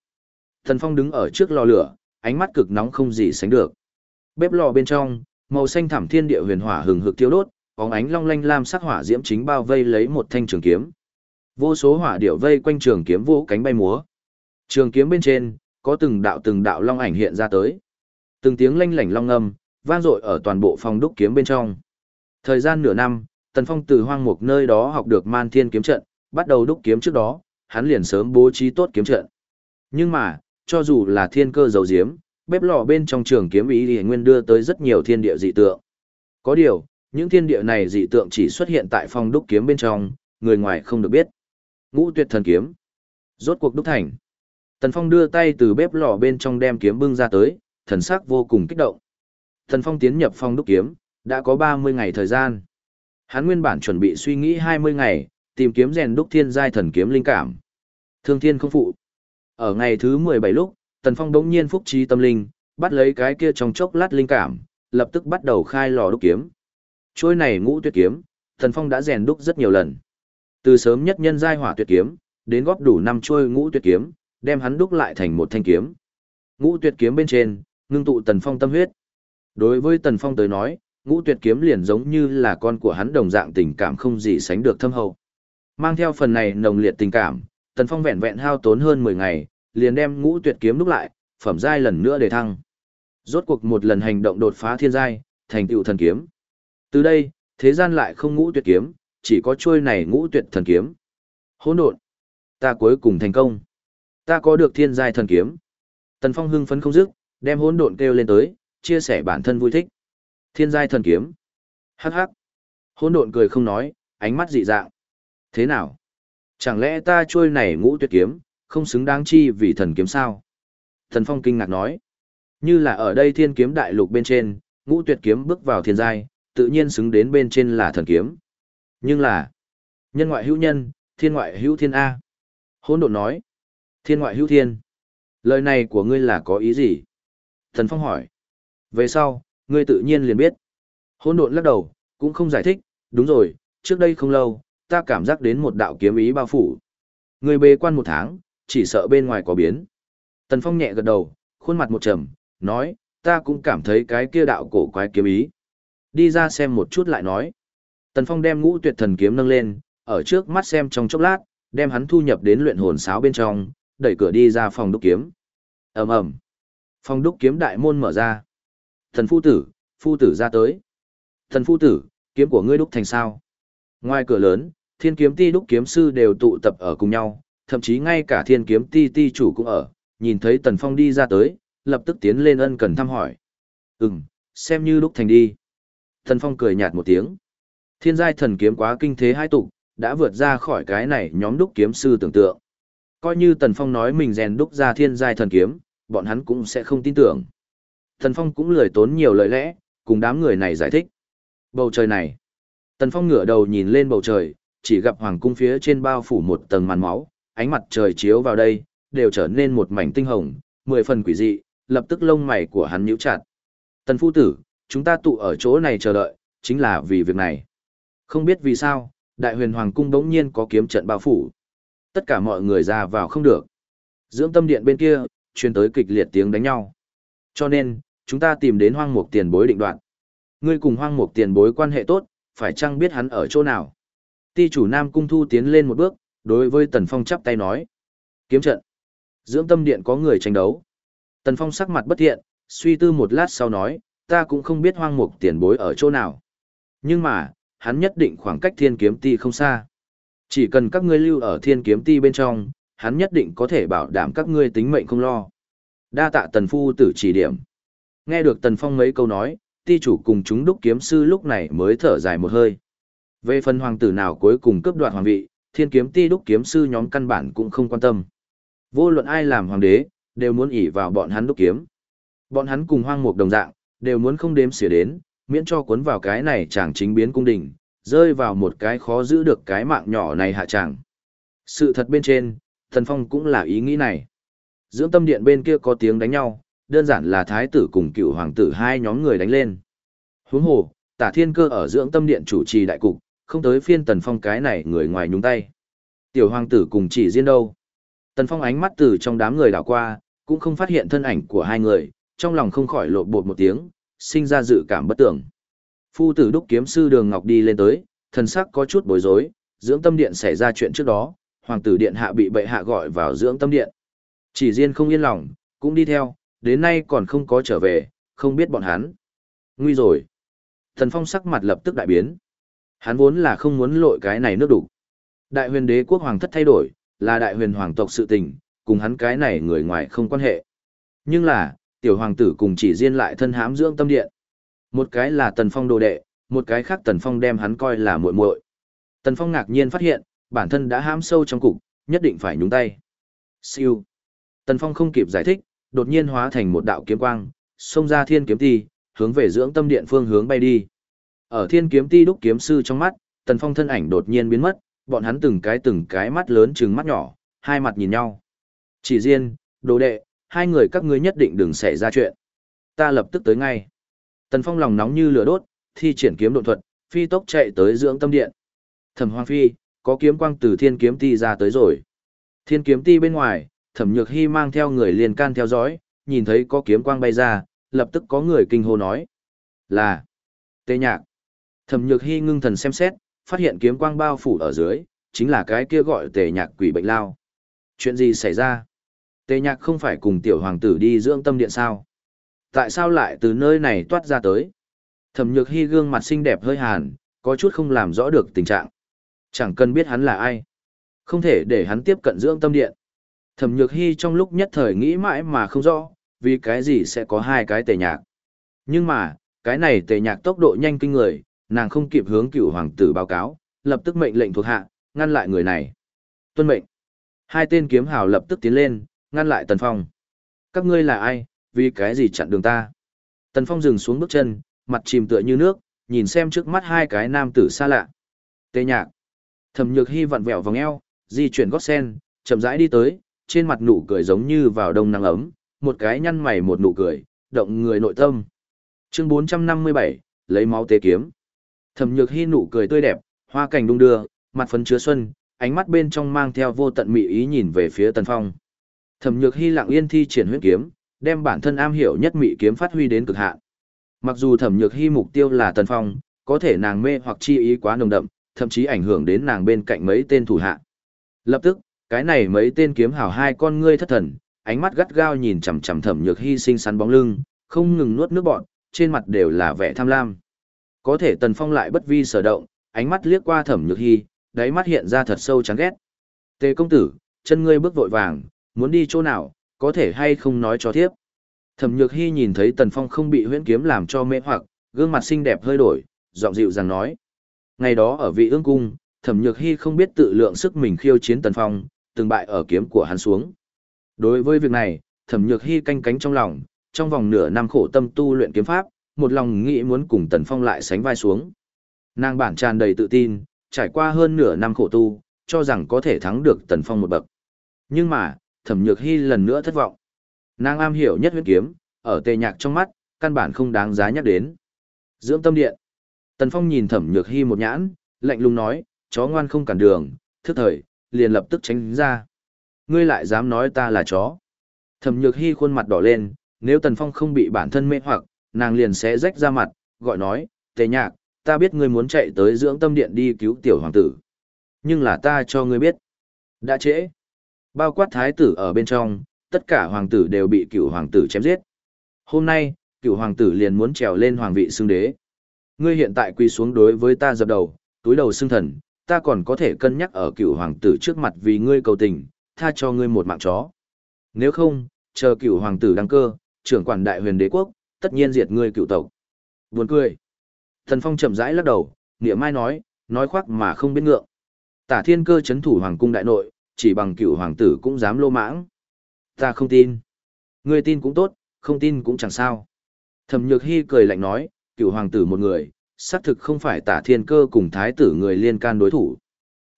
Thần Phong đứng ở trước lò lửa, ánh mắt cực nóng không gì sánh được. Bếp lò bên trong, màu xanh thảm thiên địa huyền hỏa hừng hực thiêu đốt, bóng ánh long lanh lam sắc hỏa diễm chính bao vây lấy một thanh trường kiếm. Vô số hỏa điệu vây quanh trường kiếm vũ cánh bay múa. Trường kiếm bên trên, có từng đạo từng đạo long ảnh hiện ra tới. Từng tiếng lanh lảnh long âm vang dội ở toàn bộ phòng đúc kiếm bên trong. Thời gian nửa năm, Tần Phong từ hoang mục nơi đó học được man thiên kiếm trận, bắt đầu đúc kiếm trước đó, hắn liền sớm bố trí tốt kiếm trận. Nhưng mà, cho dù là thiên cơ dầu diếm, bếp lò bên trong trường kiếm ý thì nguyên đưa tới rất nhiều thiên địa dị tượng. Có điều, những thiên địa này dị tượng chỉ xuất hiện tại phòng đúc kiếm bên trong, người ngoài không được biết. Ngũ tuyệt thần kiếm. Rốt cuộc đúc thành. Tần Phong đưa tay từ bếp lò bên trong đem kiếm bưng ra tới, thần sắc vô cùng kích động. Tần Phong tiến nhập phong đúc kiếm, đã có 30 ngày thời gian. Hắn nguyên bản chuẩn bị suy nghĩ 20 ngày, tìm kiếm rèn đúc thiên giai thần kiếm linh cảm. Thương thiên không phụ. Ở ngày thứ 17 lúc, Tần Phong đống nhiên phúc trí tâm linh, bắt lấy cái kia trong chốc lát linh cảm, lập tức bắt đầu khai lò đúc kiếm. Trôi này ngũ tuyệt kiếm, Tần Phong đã rèn đúc rất nhiều lần. Từ sớm nhất nhân giai hỏa tuyệt kiếm, đến góp đủ năm trôi ngũ tuyệt kiếm, đem hắn đúc lại thành một thanh kiếm. Ngũ tuyệt kiếm bên trên, ngưng tụ Tần Phong tâm huyết. Đối với Tần Phong tới nói, ngũ tuyệt kiếm liền giống như là con của hắn đồng dạng tình cảm không gì sánh được thâm hậu. Mang theo phần này nồng liệt tình cảm, Tần Phong vẹn vẹn hao tốn hơn 10 ngày, liền đem ngũ tuyệt kiếm đúc lại, phẩm giai lần nữa để thăng. Rốt cuộc một lần hành động đột phá thiên giai, thành tựu thần kiếm. Từ đây, thế gian lại không ngũ tuyệt kiếm, chỉ có chuôi này ngũ tuyệt thần kiếm. Hỗn độn, ta cuối cùng thành công. Ta có được thiên giai thần kiếm. Tần Phong hưng phấn không dứt, đem hỗn độn kêu lên tới, chia sẻ bản thân vui thích. Thiên giai thần kiếm. Hắc hắc. Hỗn độn cười không nói, ánh mắt dị dạng. Thế nào? Chẳng lẽ ta trôi này ngũ tuyệt kiếm, không xứng đáng chi vì thần kiếm sao? Thần Phong kinh ngạc nói. Như là ở đây thiên kiếm đại lục bên trên, ngũ tuyệt kiếm bước vào thiên giai, tự nhiên xứng đến bên trên là thần kiếm. Nhưng là, nhân ngoại hữu nhân, thiên ngoại hữu thiên A. Hỗn độn nói. Thiên ngoại hữu thiên. Lời này của ngươi là có ý gì? Thần Phong hỏi. Về sau, ngươi tự nhiên liền biết. Hỗn độn lắc đầu, cũng không giải thích, đúng rồi, trước đây không lâu, ta cảm giác đến một đạo kiếm ý bao phủ. Ngươi bế quan một tháng, chỉ sợ bên ngoài có biến. Tần Phong nhẹ gật đầu, khuôn mặt một trầm, nói, ta cũng cảm thấy cái kia đạo cổ quái kiếm ý. Đi ra xem một chút lại nói. Tần Phong đem ngũ tuyệt thần kiếm nâng lên, ở trước mắt xem trong chốc lát, đem hắn thu nhập đến luyện hồn sáo bên trong, đẩy cửa đi ra phòng đúc kiếm. ầm ầm, Phòng đúc kiếm đại môn mở ra. Thần phu tử, phu tử ra tới. Thần phu tử, kiếm của ngươi đúc thành sao? Ngoài cửa lớn, thiên kiếm ti đúc kiếm sư đều tụ tập ở cùng nhau, thậm chí ngay cả thiên kiếm ti ti chủ cũng ở, nhìn thấy Tần Phong đi ra tới, lập tức tiến lên ân cần thăm hỏi. Ừm, xem như đúc thành đi. Tần Phong cười nhạt một tiếng. Thiên giai thần kiếm quá kinh thế hai tục, đã vượt ra khỏi cái này nhóm đúc kiếm sư tưởng tượng. Coi như Tần Phong nói mình rèn đúc ra thiên giai thần kiếm, bọn hắn cũng sẽ không tin tưởng. Tần Phong cũng lười tốn nhiều lời lẽ, cùng đám người này giải thích. Bầu trời này. Tần Phong ngửa đầu nhìn lên bầu trời, chỉ gặp hoàng cung phía trên bao phủ một tầng màn máu, ánh mặt trời chiếu vào đây, đều trở nên một mảnh tinh hồng, mười phần quỷ dị, lập tức lông mày của hắn nhíu chặt. Tần phu tử, chúng ta tụ ở chỗ này chờ đợi, chính là vì việc này. Không biết vì sao, đại huyền hoàng cung đống nhiên có kiếm trận bao phủ. Tất cả mọi người ra vào không được. Dưỡng tâm điện bên kia, truyền tới kịch liệt tiếng đánh nhau. Cho nên, chúng ta tìm đến hoang mục tiền bối định đoạn. Ngươi cùng hoang mục tiền bối quan hệ tốt, phải chăng biết hắn ở chỗ nào? Ti chủ Nam Cung Thu tiến lên một bước, đối với Tần Phong chắp tay nói. Kiếm trận. Dưỡng tâm điện có người tranh đấu. Tần Phong sắc mặt bất thiện, suy tư một lát sau nói, ta cũng không biết hoang mục tiền bối ở chỗ nào. Nhưng mà, hắn nhất định khoảng cách thiên kiếm ti không xa. Chỉ cần các ngươi lưu ở thiên kiếm ti bên trong, hắn nhất định có thể bảo đảm các ngươi tính mệnh không lo. Đa tạ tần phu tử chỉ điểm. Nghe được tần phong mấy câu nói, ti chủ cùng chúng đúc kiếm sư lúc này mới thở dài một hơi. Về phần hoàng tử nào cuối cùng cướp đoạt hoàng vị, thiên kiếm ti đúc kiếm sư nhóm căn bản cũng không quan tâm. Vô luận ai làm hoàng đế, đều muốn ỷ vào bọn hắn đúc kiếm. Bọn hắn cùng hoang mục đồng dạng, đều muốn không đếm xỉa đến, miễn cho cuốn vào cái này chẳng chính biến cung đình, rơi vào một cái khó giữ được cái mạng nhỏ này hạ chẳng. Sự thật bên trên, thần phong cũng là ý nghĩ này. Dưỡng tâm điện bên kia có tiếng đánh nhau, đơn giản là thái tử cùng cựu hoàng tử hai nhóm người đánh lên. Huống hồ, tả thiên cơ ở dưỡng tâm điện chủ trì đại cục, không tới phiên tần phong cái này người ngoài nhúng tay. Tiểu hoàng tử cùng chỉ riêng đâu. Tần phong ánh mắt từ trong đám người đảo qua, cũng không phát hiện thân ảnh của hai người, trong lòng không khỏi lộ bột một tiếng, sinh ra dự cảm bất tưởng. Phu tử đúc kiếm sư đường ngọc đi lên tới, thần sắc có chút bối rối, dưỡng tâm điện xảy ra chuyện trước đó, hoàng tử điện hạ bị bệ hạ gọi vào dưỡng tâm điện. Chỉ riêng không yên lòng, cũng đi theo, đến nay còn không có trở về, không biết bọn hắn. Nguy rồi. Thần phong sắc mặt lập tức đại biến. Hắn vốn là không muốn lội cái này nước đủ. Đại huyền đế quốc hoàng thất thay đổi, là đại huyền hoàng tộc sự tình, cùng hắn cái này người ngoài không quan hệ. Nhưng là, tiểu hoàng tử cùng chỉ riêng lại thân hám dưỡng tâm điện. Một cái là tần phong đồ đệ, một cái khác tần phong đem hắn coi là muội muội. Tần phong ngạc nhiên phát hiện, bản thân đã hám sâu trong cục, nhất định phải nhúng tay. Siêu. Tần phong không kịp giải thích, đột nhiên hóa thành một đạo kiếm quang, xông ra thiên kiếm ti, hướng về dưỡng tâm điện phương hướng bay đi. Ở thiên kiếm ti đúc kiếm sư trong mắt, tần phong thân ảnh đột nhiên biến mất, bọn hắn từng cái từng cái mắt lớn trừng mắt nhỏ, hai mặt nhìn nhau. Chỉ riêng, đồ đệ, hai người các ngươi nhất định đừng xảy ra chuyện. Ta lập tức tới ngay. Tần Phong lòng nóng như lửa đốt, thi triển kiếm độn thuật, phi tốc chạy tới dưỡng tâm điện. Thẩm Hoang Phi, có kiếm quang từ Thiên Kiếm Ti ra tới rồi. Thiên Kiếm Ti bên ngoài, Thẩm Nhược Hi mang theo người liền can theo dõi, nhìn thấy có kiếm quang bay ra, lập tức có người kinh hô nói: "Là Tê nhạc. Thẩm nhược Hi ngưng thần xem xét, phát hiện kiếm quang bao phủ ở dưới, chính là cái kia gọi tề nhạc quỷ bệnh lao. Chuyện gì xảy ra? Tề nhạc không phải cùng tiểu hoàng tử đi dưỡng tâm điện sao? Tại sao lại từ nơi này toát ra tới? Thẩm nhược Hi gương mặt xinh đẹp hơi hàn, có chút không làm rõ được tình trạng. Chẳng cần biết hắn là ai. Không thể để hắn tiếp cận dưỡng tâm điện. Thẩm nhược Hi trong lúc nhất thời nghĩ mãi mà không rõ, vì cái gì sẽ có hai cái tề nhạc. Nhưng mà, cái này tề nhạc tốc độ nhanh kinh người, nàng không kịp hướng cựu hoàng tử báo cáo, lập tức mệnh lệnh thuộc hạ, ngăn lại người này. Tuân mệnh. Hai tên kiếm hào lập tức tiến lên, ngăn lại Tần Phong. Các ngươi là ai, vì cái gì chặn đường ta? Tần Phong dừng xuống bước chân, mặt chìm tựa như nước, nhìn xem trước mắt hai cái nam tử xa lạ. Tê nhạc. Thẩm nhược hy vặn vẹo vòng eo, di chuyển gót sen, chậm rãi đi tới, trên mặt nụ cười giống như vào đông nắng ấm, một cái nhăn mày một nụ cười, động người nội tâm. Chương 457, lấy máu tế kiếm. Thẩm Nhược Hi nụ cười tươi đẹp, hoa cảnh đung đưa, mặt phấn chứa xuân, ánh mắt bên trong mang theo vô tận mị ý nhìn về phía Tần Phong. Thẩm Nhược Hi lặng yên thi triển huyết kiếm, đem bản thân am hiểu nhất mị kiếm phát huy đến cực hạn. Mặc dù Thẩm Nhược Hi mục tiêu là Tần Phong, có thể nàng mê hoặc chi ý quá nồng đậm, thậm chí ảnh hưởng đến nàng bên cạnh mấy tên thủ hạ. Lập tức, cái này mấy tên kiếm hào hai con ngươi thất thần, ánh mắt gắt gao nhìn chằm chằm Thẩm Nhược Hi xinh xắn bóng lưng, không ngừng nuốt nước bọt, trên mặt đều là vẻ tham lam. Có thể Tần Phong lại bất vi sở động, ánh mắt liếc qua Thẩm Nhược Hi, đáy mắt hiện ra thật sâu chán ghét. Tề công tử, chân ngươi bước vội vàng, muốn đi chỗ nào, có thể hay không nói cho thiếp. Thẩm Nhược Hi nhìn thấy Tần Phong không bị huyễn kiếm làm cho mê hoặc, gương mặt xinh đẹp hơi đổi, giọng dịu dàng nói. Ngày đó ở vị ương cung, Thẩm Nhược Hi không biết tự lượng sức mình khiêu chiến Tần Phong, từng bại ở kiếm của hắn xuống. Đối với việc này, Thẩm Nhược Hi canh cánh trong lòng, trong vòng nửa năm khổ tâm tu luyện kiếm pháp, một lòng nghĩ muốn cùng Tần Phong lại sánh vai xuống. Nàng bản tràn đầy tự tin, trải qua hơn nửa năm khổ tu, cho rằng có thể thắng được Tần Phong một bậc. Nhưng mà, Thẩm Nhược Hy lần nữa thất vọng. Nàng am hiểu nhất huyết kiếm, ở tề nhạc trong mắt, căn bản không đáng giá nhắc đến. Dưỡng tâm điện. Tần Phong nhìn Thẩm Nhược Hy một nhãn, lạnh lùng nói, chó ngoan không cản đường, thức thời, liền lập tức tránh ra. Ngươi lại dám nói ta là chó. Thẩm Nhược Hy khuôn mặt đỏ lên, nếu Tần Phong không bị bản thân mê hoặc, nàng liền sẽ rách ra mặt, gọi nói, tề nhạc, ta biết ngươi muốn chạy tới dưỡng tâm điện đi cứu tiểu hoàng tử. Nhưng là ta cho ngươi biết. Đã trễ. Bao quát thái tử ở bên trong, tất cả hoàng tử đều bị cựu hoàng tử chém giết. Hôm nay, cựu hoàng tử liền muốn trèo lên hoàng vị xương đế. Ngươi hiện tại quỳ xuống đối với ta dập đầu, túi đầu xương thần, ta còn có thể cân nhắc ở cựu hoàng tử trước mặt vì ngươi cầu tình, tha cho ngươi một mạng chó. Nếu không, chờ cựu hoàng tử đăng cơ, trưởng quản đại huyền đế quốc, tất nhiên diệt ngươi cựu tộc. Buồn cười. Thần Phong chậm rãi lắc đầu, niệm mai nói, nói khoác mà không biết ngượng. Tả thiên cơ chấn thủ hoàng cung đại nội, chỉ bằng cựu hoàng tử cũng dám lô mãng. Ta không tin. Ngươi tin cũng tốt, không tin cũng chẳng sao. Thẩm nhược hy cười lạnh nói, cựu hoàng tử một người, xác thực không phải tả thiên cơ cùng thái tử người liên can đối thủ.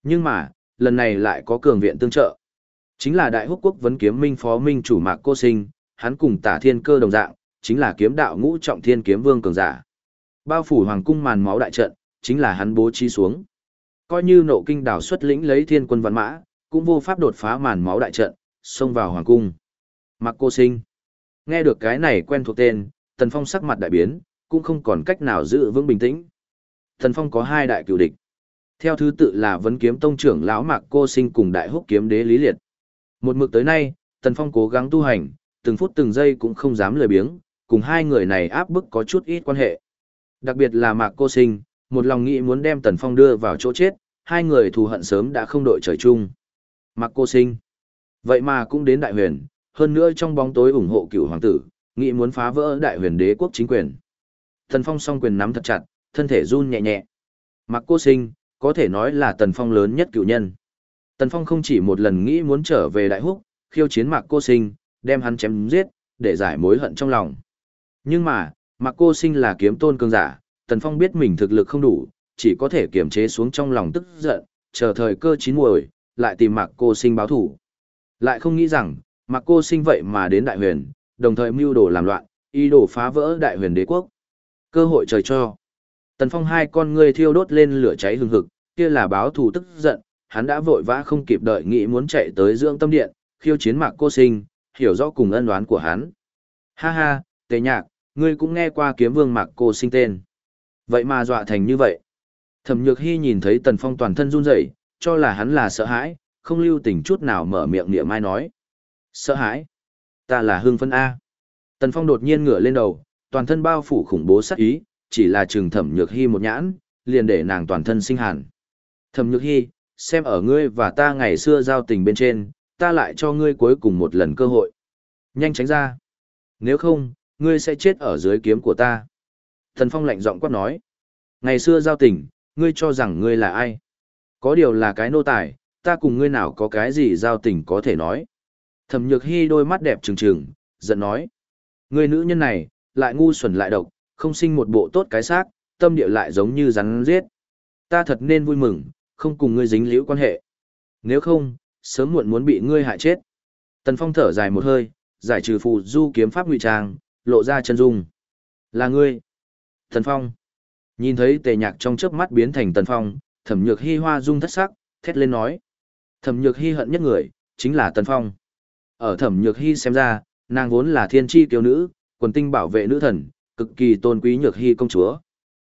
Nhưng mà, lần này lại có cường viện tương trợ. Chính là đại húc quốc vấn kiếm minh phó minh chủ mạc cô sinh, hắn cùng tả thiên cơ đồng dạng, chính là kiếm đạo ngũ trọng thiên kiếm vương cường giả. Bao phủ hoàng cung màn máu đại trận, chính là hắn bố trí xuống. Coi như nộ kinh đảo xuất lĩnh lấy thiên quân văn mã, cũng vô pháp đột phá màn máu đại trận, xông vào hoàng cung. Mặc cô sinh. Nghe được cái này quen thuộc tên, Tần Phong sắc mặt đại biến, cũng không còn cách nào giữ vững bình tĩnh. Tần Phong có hai đại cựu địch. Theo thứ tự là vấn kiếm tông trưởng lão Mạc Cô Sinh cùng đại húc kiếm đế Lý Liệt. Một mực tới nay, Tần Phong cố gắng tu hành, từng phút từng giây cũng không dám lười biếng, cùng hai người này áp bức có chút ít quan hệ. Đặc biệt là Mạc Cô Sinh, một lòng nghĩ muốn đem Tần Phong đưa vào chỗ chết, hai người thù hận sớm đã không đội trời chung. Mạc Cô Sinh, vậy mà cũng đến đại huyền, hơn nữa trong bóng tối ủng hộ cựu hoàng tử, nghĩ muốn phá vỡ đại huyền đế quốc chính quyền. Tần Phong song quyền nắm thật chặt, thân thể run nhẹ nhẹ. Mạc Cô Sinh, có thể nói là Tần Phong lớn nhất cựu nhân. Tần Phong không chỉ một lần nghĩ muốn trở về đại húc, khiêu chiến Mạc Cô Sinh, đem hắn chém giết, để giải mối hận trong lòng. Nhưng mà, Mặc Cô Sinh là kiếm tôn cường giả, Tần Phong biết mình thực lực không đủ, chỉ có thể kiềm chế xuống trong lòng tức giận, chờ thời cơ chín muồi, lại tìm Mặc Cô Sinh báo thủ. Lại không nghĩ rằng, Mặc Cô Sinh vậy mà đến Đại Huyền, đồng thời mưu đồ làm loạn, ý đồ phá vỡ Đại Huyền đế quốc. Cơ hội trời cho. Tần Phong hai con ngươi thiêu đốt lên lửa cháy hừng hực, kia là báo thù tức giận, hắn đã vội vã không kịp đợi nghĩ muốn chạy tới dưỡng tâm điện, khiêu chiến Mạc Cô Sinh, hiểu rõ cùng ân oán của hắn. Ha ha, Tề Nhạc, ngươi cũng nghe qua kiếm vương mạc cô sinh tên. Vậy mà dọa thành như vậy. Thẩm Nhược Hy nhìn thấy Tần Phong toàn thân run rẩy, cho là hắn là sợ hãi, không lưu tình chút nào mở miệng niệm mai nói. Sợ hãi? Ta là hương phân A. Tần Phong đột nhiên ngửa lên đầu, toàn thân bao phủ khủng bố sát ý, chỉ là trừng Thẩm Nhược Hy một nhãn, liền để nàng toàn thân sinh hàn. Thẩm Nhược Hy, xem ở ngươi và ta ngày xưa giao tình bên trên, ta lại cho ngươi cuối cùng một lần cơ hội. Nhanh tránh ra. Nếu không, ngươi sẽ chết ở dưới kiếm của ta. Thần Phong lạnh giọng quát nói. Ngày xưa giao tình, ngươi cho rằng ngươi là ai? Có điều là cái nô tài, ta cùng ngươi nào có cái gì giao tình có thể nói. Thẩm Nhược Hy đôi mắt đẹp trừng trừng, giận nói. Ngươi nữ nhân này, lại ngu xuẩn lại độc, không sinh một bộ tốt cái xác, tâm địa lại giống như rắn giết. Ta thật nên vui mừng, không cùng ngươi dính liễu quan hệ. Nếu không, sớm muộn muốn bị ngươi hại chết. Tần Phong thở dài một hơi, giải trừ phù du kiếm pháp ngụy trang, lộ ra chân dung. Là ngươi. Tần Phong. Nhìn thấy tề nhạc trong chớp mắt biến thành Tần Phong, thẩm nhược hy hoa dung thất sắc, thét lên nói. Thẩm nhược hy hận nhất người, chính là Tần Phong. Ở thẩm nhược hy xem ra, nàng vốn là thiên tri kiều nữ, quần tinh bảo vệ nữ thần, cực kỳ tôn quý nhược hy công chúa.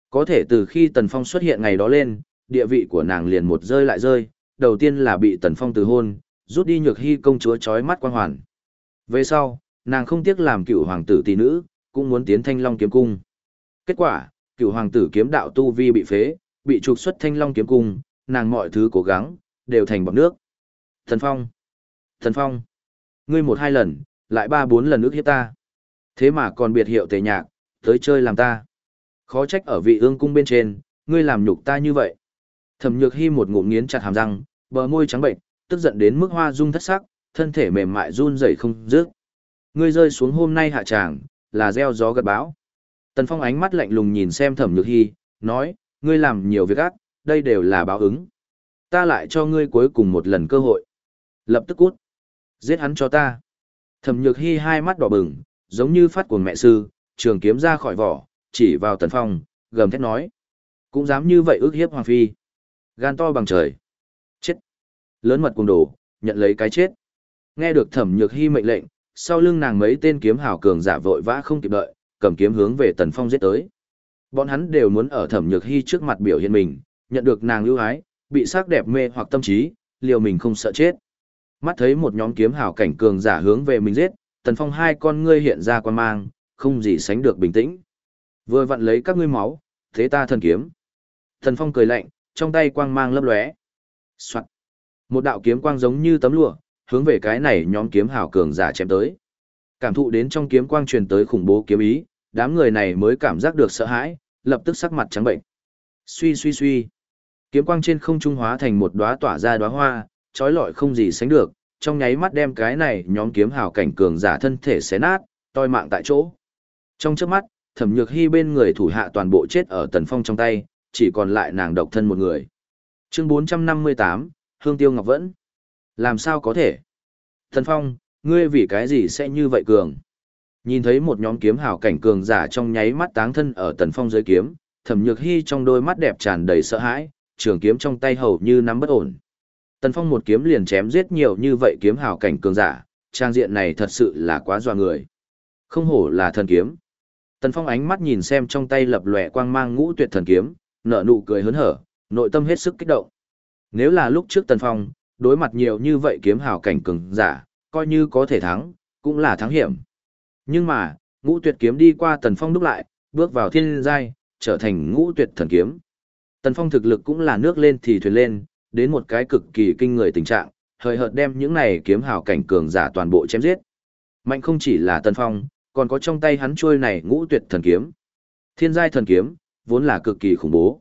Có thể từ khi Tần Phong xuất hiện ngày đó lên, địa vị của nàng liền một rơi lại rơi, đầu tiên là bị Tần Phong từ hôn, rút đi nhược hy công chúa chói mắt quan hoàn. Về sau, nàng không tiếc làm cựu hoàng tử tỷ nữ, cũng muốn tiến thanh long kiếm cung. Kết quả, cựu hoàng tử kiếm đạo tu vi bị phế, bị trục xuất thanh long kiếm cung, nàng mọi thứ cố gắng, đều thành bọc nước. Thần Phong! Thần Phong! Ngươi một hai lần, lại ba bốn lần ước hiếp ta. Thế mà còn biệt hiệu tề nhạc, tới chơi làm ta. Khó trách ở vị ương cung bên trên, ngươi làm nhục ta như vậy. Thẩm Nhược Hi một ngụm nghiến chặt hàm răng, bờ môi trắng bệnh, tức giận đến mức hoa dung thất sắc, thân thể mềm mại run rẩy không dứt. Ngươi rơi xuống hôm nay hạ tràng, là gieo gió gặt bão. Tần Phong ánh mắt lạnh lùng nhìn xem Thẩm Nhược Hi, nói, ngươi làm nhiều việc ác, đây đều là báo ứng. Ta lại cho ngươi cuối cùng một lần cơ hội. Lập tức cút. Giết hắn cho ta. Thẩm Nhược Hi hai mắt đỏ bừng, giống như phát cuồng mẹ sư, trường kiếm ra khỏi vỏ, chỉ vào Tần Phong, gầm thét nói. Cũng dám như vậy ước hiếp Hoàng Phi. Gan to bằng trời. Chết. Lớn mật cùng đồ, nhận lấy cái chết. Nghe được thẩm nhược hy mệnh lệnh, sau lưng nàng mấy tên kiếm hào cường giả vội vã không kịp đợi, cầm kiếm hướng về tần phong giết tới. Bọn hắn đều muốn ở thẩm nhược hy trước mặt biểu hiện mình, nhận được nàng ưu ái, bị sắc đẹp mê hoặc tâm trí, liều mình không sợ chết. Mắt thấy một nhóm kiếm hào cảnh cường giả hướng về mình giết, tần phong hai con ngươi hiện ra quan mang, không gì sánh được bình tĩnh. Vừa vặn lấy các ngươi máu, thế ta thần kiếm. Tần phong cười lạnh, trong tay quang mang lấp lóe. Soạt. Một đạo kiếm quang giống như tấm lụa, hướng về cái này nhóm kiếm hào cường giả chém tới. Cảm thụ đến trong kiếm quang truyền tới khủng bố kiếm ý, đám người này mới cảm giác được sợ hãi, lập tức sắc mặt trắng bệnh. Suy suy suy. Kiếm quang trên không trung hóa thành một đóa tỏa ra đóa hoa, trói lọi không gì sánh được, trong nháy mắt đem cái này nhóm kiếm hào cảnh cường giả thân thể xé nát, toi mạng tại chỗ. Trong chớp mắt, Thẩm Nhược Hi bên người thủ hạ toàn bộ chết ở Tần Phong trong tay, chỉ còn lại nàng độc thân một người. Chương 458, Hương Tiêu Ngọc Vẫn. Làm sao có thể? Thần Phong, ngươi vì cái gì sẽ như vậy cường? Nhìn thấy một nhóm kiếm hào cảnh cường giả trong nháy mắt táng thân ở Tần Phong dưới kiếm, Thẩm Nhược Hi trong đôi mắt đẹp tràn đầy sợ hãi, trường kiếm trong tay hầu như nắm bất ổn. Tần Phong một kiếm liền chém giết nhiều như vậy kiếm hào cảnh cường giả, trang diện này thật sự là quá dọa người. Không hổ là thần kiếm. Tần Phong ánh mắt nhìn xem trong tay lập lòe quang mang ngũ tuyệt thần kiếm, nở nụ cười hớn hở, nội tâm hết sức kích động. Nếu là lúc trước Tần Phong, đối mặt nhiều như vậy kiếm hào cảnh cường giả, coi như có thể thắng, cũng là thắng hiểm. Nhưng mà, ngũ tuyệt kiếm đi qua Tần Phong đúc lại, bước vào thiên giai, trở thành ngũ tuyệt thần kiếm. Tần Phong thực lực cũng là nước lên thì thuyền lên, đến một cái cực kỳ kinh người tình trạng, hời hợt đem những này kiếm hào cảnh cường giả toàn bộ chém giết. Mạnh không chỉ là Tần Phong, còn có trong tay hắn chuôi này ngũ tuyệt thần kiếm. Thiên giai thần kiếm, vốn là cực kỳ khủng bố.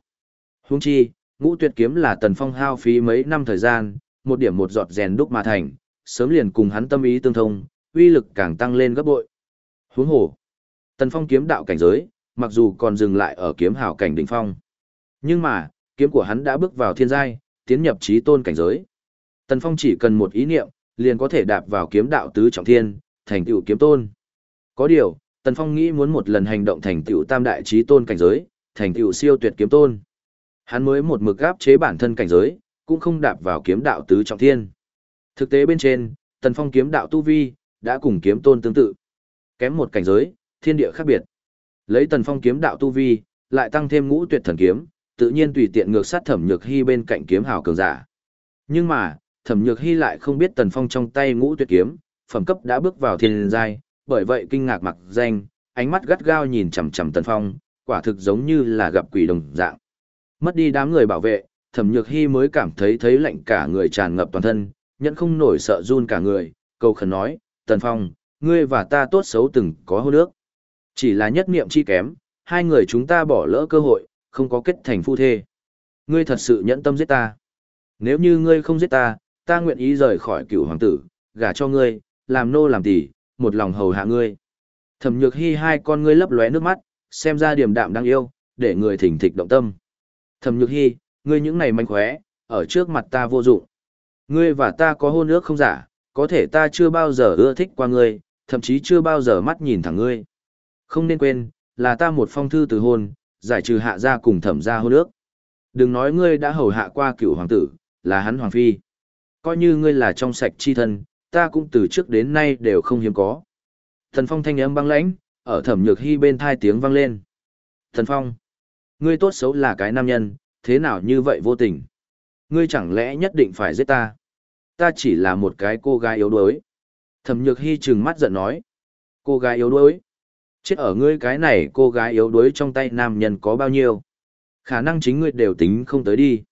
Huống chi, ngũ tuyệt kiếm là tần phong hao phí mấy năm thời gian, một điểm một giọt rèn đúc mà thành, sớm liền cùng hắn tâm ý tương thông, uy lực càng tăng lên gấp bội. Huống hồ, tần phong kiếm đạo cảnh giới, mặc dù còn dừng lại ở kiếm hào cảnh đỉnh phong, nhưng mà, kiếm của hắn đã bước vào thiên giai, tiến nhập chí tôn cảnh giới. Tần phong chỉ cần một ý niệm, liền có thể đạp vào kiếm đạo tứ trọng thiên, thành tựu kiếm tôn. Có điều, Tần Phong nghĩ muốn một lần hành động thành tựu tam đại chí tôn cảnh giới, thành tựu siêu tuyệt kiếm tôn. Hắn mới một mực áp chế bản thân cảnh giới, cũng không đạp vào kiếm đạo tứ trọng thiên. Thực tế bên trên, Tần Phong kiếm đạo tu vi đã cùng kiếm tôn tương tự. Kém một cảnh giới, thiên địa khác biệt. Lấy Tần Phong kiếm đạo tu vi, lại tăng thêm ngũ tuyệt thần kiếm, tự nhiên tùy tiện ngược sát Thẩm Nhược Hy bên cạnh kiếm hào cường giả. Nhưng mà, Thẩm Nhược Hy lại không biết Tần Phong trong tay ngũ tuyệt kiếm, phẩm cấp đã bước vào thiên giai, bởi vậy kinh ngạc mặc danh, ánh mắt gắt gao nhìn chằm chằm Tần Phong, quả thực giống như là gặp quỷ đồng dạng. Mất đi đám người bảo vệ, Thẩm Nhược Hy mới cảm thấy thấy lạnh cả người tràn ngập toàn thân, nhận không nổi sợ run cả người, cầu khẩn nói, Tần Phong, ngươi và ta tốt xấu từng có hô nước Chỉ là nhất niệm chi kém, hai người chúng ta bỏ lỡ cơ hội, không có kết thành phu thê. Ngươi thật sự nhẫn tâm giết ta. Nếu như ngươi không giết ta, ta nguyện ý rời khỏi cựu hoàng tử, gả cho ngươi, làm nô làm tỷ, một lòng hầu hạ ngươi. Thẩm nhược hy hai con ngươi lấp lóe nước mắt, xem ra điểm đạm đang yêu, để người thỉnh thịch động tâm. Thẩm nhược hy, ngươi những này manh khóe, ở trước mặt ta vô dụng. Ngươi và ta có hôn ước không giả, có thể ta chưa bao giờ ưa thích qua ngươi, thậm chí chưa bao giờ mắt nhìn thẳng ngươi. Không nên quên, là ta một phong thư từ hôn, giải trừ hạ gia cùng thẩm gia hôn ước. Đừng nói ngươi đã hầu hạ qua cựu hoàng tử, là hắn hoàng phi. Coi như ngươi là trong sạch chi thân, ta cũng từ trước đến nay đều không hiếm có. Thần phong thanh âm băng lãnh, ở thẩm nhược hy bên thai tiếng vang lên. Thần phong, ngươi tốt xấu là cái nam nhân, thế nào như vậy vô tình? Ngươi chẳng lẽ nhất định phải giết ta? Ta chỉ là một cái cô gái yếu đuối. Thẩm nhược hy trừng mắt giận nói. Cô gái yếu đuối? Chết ở ngươi cái này cô gái yếu đuối trong tay nam nhân có bao nhiêu? Khả năng chính ngươi đều tính không tới đi.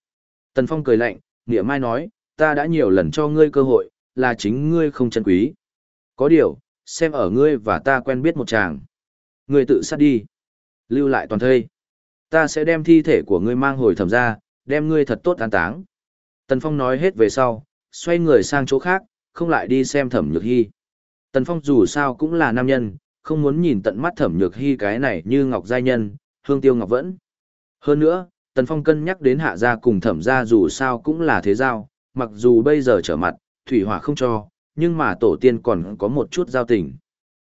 Tần Phong cười lạnh, nghĩa mai nói, ta đã nhiều lần cho ngươi cơ hội, là chính ngươi không chân quý. Có điều, xem ở ngươi và ta quen biết một chàng. Ngươi tự sát đi. Lưu lại toàn thây. Ta sẽ đem thi thể của ngươi mang hồi thẩm ra, đem ngươi thật tốt an táng. Tần Phong nói hết về sau, xoay người sang chỗ khác, không lại đi xem thẩm nhược hy. Tần Phong dù sao cũng là nam nhân, không muốn nhìn tận mắt thẩm nhược hy cái này như ngọc giai nhân, hương tiêu ngọc vẫn. Hơn nữa, Tần Phong cân nhắc đến hạ gia cùng thẩm gia dù sao cũng là thế giao, mặc dù bây giờ trở mặt, thủy hỏa không cho, nhưng mà tổ tiên còn có một chút giao tình.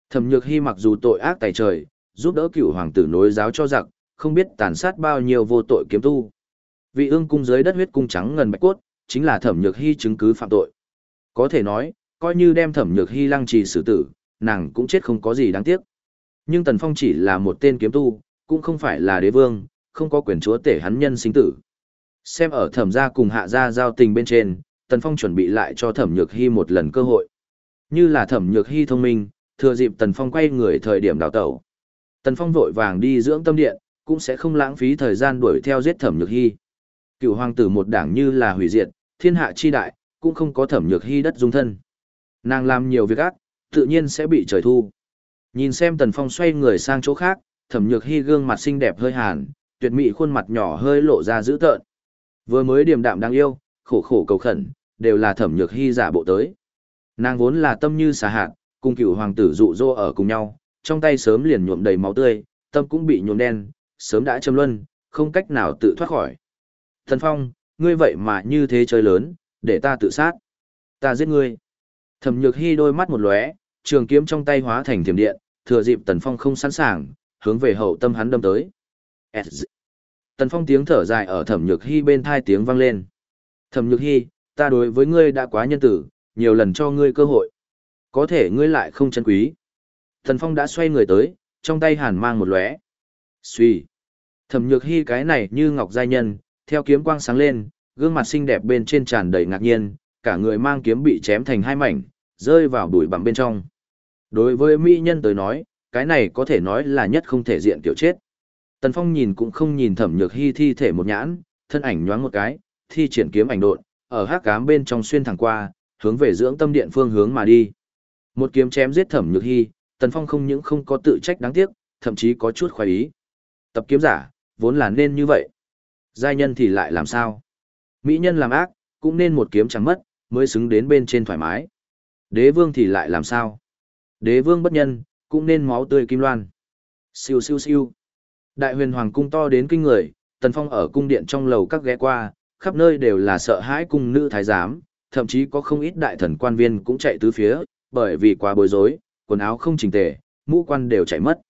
Thẩm nhược hy mặc dù tội ác tài trời, giúp đỡ cựu hoàng tử nối giáo cho giặc, không biết tàn sát bao nhiêu vô tội kiếm tu. Vị ương cung dưới đất huyết cung trắng ngần bạch cốt, chính là thẩm nhược hy chứng cứ phạm tội. Có thể nói, coi như đem thẩm nhược hy lăng trì xử tử, nàng cũng chết không có gì đáng tiếc. Nhưng Tần Phong chỉ là một tên kiếm tu, cũng không phải là đế vương, không có quyền chúa tể hắn nhân sinh tử. Xem ở thẩm gia cùng hạ gia giao tình bên trên, Tần Phong chuẩn bị lại cho thẩm nhược hy một lần cơ hội. Như là thẩm nhược hy thông minh, thừa dịp Tần Phong quay người thời điểm đào tẩu. Tần Phong vội vàng đi dưỡng tâm điện, cũng sẽ không lãng phí thời gian đuổi theo giết thẩm nhược hy. Cựu hoàng tử một đảng như là hủy diệt, thiên hạ chi đại, cũng không có thẩm nhược hy đất dung thân. Nàng làm nhiều việc ác, tự nhiên sẽ bị trời thu. Nhìn xem Tần Phong xoay người sang chỗ khác, Thẩm Nhược hy gương mặt xinh đẹp hơi hàn, tuyệt mỹ khuôn mặt nhỏ hơi lộ ra dữ tợn. Vừa mới điềm đạm đáng yêu, khổ khổ cầu khẩn, đều là Thẩm Nhược hy giả bộ tới. Nàng vốn là tâm như xà hạt, cùng cựu hoàng tử dụ dỗ ở cùng nhau, trong tay sớm liền nhuộm đầy máu tươi, tâm cũng bị nhuộm đen, sớm đã châm luân, không cách nào tự thoát khỏi. Thần Phong, ngươi vậy mà như thế chơi lớn, để ta tự sát. Ta giết ngươi. Thẩm Nhược Hi đôi mắt một lóe, trường kiếm trong tay hóa thành thiểm điện, thừa dịp Tần Phong không sẵn sàng, hướng về hậu tâm hắn đâm tới. Tần Phong tiếng thở dài ở Thẩm Nhược Hi bên thai tiếng vang lên. Thẩm Nhược Hi, ta đối với ngươi đã quá nhân tử, nhiều lần cho ngươi cơ hội. Có thể ngươi lại không chân quý. Tần Phong đã xoay người tới, trong tay hàn mang một lóe. Suy. Thẩm Nhược Hi cái này như ngọc giai nhân, theo kiếm quang sáng lên, gương mặt xinh đẹp bên trên tràn đầy ngạc nhiên, cả người mang kiếm bị chém thành hai mảnh, rơi vào bụi bặm bên trong. Đối với mỹ nhân tới nói, cái này có thể nói là nhất không thể diện tiểu chết. Tần Phong nhìn cũng không nhìn Thẩm Nhược Hi thi thể một nhãn, thân ảnh nhoáng một cái, thi triển kiếm ảnh độn, ở hắc ám bên trong xuyên thẳng qua, hướng về dưỡng tâm điện phương hướng mà đi. Một kiếm chém giết Thẩm Nhược Hi, Tần Phong không những không có tự trách đáng tiếc, thậm chí có chút khoái ý. Tập kiếm giả, vốn là nên như vậy. Giai nhân thì lại làm sao? Mỹ nhân làm ác, cũng nên một kiếm chẳng mất, mới xứng đến bên trên thoải mái. Đế vương thì lại làm sao? Đế vương bất nhân, cũng nên máu tươi kim loan. Siêu siêu siêu. Đại huyền hoàng cung to đến kinh người, tần phong ở cung điện trong lầu các ghé qua, khắp nơi đều là sợ hãi cung nữ thái giám, thậm chí có không ít đại thần quan viên cũng chạy tứ phía, bởi vì quá bối rối, quần áo không chỉnh tề, mũ quan đều chạy mất.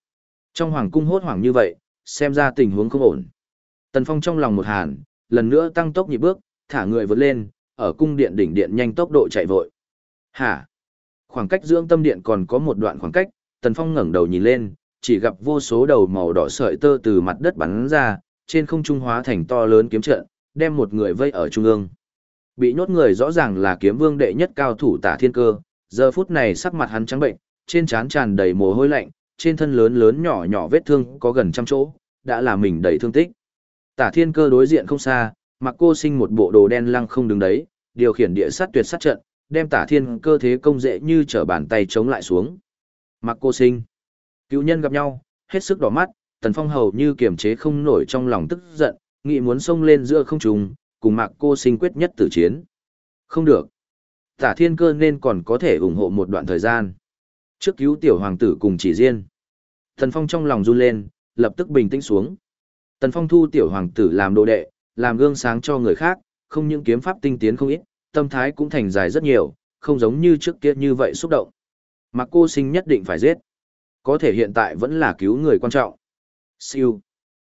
Trong hoàng cung hốt hoảng như vậy, xem ra tình huống không ổn. Tần phong trong lòng một hàn, lần nữa tăng tốc nhịp bước, thả người vượt lên, ở cung điện đỉnh điện nhanh tốc độ chạy vội. Hả? Khoảng cách dưỡng tâm điện còn có một đoạn khoảng cách, Tần Phong ngẩng đầu nhìn lên, chỉ gặp vô số đầu màu đỏ sợi tơ từ mặt đất bắn ra, trên không trung hóa thành to lớn kiếm trận, đem một người vây ở trung ương. Bị nhốt người rõ ràng là kiếm vương đệ nhất cao thủ tả thiên cơ, giờ phút này sắc mặt hắn trắng bệnh, trên trán tràn đầy mồ hôi lạnh, trên thân lớn lớn nhỏ nhỏ vết thương có gần trăm chỗ, đã là mình đầy thương tích. Tả thiên cơ đối diện không xa, mặc cô sinh một bộ đồ đen lăng không đứng đấy, điều khiển địa sát tuyệt sát trận, đem tả thiên cơ thế công dễ như trở bàn tay chống lại xuống. Mặc cô sinh, cứu nhân gặp nhau, hết sức đỏ mắt, tần phong hầu như kiềm chế không nổi trong lòng tức giận, nghĩ muốn xông lên giữa không trùng, cùng mặc cô sinh quyết nhất tử chiến. Không được. Tả thiên cơ nên còn có thể ủng hộ một đoạn thời gian. Trước cứu tiểu hoàng tử cùng chỉ riêng. Tần phong trong lòng run lên, lập tức bình tĩnh xuống. Tần phong thu tiểu hoàng tử làm đồ đệ, làm gương sáng cho người khác, không những kiếm pháp tinh tiến không ít, tâm thái cũng thành dài rất nhiều, không giống như trước kia như vậy xúc động. Mặc cô sinh nhất định phải giết. Có thể hiện tại vẫn là cứu người quan trọng. Siêu.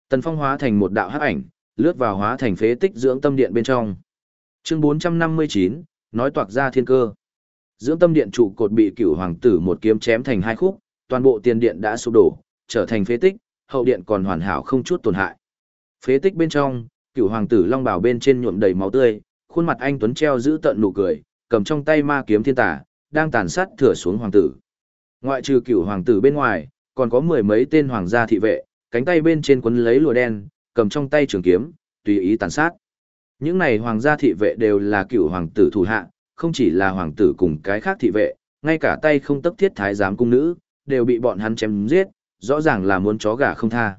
Tần Phong hóa thành một đạo hắc ảnh, lướt vào hóa thành phế tích dưỡng tâm điện bên trong. Chương 459, nói toạc ra thiên cơ. Dưỡng tâm điện trụ cột bị cửu hoàng tử một kiếm chém thành hai khúc, toàn bộ tiền điện đã sụp đổ, trở thành phế tích, hậu điện còn hoàn hảo không chút tổn hại. Phế tích bên trong, cửu hoàng tử long bào bên trên nhuộm đầy máu tươi, khuôn mặt anh tuấn treo giữ tận nụ cười, cầm trong tay ma kiếm thiên tả, đang tàn sát thừa xuống hoàng tử. Ngoại trừ cửu hoàng tử bên ngoài, còn có mười mấy tên hoàng gia thị vệ, cánh tay bên trên quấn lấy lụa đen, cầm trong tay trường kiếm, tùy ý tàn sát. Những này hoàng gia thị vệ đều là cửu hoàng tử thủ hạ, không chỉ là hoàng tử cùng cái khác thị vệ, ngay cả tay không tấp thiết thái giám cung nữ, đều bị bọn hắn chém giết, rõ ràng là muốn chó gà không tha.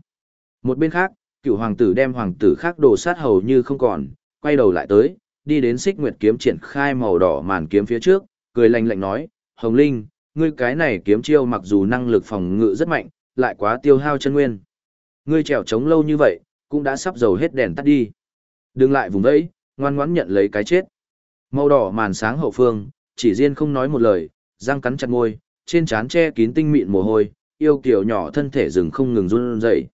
Một bên khác, cựu hoàng tử đem hoàng tử khác đồ sát hầu như không còn, quay đầu lại tới, đi đến xích nguyệt kiếm triển khai màu đỏ màn kiếm phía trước, cười lạnh lạnh nói, Hồng Linh, ngươi cái này kiếm chiêu mặc dù năng lực phòng ngự rất mạnh, lại quá tiêu hao chân nguyên. Ngươi trèo trống lâu như vậy, cũng đã sắp dầu hết đèn tắt đi. Đừng lại vùng đấy, ngoan ngoãn nhận lấy cái chết. Màu đỏ màn sáng hậu phương, chỉ riêng không nói một lời, răng cắn chặt môi, trên trán che kín tinh mịn mồ hôi, yêu kiều nhỏ thân thể rừng không ngừng run rẩy.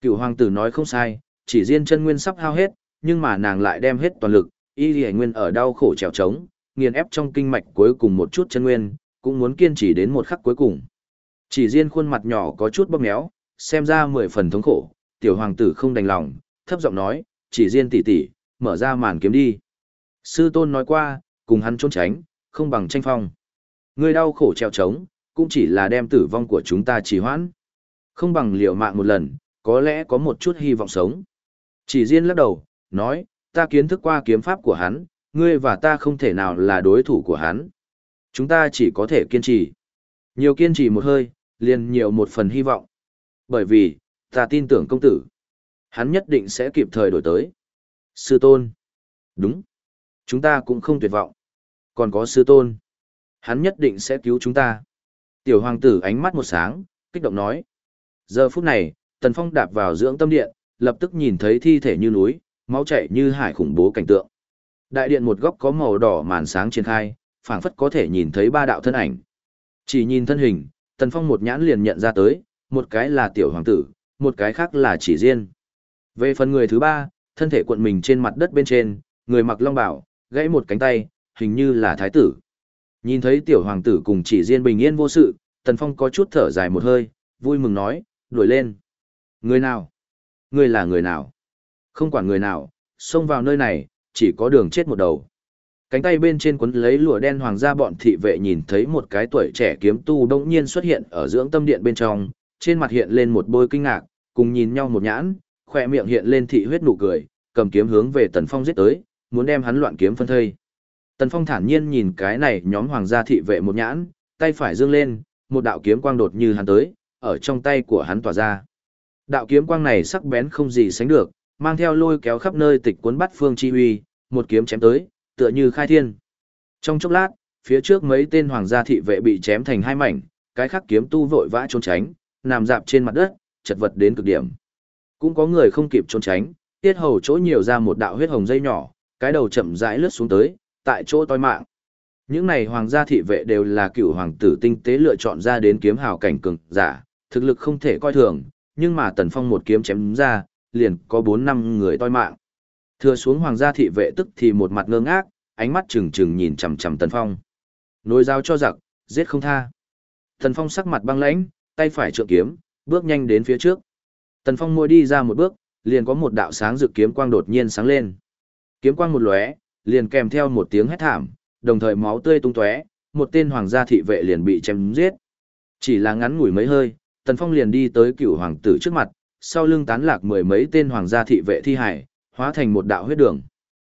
Cựu hoàng tử nói không sai, chỉ riêng chân nguyên sắp hao hết, nhưng mà nàng lại đem hết toàn lực, y lì nguyên ở đau khổ trèo trống, nghiền ép trong kinh mạch cuối cùng một chút chân nguyên, cũng muốn kiên trì đến một khắc cuối cùng. Chỉ riêng khuôn mặt nhỏ có chút bóp méo, xem ra mười phần thống khổ, tiểu hoàng tử không đành lòng, thấp giọng nói, chỉ riêng tỷ tỷ, mở ra màn kiếm đi. Sư tôn nói qua, cùng hắn trốn tránh, không bằng tranh phong. Người đau khổ treo trống, cũng chỉ là đem tử vong của chúng ta trì hoãn. Không bằng liều mạng một lần, có lẽ có một chút hy vọng sống. Chỉ riêng lắc đầu, nói, ta kiến thức qua kiếm pháp của hắn, ngươi và ta không thể nào là đối thủ của hắn. Chúng ta chỉ có thể kiên trì. Nhiều kiên trì một hơi, liền nhiều một phần hy vọng. Bởi vì, ta tin tưởng công tử. Hắn nhất định sẽ kịp thời đổi tới. Sư tôn. Đúng. Chúng ta cũng không tuyệt vọng. Còn có sư tôn. Hắn nhất định sẽ cứu chúng ta. Tiểu hoàng tử ánh mắt một sáng, kích động nói. Giờ phút này, Tần Phong đạp vào dưỡng tâm điện, lập tức nhìn thấy thi thể như núi, máu chảy như hải khủng bố cảnh tượng. Đại điện một góc có màu đỏ màn sáng triển khai, phảng phất có thể nhìn thấy ba đạo thân ảnh. Chỉ nhìn thân hình, Tần Phong một nhãn liền nhận ra tới, một cái là tiểu hoàng tử, một cái khác là chỉ riêng. Về phần người thứ ba, thân thể cuộn mình trên mặt đất bên trên, người mặc long bảo, gãy một cánh tay, hình như là thái tử. Nhìn thấy tiểu hoàng tử cùng chỉ riêng bình yên vô sự, Tần Phong có chút thở dài một hơi, vui mừng nói, đuổi lên. Người nào? Người là người nào? Không quản người nào, xông vào nơi này, chỉ có đường chết một đầu. Cánh tay bên trên quấn lấy lụa đen hoàng gia bọn thị vệ nhìn thấy một cái tuổi trẻ kiếm tu đông nhiên xuất hiện ở dưỡng tâm điện bên trong, trên mặt hiện lên một bôi kinh ngạc, cùng nhìn nhau một nhãn, khỏe miệng hiện lên thị huyết nụ cười, cầm kiếm hướng về Tần Phong giết tới, muốn đem hắn loạn kiếm phân thây. Tần Phong thản nhiên nhìn cái này nhóm hoàng gia thị vệ một nhãn, tay phải dương lên, một đạo kiếm quang đột như hắn tới, ở trong tay của hắn tỏa ra. Đạo kiếm quang này sắc bén không gì sánh được, mang theo lôi kéo khắp nơi tịch cuốn bắt phương chi huy, một kiếm chém tới, tựa như khai thiên. Trong chốc lát, phía trước mấy tên hoàng gia thị vệ bị chém thành hai mảnh, cái khác kiếm tu vội vã trốn tránh, nằm dạp trên mặt đất, chật vật đến cực điểm. Cũng có người không kịp trốn tránh, tiết hầu chỗ nhiều ra một đạo huyết hồng dây nhỏ, cái đầu chậm rãi lướt xuống tới, tại chỗ toi mạng. Những này hoàng gia thị vệ đều là cựu hoàng tử tinh tế lựa chọn ra đến kiếm hào cảnh cường giả, thực lực không thể coi thường, nhưng mà Tần Phong một kiếm chém ra, liền có 4 năm người toi mạng. Thừa xuống hoàng gia thị vệ tức thì một mặt ngơ ngác, ánh mắt trừng trừng nhìn chằm chằm Tần Phong. Nối dao cho giặc, giết không tha. Tần Phong sắc mặt băng lãnh, tay phải trượng kiếm, bước nhanh đến phía trước. Tần Phong môi đi ra một bước, liền có một đạo sáng dự kiếm quang đột nhiên sáng lên. Kiếm quang một lóe, liền kèm theo một tiếng hét thảm, đồng thời máu tươi tung tóe, một tên hoàng gia thị vệ liền bị chém giết. Chỉ là ngắn ngủi mấy hơi, Tần Phong liền đi tới cựu hoàng tử trước mặt, sau lưng tán lạc mười mấy tên hoàng gia thị vệ thi hải, hóa thành một đạo huyết đường.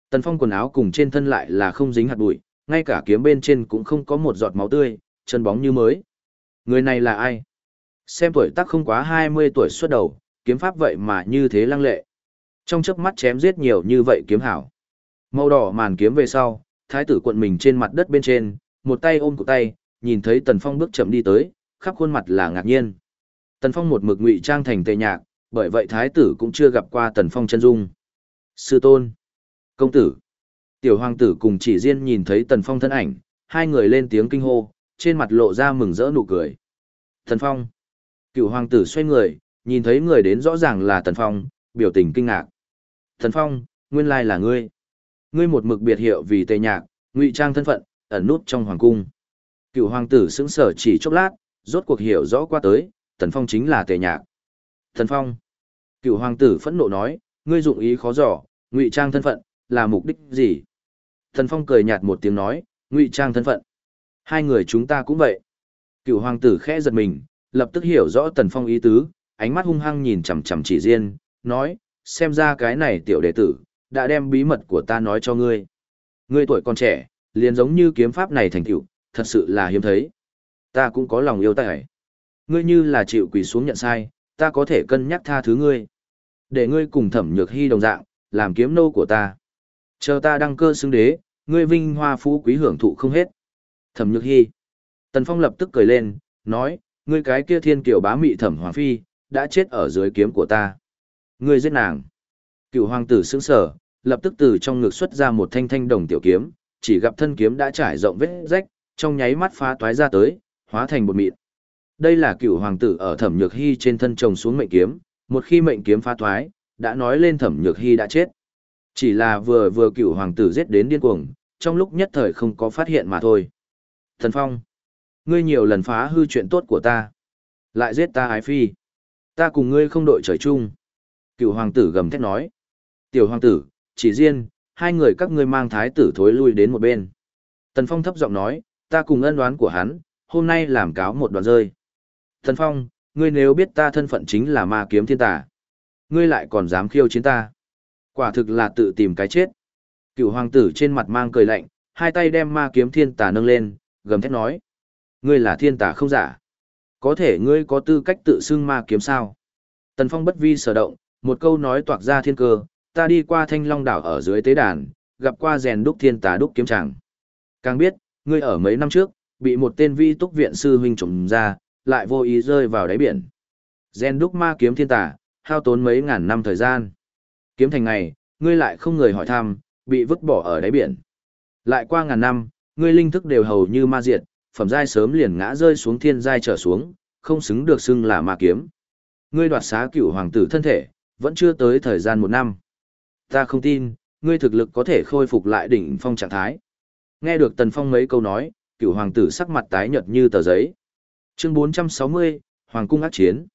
Tần Phong quần áo cùng trên thân lại là không dính hạt bụi, ngay cả kiếm bên trên cũng không có một giọt máu tươi, chân bóng như mới. Người này là ai? Xem tuổi tác không quá 20 tuổi xuất đầu, kiếm pháp vậy mà như thế lăng lệ. Trong chớp mắt chém giết nhiều như vậy kiếm hảo. Màu đỏ màn kiếm về sau, thái tử cuộn mình trên mặt đất bên trên, một tay ôm cổ tay, nhìn thấy Tần Phong bước chậm đi tới, khắp khuôn mặt là ngạc nhiên. Tần Phong một mực ngụy trang thành tề nhạc, bởi vậy thái tử cũng chưa gặp qua Tần Phong chân dung. Sư tôn, công tử, tiểu hoàng tử cùng chỉ riêng nhìn thấy Tần Phong thân ảnh, hai người lên tiếng kinh hô, trên mặt lộ ra mừng rỡ nụ cười. Tần Phong, cựu hoàng tử xoay người, nhìn thấy người đến rõ ràng là Tần Phong, biểu tình kinh ngạc. Tần Phong, nguyên lai là ngươi. Ngươi một mực biệt hiệu vì tề nhạc, ngụy trang thân phận, ẩn nút trong hoàng cung. Cựu hoàng tử sững sờ chỉ chốc lát, rốt cuộc hiểu rõ qua tới, Tần Phong chính là tề nhạc. Thần Phong. Cựu hoàng tử phẫn nộ nói, ngươi dụng ý khó dò, ngụy trang thân phận, là mục đích gì? Thần Phong cười nhạt một tiếng nói, ngụy trang thân phận. Hai người chúng ta cũng vậy. Cựu hoàng tử khẽ giật mình, lập tức hiểu rõ Tần Phong ý tứ, ánh mắt hung hăng nhìn chằm chằm chỉ riêng, nói, xem ra cái này tiểu đệ tử, đã đem bí mật của ta nói cho ngươi. Ngươi tuổi còn trẻ, liền giống như kiếm pháp này thành tựu, thật sự là hiếm thấy. Ta cũng có lòng yêu tài. Ngươi như là chịu quỳ xuống nhận sai, ta có thể cân nhắc tha thứ ngươi. Để ngươi cùng thẩm nhược hy đồng dạng, làm kiếm nô của ta. Chờ ta đăng cơ xứng đế, ngươi vinh hoa phú quý hưởng thụ không hết. Thẩm nhược hy. Tần Phong lập tức cười lên, nói, ngươi cái kia thiên kiều bá mị thẩm hoàng phi, đã chết ở dưới kiếm của ta. Ngươi giết nàng. Cựu hoàng tử sững sở, lập tức từ trong ngực xuất ra một thanh thanh đồng tiểu kiếm, chỉ gặp thân kiếm đã trải rộng vết rách, trong nháy mắt phá toái ra tới, hóa thành một mịn. Đây là cựu hoàng tử ở thẩm nhược hy trên thân trồng xuống mệnh kiếm, một khi mệnh kiếm phá toái, đã nói lên thẩm nhược hy đã chết. Chỉ là vừa vừa cựu hoàng tử giết đến điên cuồng, trong lúc nhất thời không có phát hiện mà thôi. Thần Phong, ngươi nhiều lần phá hư chuyện tốt của ta. Lại giết ta ái phi. Ta cùng ngươi không đội trời chung. Cựu hoàng tử gầm thét nói. Tiểu hoàng tử, chỉ riêng, hai người các ngươi mang thái tử thối lui đến một bên. Tần Phong thấp giọng nói, ta cùng ân đoán của hắn, hôm nay làm cáo một đoạn rơi. Tần Phong, ngươi nếu biết ta thân phận chính là ma kiếm thiên tà, ngươi lại còn dám khiêu chiến ta. Quả thực là tự tìm cái chết. Cựu hoàng tử trên mặt mang cười lạnh, hai tay đem ma kiếm thiên tà nâng lên, gầm thét nói. Ngươi là thiên tà không giả. Có thể ngươi có tư cách tự xưng ma kiếm sao? Tần Phong bất vi sở động, một câu nói toạc ra thiên cơ, ta đi qua thanh long đảo ở dưới tế đàn, gặp qua rèn đúc thiên tà đúc kiếm tràng. Càng biết, ngươi ở mấy năm trước, bị một tên vi túc viện sư huynh trộm ra, lại vô ý rơi vào đáy biển. Rèn đúc ma kiếm thiên tà, hao tốn mấy ngàn năm thời gian. Kiếm thành ngày, ngươi lại không người hỏi thăm, bị vứt bỏ ở đáy biển. Lại qua ngàn năm, ngươi linh thức đều hầu như ma diệt, phẩm giai sớm liền ngã rơi xuống thiên giai trở xuống, không xứng được xưng là ma kiếm. Ngươi đoạt xá cửu hoàng tử thân thể, vẫn chưa tới thời gian một năm. Ta không tin, ngươi thực lực có thể khôi phục lại đỉnh phong trạng thái. Nghe được Tần Phong mấy câu nói, cựu hoàng tử sắc mặt tái nhợt như tờ giấy. Chương 460, Hoàng cung ác chiến.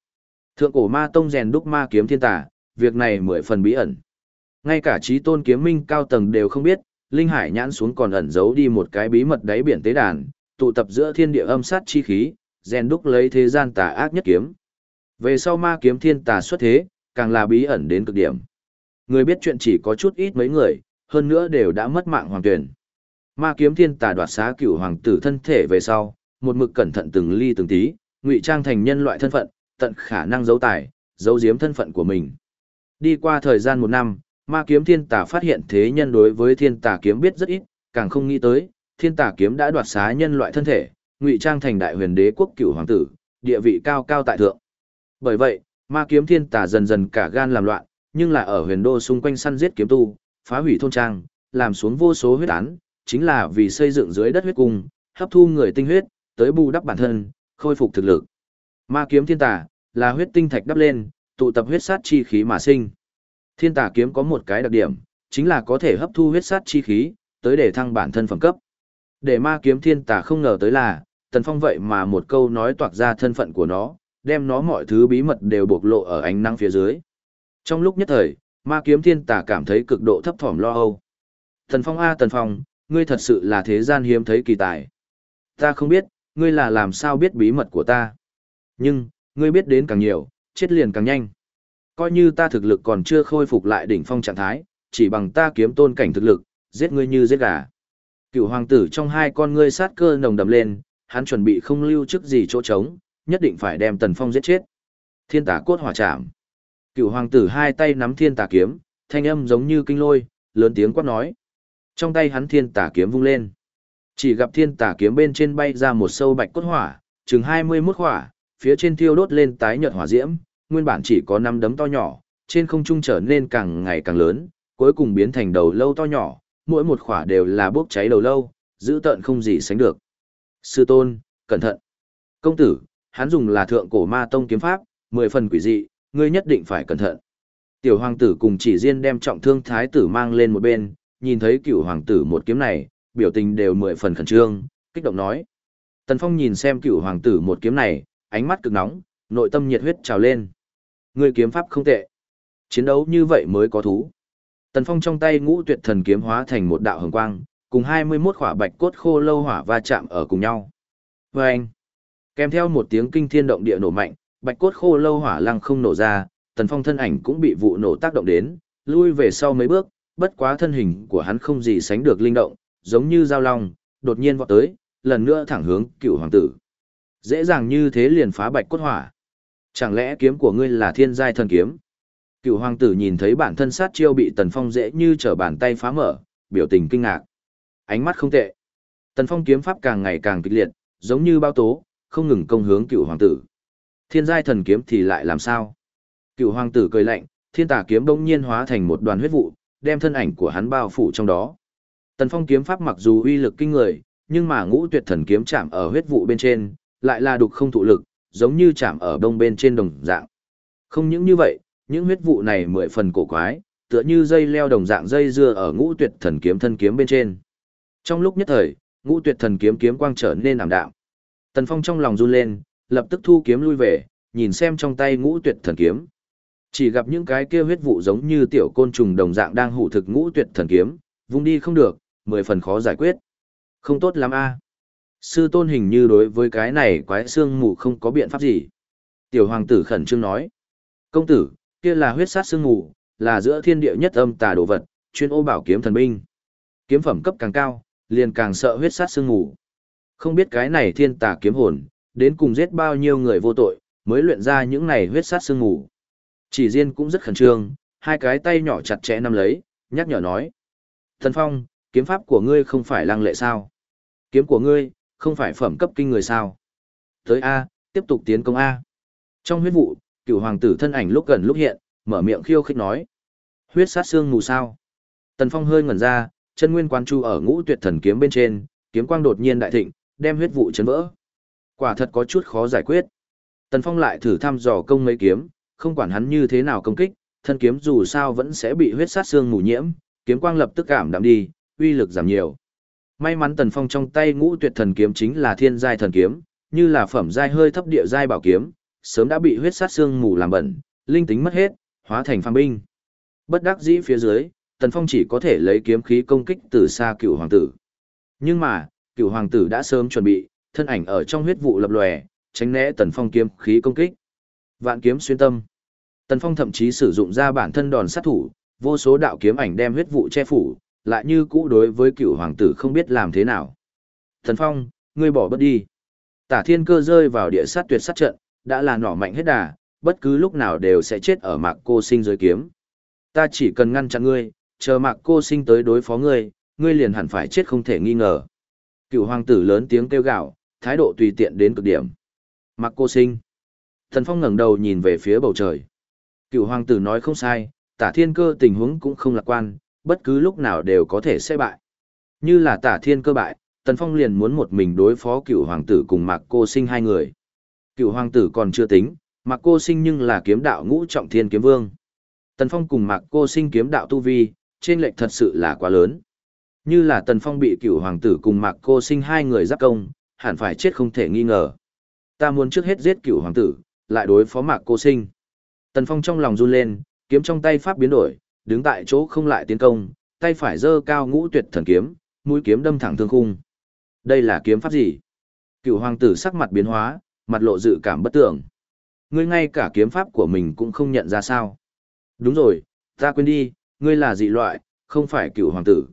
Thượng cổ ma tông rèn đúc ma kiếm thiên tà, việc này mười phần bí ẩn. Ngay cả trí tôn kiếm minh cao tầng đều không biết, Linh Hải nhãn xuống còn ẩn giấu đi một cái bí mật đáy biển tế đàn, tụ tập giữa thiên địa âm sát chi khí, rèn đúc lấy thế gian tà ác nhất kiếm. Về sau ma kiếm thiên tà xuất thế, càng là bí ẩn đến cực điểm. Người biết chuyện chỉ có chút ít mấy người, hơn nữa đều đã mất mạng hoàng tuyển. Ma kiếm thiên tà đoạt xá cửu hoàng tử thân thể về sau, một mực cẩn thận từng ly từng tí, ngụy trang thành nhân loại thân phận, tận khả năng giấu tài, giấu giếm thân phận của mình. Đi qua thời gian một năm, ma kiếm thiên tà phát hiện thế nhân đối với thiên tà kiếm biết rất ít, càng không nghĩ tới, thiên tà kiếm đã đoạt xá nhân loại thân thể, ngụy trang thành đại huyền đế quốc cửu hoàng tử, địa vị cao cao tại thượng. Bởi vậy, ma kiếm thiên tà dần dần cả gan làm loạn, nhưng là ở huyền đô xung quanh săn giết kiếm tu, phá hủy thôn trang, làm xuống vô số huyết án, chính là vì xây dựng dưới đất huyết cung, hấp thu người tinh huyết, tới bù đắp bản thân, khôi phục thực lực. Ma kiếm thiên tà, là huyết tinh thạch đắp lên, tụ tập huyết sát chi khí mà sinh. Thiên tà kiếm có một cái đặc điểm, chính là có thể hấp thu huyết sát chi khí, tới để thăng bản thân phẩm cấp. Để ma kiếm thiên tà không ngờ tới là, Tần Phong vậy mà một câu nói toạc ra thân phận của nó, đem nó mọi thứ bí mật đều bộc lộ ở ánh nắng phía dưới. Trong lúc nhất thời, ma kiếm thiên tà cảm thấy cực độ thấp thỏm lo âu. Tần Phong A Tần Phong, ngươi thật sự là thế gian hiếm thấy kỳ tài. Ta không biết, ngươi là làm sao biết bí mật của ta. Nhưng, ngươi biết đến càng nhiều, chết liền càng nhanh. Coi như ta thực lực còn chưa khôi phục lại đỉnh phong trạng thái, chỉ bằng ta kiếm tôn cảnh thực lực, giết ngươi như giết gà. Cựu hoàng tử trong hai con ngươi sát cơ nồng đầm lên, hắn chuẩn bị không lưu chức gì chỗ trống, nhất định phải đem Tần Phong giết chết. Thiên tả cốt hỏa chạm. Cựu hoàng tử hai tay nắm thiên tà kiếm, thanh âm giống như kinh lôi, lớn tiếng quát nói. Trong tay hắn thiên tà kiếm vung lên. Chỉ gặp thiên tà kiếm bên trên bay ra một sâu bạch cốt hỏa, chừng 21 hỏa, phía trên thiêu đốt lên tái nhợt hỏa diễm, nguyên bản chỉ có năm đấm to nhỏ, trên không trung trở nên càng ngày càng lớn, cuối cùng biến thành đầu lâu to nhỏ, mỗi một khỏa đều là bốc cháy đầu lâu, giữ tận không gì sánh được. Sư tôn, cẩn thận. Công tử, hắn dùng là thượng cổ ma tông kiếm pháp, mười phần quỷ dị, ngươi nhất định phải cẩn thận. Tiểu hoàng tử cùng chỉ riêng đem trọng thương thái tử mang lên một bên, nhìn thấy cựu hoàng tử một kiếm này, biểu tình đều mười phần khẩn trương, kích động nói. Tần Phong nhìn xem cựu hoàng tử một kiếm này, ánh mắt cực nóng, nội tâm nhiệt huyết trào lên. Ngươi kiếm pháp không tệ. Chiến đấu như vậy mới có thú. Tần Phong trong tay ngũ tuyệt thần kiếm hóa thành một đạo hồng quang, cùng 21 khỏa bạch cốt khô lâu hỏa va chạm ở cùng nhau. Vâng! kèm theo một tiếng kinh thiên động địa nổ mạnh, bạch cốt khô lâu hỏa lăng không nổ ra, Tần Phong thân ảnh cũng bị vụ nổ tác động đến, lui về sau mấy bước, bất quá thân hình của hắn không gì sánh được linh động, giống như dao long, đột nhiên vọt tới, lần nữa thẳng hướng cựu hoàng tử. Dễ dàng như thế liền phá bạch cốt hỏa. Chẳng lẽ kiếm của ngươi là thiên giai thần kiếm? Cựu hoàng tử nhìn thấy bản thân sát chiêu bị Tần Phong dễ như trở bàn tay phá mở, biểu tình kinh ngạc. Ánh mắt không tệ. Tần Phong kiếm pháp càng ngày càng kịch liệt, giống như bao tố, không ngừng công hướng cựu hoàng tử. Thiên giai thần kiếm thì lại làm sao? Cựu hoàng tử cười lạnh, thiên tà kiếm bỗng nhiên hóa thành một đoàn huyết vụ, đem thân ảnh của hắn bao phủ trong đó. Tần Phong kiếm pháp mặc dù uy lực kinh người, nhưng mà ngũ tuyệt thần kiếm chạm ở huyết vụ bên trên, lại là đục không thụ lực, giống như chạm ở đông bên trên đồng dạng. Không những như vậy, những huyết vụ này mười phần cổ quái, tựa như dây leo đồng dạng dây dưa ở ngũ tuyệt thần kiếm thân kiếm bên trên. Trong lúc nhất thời, ngũ tuyệt thần kiếm kiếm quang trở nên ảm đạm. Tần Phong trong lòng run lên, lập tức thu kiếm lui về, nhìn xem trong tay ngũ tuyệt thần kiếm. Chỉ gặp những cái kia huyết vụ giống như tiểu côn trùng đồng dạng đang hủ thực ngũ tuyệt thần kiếm, vung đi không được, mười phần khó giải quyết. Không tốt lắm a. Sư tôn hình như đối với cái này quái xương mù không có biện pháp gì. Tiểu hoàng tử khẩn trương nói. Công tử, kia là huyết sát xương mù, là giữa thiên địa nhất âm tà đồ vật, chuyên ô bảo kiếm thần binh. Kiếm phẩm cấp càng cao, liền càng sợ huyết sát xương mù. Không biết cái này thiên tà kiếm hồn, đến cùng giết bao nhiêu người vô tội, mới luyện ra những này huyết sát xương ngủ Chỉ riêng cũng rất khẩn trương, hai cái tay nhỏ chặt chẽ nắm lấy, nhắc nhở nói. Thần Phong, kiếm pháp của ngươi không phải lăng lệ sao? Kiếm của ngươi, không phải phẩm cấp kinh người sao? Tới A, tiếp tục tiến công A. Trong huyết vụ, cựu hoàng tử thân ảnh lúc gần lúc hiện, mở miệng khiêu khích nói. Huyết sát xương ngủ sao? Tần Phong hơi ngẩn ra, chân nguyên quan chu ở ngũ tuyệt thần kiếm bên trên, kiếm quang đột nhiên đại thịnh, đem huyết vụ chấn vỡ. Quả thật có chút khó giải quyết. Tần Phong lại thử thăm dò công mấy kiếm, không quản hắn như thế nào công kích, thân kiếm dù sao vẫn sẽ bị huyết sát xương mù nhiễm, kiếm quang lập tức cảm đạm đi, uy lực giảm nhiều. May mắn Tần Phong trong tay ngũ tuyệt thần kiếm chính là thiên giai thần kiếm, như là phẩm giai hơi thấp địa giai bảo kiếm, sớm đã bị huyết sát xương mù làm bẩn, linh tính mất hết, hóa thành phàm binh. Bất đắc dĩ phía dưới, Tần Phong chỉ có thể lấy kiếm khí công kích từ xa cựu hoàng tử. Nhưng mà, cựu hoàng tử đã sớm chuẩn bị, thân ảnh ở trong huyết vụ lập lòe, tránh né Tần Phong kiếm khí công kích. Vạn kiếm xuyên tâm. Tần Phong thậm chí sử dụng ra bản thân đòn sát thủ, vô số đạo kiếm ảnh đem huyết vụ che phủ, lại như cũ đối với cựu hoàng tử không biết làm thế nào. Tần Phong, ngươi bỏ bớt đi. Tả thiên cơ rơi vào địa sát tuyệt sát trận, đã là nỏ mạnh hết đà, bất cứ lúc nào đều sẽ chết ở mạc cô sinh dưới kiếm. Ta chỉ cần ngăn chặn ngươi, chờ mạc cô sinh tới đối phó ngươi, ngươi liền hẳn phải chết không thể nghi ngờ. Cựu hoàng tử lớn tiếng kêu gào, thái độ tùy tiện đến cực điểm. Mặc cô sinh. Thần Phong ngẩng đầu nhìn về phía bầu trời. Cựu hoàng tử nói không sai, tả thiên cơ tình huống cũng không lạc quan, bất cứ lúc nào đều có thể sẽ bại. Như là tả thiên cơ bại, Tần Phong liền muốn một mình đối phó cựu hoàng tử cùng mạc cô sinh hai người. Cựu hoàng tử còn chưa tính, mạc cô sinh nhưng là kiếm đạo ngũ trọng thiên kiếm vương. Tần Phong cùng mạc cô sinh kiếm đạo tu vi, trên lệch thật sự là quá lớn. Như là Tần Phong bị cựu hoàng tử cùng mạc cô sinh hai người giáp công, hẳn phải chết không thể nghi ngờ. Ta muốn trước hết giết cựu hoàng tử, lại đối phó mạc cô sinh. Tần Phong trong lòng run lên, kiếm trong tay pháp biến đổi, đứng tại chỗ không lại tiến công, tay phải giơ cao ngũ tuyệt thần kiếm, mũi kiếm đâm thẳng thương khung. Đây là kiếm pháp gì? Cựu hoàng tử sắc mặt biến hóa, mặt lộ dự cảm bất tưởng. Ngươi ngay cả kiếm pháp của mình cũng không nhận ra sao? Đúng rồi, ta quên đi, ngươi là dị loại, không phải cựu hoàng tử.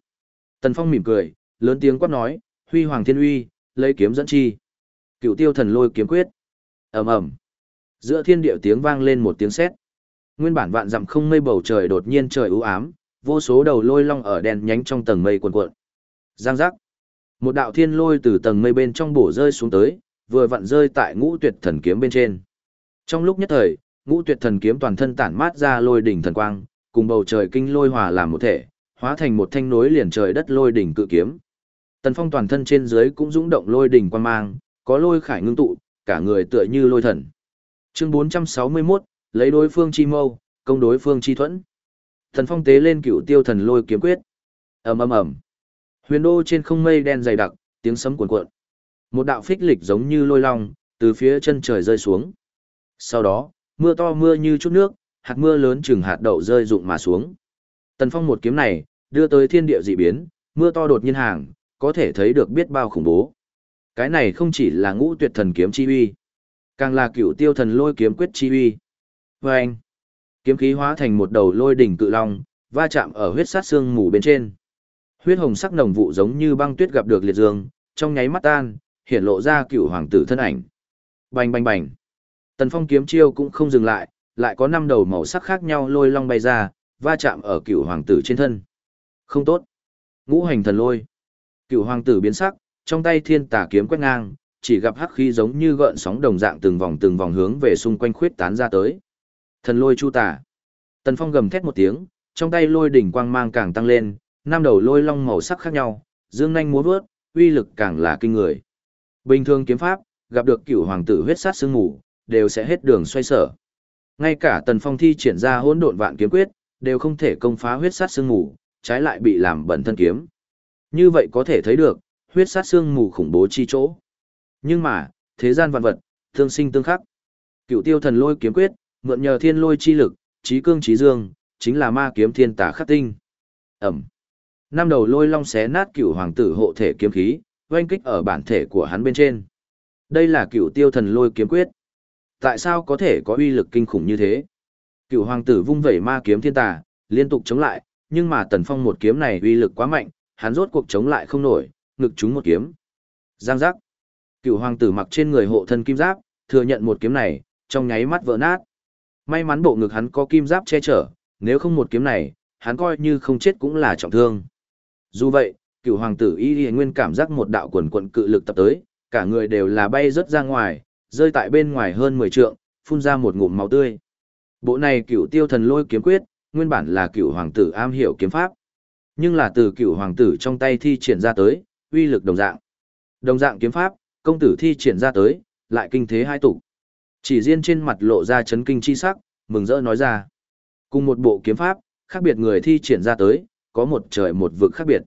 Tần Phong mỉm cười, lớn tiếng quát nói, huy hoàng thiên uy, lấy kiếm dẫn chi. Cựu tiêu thần lôi kiếm quyết. ầm ầm Giữa thiên điệu tiếng vang lên một tiếng sét. Nguyên bản vạn dặm không mây bầu trời đột nhiên trời u ám, vô số đầu lôi long ở đèn nhánh trong tầng mây cuộn cuộn. Giang giác. Một đạo thiên lôi từ tầng mây bên trong bổ rơi xuống tới, vừa vặn rơi tại ngũ tuyệt thần kiếm bên trên. Trong lúc nhất thời, ngũ tuyệt thần kiếm toàn thân tản mát ra lôi đỉnh thần quang, cùng bầu trời kinh lôi hòa làm một thể, hóa thành một thanh nối liền trời đất lôi đỉnh cự kiếm. Tần Phong toàn thân trên dưới cũng dũng động lôi đỉnh quan mang, có lôi khải ngưng tụ, cả người tựa như lôi thần. Chương 461, lấy đối phương chi mâu, công đối phương chi thuẫn. Tần Phong tế lên cựu tiêu thần lôi kiếm quyết. Ầm ầm ầm. Huyền đô trên không mây đen dày đặc, tiếng sấm cuồn cuộn. Một đạo phích lịch giống như lôi long, từ phía chân trời rơi xuống. Sau đó, mưa to mưa như chút nước, hạt mưa lớn chừng hạt đậu rơi rụng mà xuống. Tần Phong một kiếm này, đưa tới thiên địa dị biến, mưa to đột nhiên hàng, có thể thấy được biết bao khủng bố. Cái này không chỉ là ngũ tuyệt thần kiếm chi uy, càng là cựu tiêu thần lôi kiếm quyết chi uy. Và anh, kiếm khí hóa thành một đầu lôi đỉnh cự long, va chạm ở huyết sát xương mù bên trên. Huyết hồng sắc nồng vụ giống như băng tuyết gặp được liệt dương, trong nháy mắt tan, hiện lộ ra cựu hoàng tử thân ảnh. Bành bành bành. Tần Phong kiếm chiêu cũng không dừng lại, lại có năm đầu màu sắc khác nhau lôi long bay ra, va chạm ở cựu hoàng tử trên thân. Không tốt. Ngũ hành thần lôi. Cựu hoàng tử biến sắc, trong tay thiên tà kiếm quét ngang, chỉ gặp hắc khí giống như gợn sóng đồng dạng từng vòng từng vòng hướng về xung quanh khuyết tán ra tới. Thần lôi chu tà. Tần Phong gầm thét một tiếng, trong tay lôi đỉnh quang mang càng tăng lên, năm đầu lôi long màu sắc khác nhau, dương nhanh múa vớt, uy lực càng là kinh người. Bình thường kiếm pháp, gặp được cựu hoàng tử huyết sát sương ngủ, đều sẽ hết đường xoay sở. Ngay cả Tần Phong thi triển ra hỗn độn vạn kiếm quyết, đều không thể công phá huyết sát sương ngủ, trái lại bị làm bẩn thân kiếm. Như vậy có thể thấy được, huyết sát xương mù khủng bố chi chỗ. Nhưng mà, thế gian vạn vật, tương sinh tương khắc. Cựu tiêu thần lôi kiếm quyết, mượn nhờ thiên lôi chi lực, trí cương trí dương, chính là ma kiếm thiên tả khắc tinh. Ẩm. Năm đầu lôi long xé nát cựu hoàng tử hộ thể kiếm khí, oanh kích ở bản thể của hắn bên trên. Đây là cựu tiêu thần lôi kiếm quyết. Tại sao có thể có uy lực kinh khủng như thế? Cựu hoàng tử vung vẩy ma kiếm thiên tà, liên tục chống lại, nhưng mà tần phong một kiếm này uy lực quá mạnh, hắn rốt cuộc chống lại không nổi, ngực trúng một kiếm. Giang giác. Cựu hoàng tử mặc trên người hộ thân kim giáp, thừa nhận một kiếm này, trong nháy mắt vỡ nát. May mắn bộ ngực hắn có kim giáp che chở, nếu không một kiếm này, hắn coi như không chết cũng là trọng thương. Dù vậy, cựu hoàng tử y y nguyên cảm giác một đạo quần quận cự lực tập tới, cả người đều là bay rớt ra ngoài, rơi tại bên ngoài hơn 10 trượng, phun ra một ngụm máu tươi. Bộ này cựu tiêu thần lôi kiếm quyết, nguyên bản là cựu hoàng tử am hiểu kiếm pháp. Nhưng là từ cựu hoàng tử trong tay thi triển ra tới, uy lực đồng dạng. Đồng dạng kiếm pháp, công tử thi triển ra tới, lại kinh thế hai tụ. Chỉ riêng trên mặt lộ ra chấn kinh chi sắc, mừng rỡ nói ra. Cùng một bộ kiếm pháp, khác biệt người thi triển ra tới, có một trời một vực khác biệt.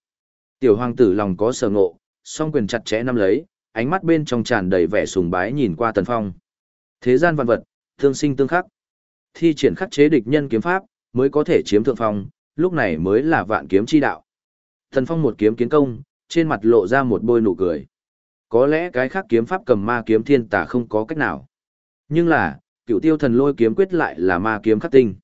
Tiểu hoàng tử lòng có sở ngộ, song quyền chặt chẽ nắm lấy, ánh mắt bên trong tràn đầy vẻ sùng bái nhìn qua Tần Phong. Thế gian vạn vật, thương sinh tương khắc. Thi triển khắc chế địch nhân kiếm pháp, mới có thể chiếm thượng phong, lúc này mới là vạn kiếm chi đạo. thần Phong một kiếm kiến công, trên mặt lộ ra một bôi nụ cười. Có lẽ cái khác kiếm pháp cầm ma kiếm thiên tà không có cách nào. Nhưng là, cựu tiêu thần lôi kiếm quyết lại là ma kiếm khắc tinh.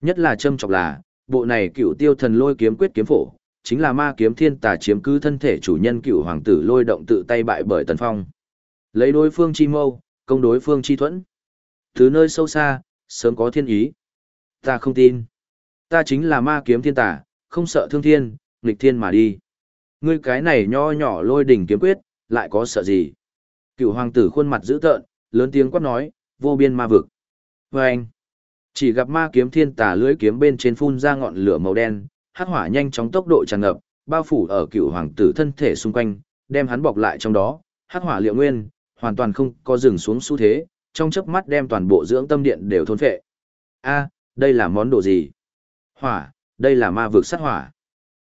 Nhất là châm trọng là, bộ này cựu tiêu thần lôi kiếm quyết kiếm phổ, chính là ma kiếm thiên tà chiếm cứ thân thể chủ nhân cựu hoàng tử lôi động tự tay bại bởi tần phong. Lấy đối phương chi mâu, công đối phương chi thuẫn. Từ nơi sâu xa, sớm có thiên ý. Ta không tin. Ta chính là ma kiếm thiên tà, không sợ thương thiên, nghịch thiên mà đi. Ngươi cái này nho nhỏ lôi đỉnh kiếm quyết, lại có sợ gì? Cựu hoàng tử khuôn mặt dữ tợn, lớn tiếng quát nói, vô biên ma vực. Và anh, chỉ gặp ma kiếm thiên tà lưỡi kiếm bên trên phun ra ngọn lửa màu đen, hắc hỏa nhanh chóng tốc độ tràn ngập, bao phủ ở cựu hoàng tử thân thể xung quanh, đem hắn bọc lại trong đó, hắc hỏa liệu nguyên, hoàn toàn không có dừng xuống xu thế, trong chớp mắt đem toàn bộ dưỡng tâm điện đều thôn phệ. A, đây là món đồ gì? Hỏa, đây là ma vực sát hỏa.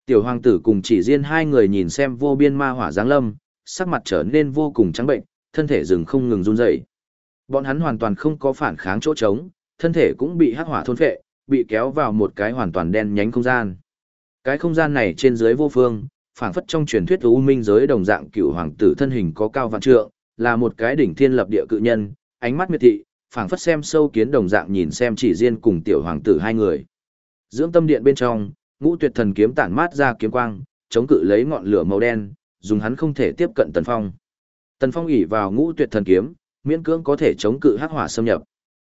Tiểu hoàng tử cùng chỉ riêng hai người nhìn xem vô biên ma hỏa giáng lâm, sắc mặt trở nên vô cùng trắng bệnh, thân thể rừng không ngừng run rẩy. Bọn hắn hoàn toàn không có phản kháng chỗ trống, thân thể cũng bị hắc hỏa thôn phệ, bị kéo vào một cái hoàn toàn đen nhánh không gian. Cái không gian này trên dưới vô phương, phảng phất trong truyền thuyết u minh giới đồng dạng cựu hoàng tử thân hình có cao vạn trượng, là một cái đỉnh thiên lập địa cự nhân, ánh mắt miệt thị, phảng phất xem sâu kiến đồng dạng nhìn xem chỉ riêng cùng tiểu hoàng tử hai người. Dưỡng tâm điện bên trong, ngũ tuyệt thần kiếm tản mát ra kiếm quang, chống cự lấy ngọn lửa màu đen, dùng hắn không thể tiếp cận Tần Phong. Tần Phong ỉ vào ngũ tuyệt thần kiếm, miễn cưỡng có thể chống cự hắc hỏa xâm nhập.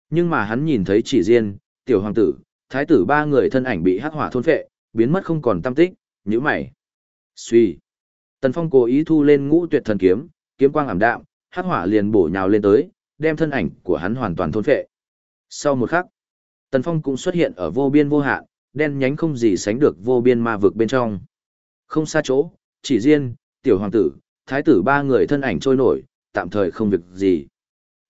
Nhưng mà hắn nhìn thấy chỉ riêng, tiểu hoàng tử, thái tử ba người thân ảnh bị hắc hỏa thôn phệ, biến mất không còn tâm tích, nhíu mày. Suy. Tần Phong cố ý thu lên ngũ tuyệt thần kiếm, kiếm quang ảm đạm, hắc hỏa liền bổ nhào lên tới, đem thân ảnh của hắn hoàn toàn thôn phệ. Sau một khắc, Tần Phong cũng xuất hiện ở vô biên vô hạn, đen nhánh không gì sánh được vô biên ma vực bên trong. Không xa chỗ, chỉ riêng, tiểu hoàng tử, thái tử ba người thân ảnh trôi nổi, tạm thời không việc gì.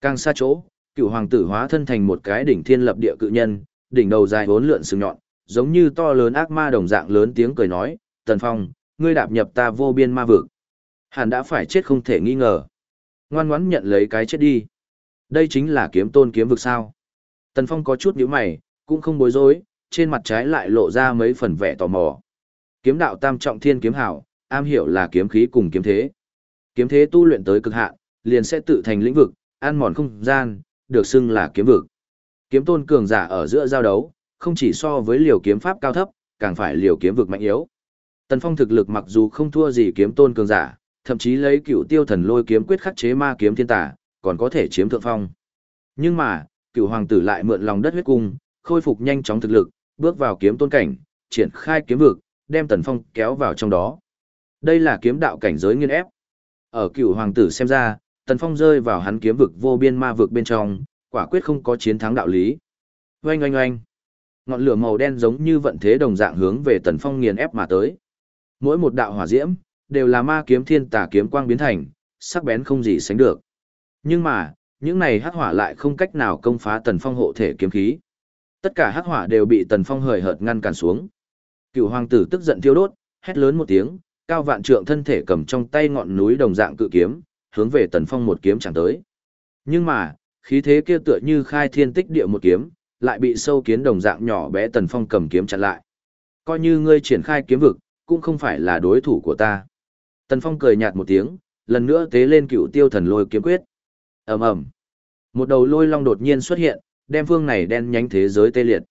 Càng xa chỗ, cựu hoàng tử hóa thân thành một cái đỉnh thiên lập địa cự nhân, đỉnh đầu dài bốn lượn sừng nhọn, giống như to lớn ác ma đồng dạng lớn tiếng cười nói, Tần Phong, ngươi đạp nhập ta vô biên ma vực. Hẳn đã phải chết không thể nghi ngờ. Ngoan ngoãn nhận lấy cái chết đi. Đây chính là kiếm tôn kiếm vực sao. Tần Phong có chút nhíu mày, cũng không bối rối, trên mặt trái lại lộ ra mấy phần vẻ tò mò. Kiếm đạo tam trọng thiên kiếm hảo, am hiểu là kiếm khí cùng kiếm thế. Kiếm thế tu luyện tới cực hạn, liền sẽ tự thành lĩnh vực, ăn mòn không gian, được xưng là kiếm vực. Kiếm tôn cường giả ở giữa giao đấu, không chỉ so với liều kiếm pháp cao thấp, càng phải liều kiếm vực mạnh yếu. Tần Phong thực lực mặc dù không thua gì kiếm tôn cường giả, thậm chí lấy cựu tiêu thần lôi kiếm quyết khắc chế ma kiếm thiên tả, còn có thể chiếm thượng phong. Nhưng mà, cựu hoàng tử lại mượn lòng đất huyết cung, khôi phục nhanh chóng thực lực, bước vào kiếm tôn cảnh, triển khai kiếm vực, đem Tần Phong kéo vào trong đó. Đây là kiếm đạo cảnh giới nghiên ép. Ở cựu hoàng tử xem ra, Tần Phong rơi vào hắn kiếm vực vô biên ma vực bên trong, quả quyết không có chiến thắng đạo lý. Oanh oanh oanh. Ngọn lửa màu đen giống như vận thế đồng dạng hướng về Tần Phong nghiền ép mà tới. Mỗi một đạo hỏa diễm đều là ma kiếm thiên tà kiếm quang biến thành, sắc bén không gì sánh được. Nhưng mà, những này hắc hỏa lại không cách nào công phá Tần Phong hộ thể kiếm khí. Tất cả hắc hỏa đều bị Tần Phong hời hợt ngăn cản xuống. Cựu hoàng tử tức giận thiêu đốt, hét lớn một tiếng, cao vạn trượng thân thể cầm trong tay ngọn núi đồng dạng cự kiếm, hướng về Tần Phong một kiếm chẳng tới. Nhưng mà, khí thế kia tựa như khai thiên tích địa một kiếm, lại bị sâu kiến đồng dạng nhỏ bé Tần Phong cầm kiếm chặn lại. Coi như ngươi triển khai kiếm vực, cũng không phải là đối thủ của ta. Tần Phong cười nhạt một tiếng, lần nữa tế lên cựu tiêu thần lôi kiếm quyết ầm ầm, một đầu lôi long đột nhiên xuất hiện, đem phương này đen nhánh thế giới tê liệt.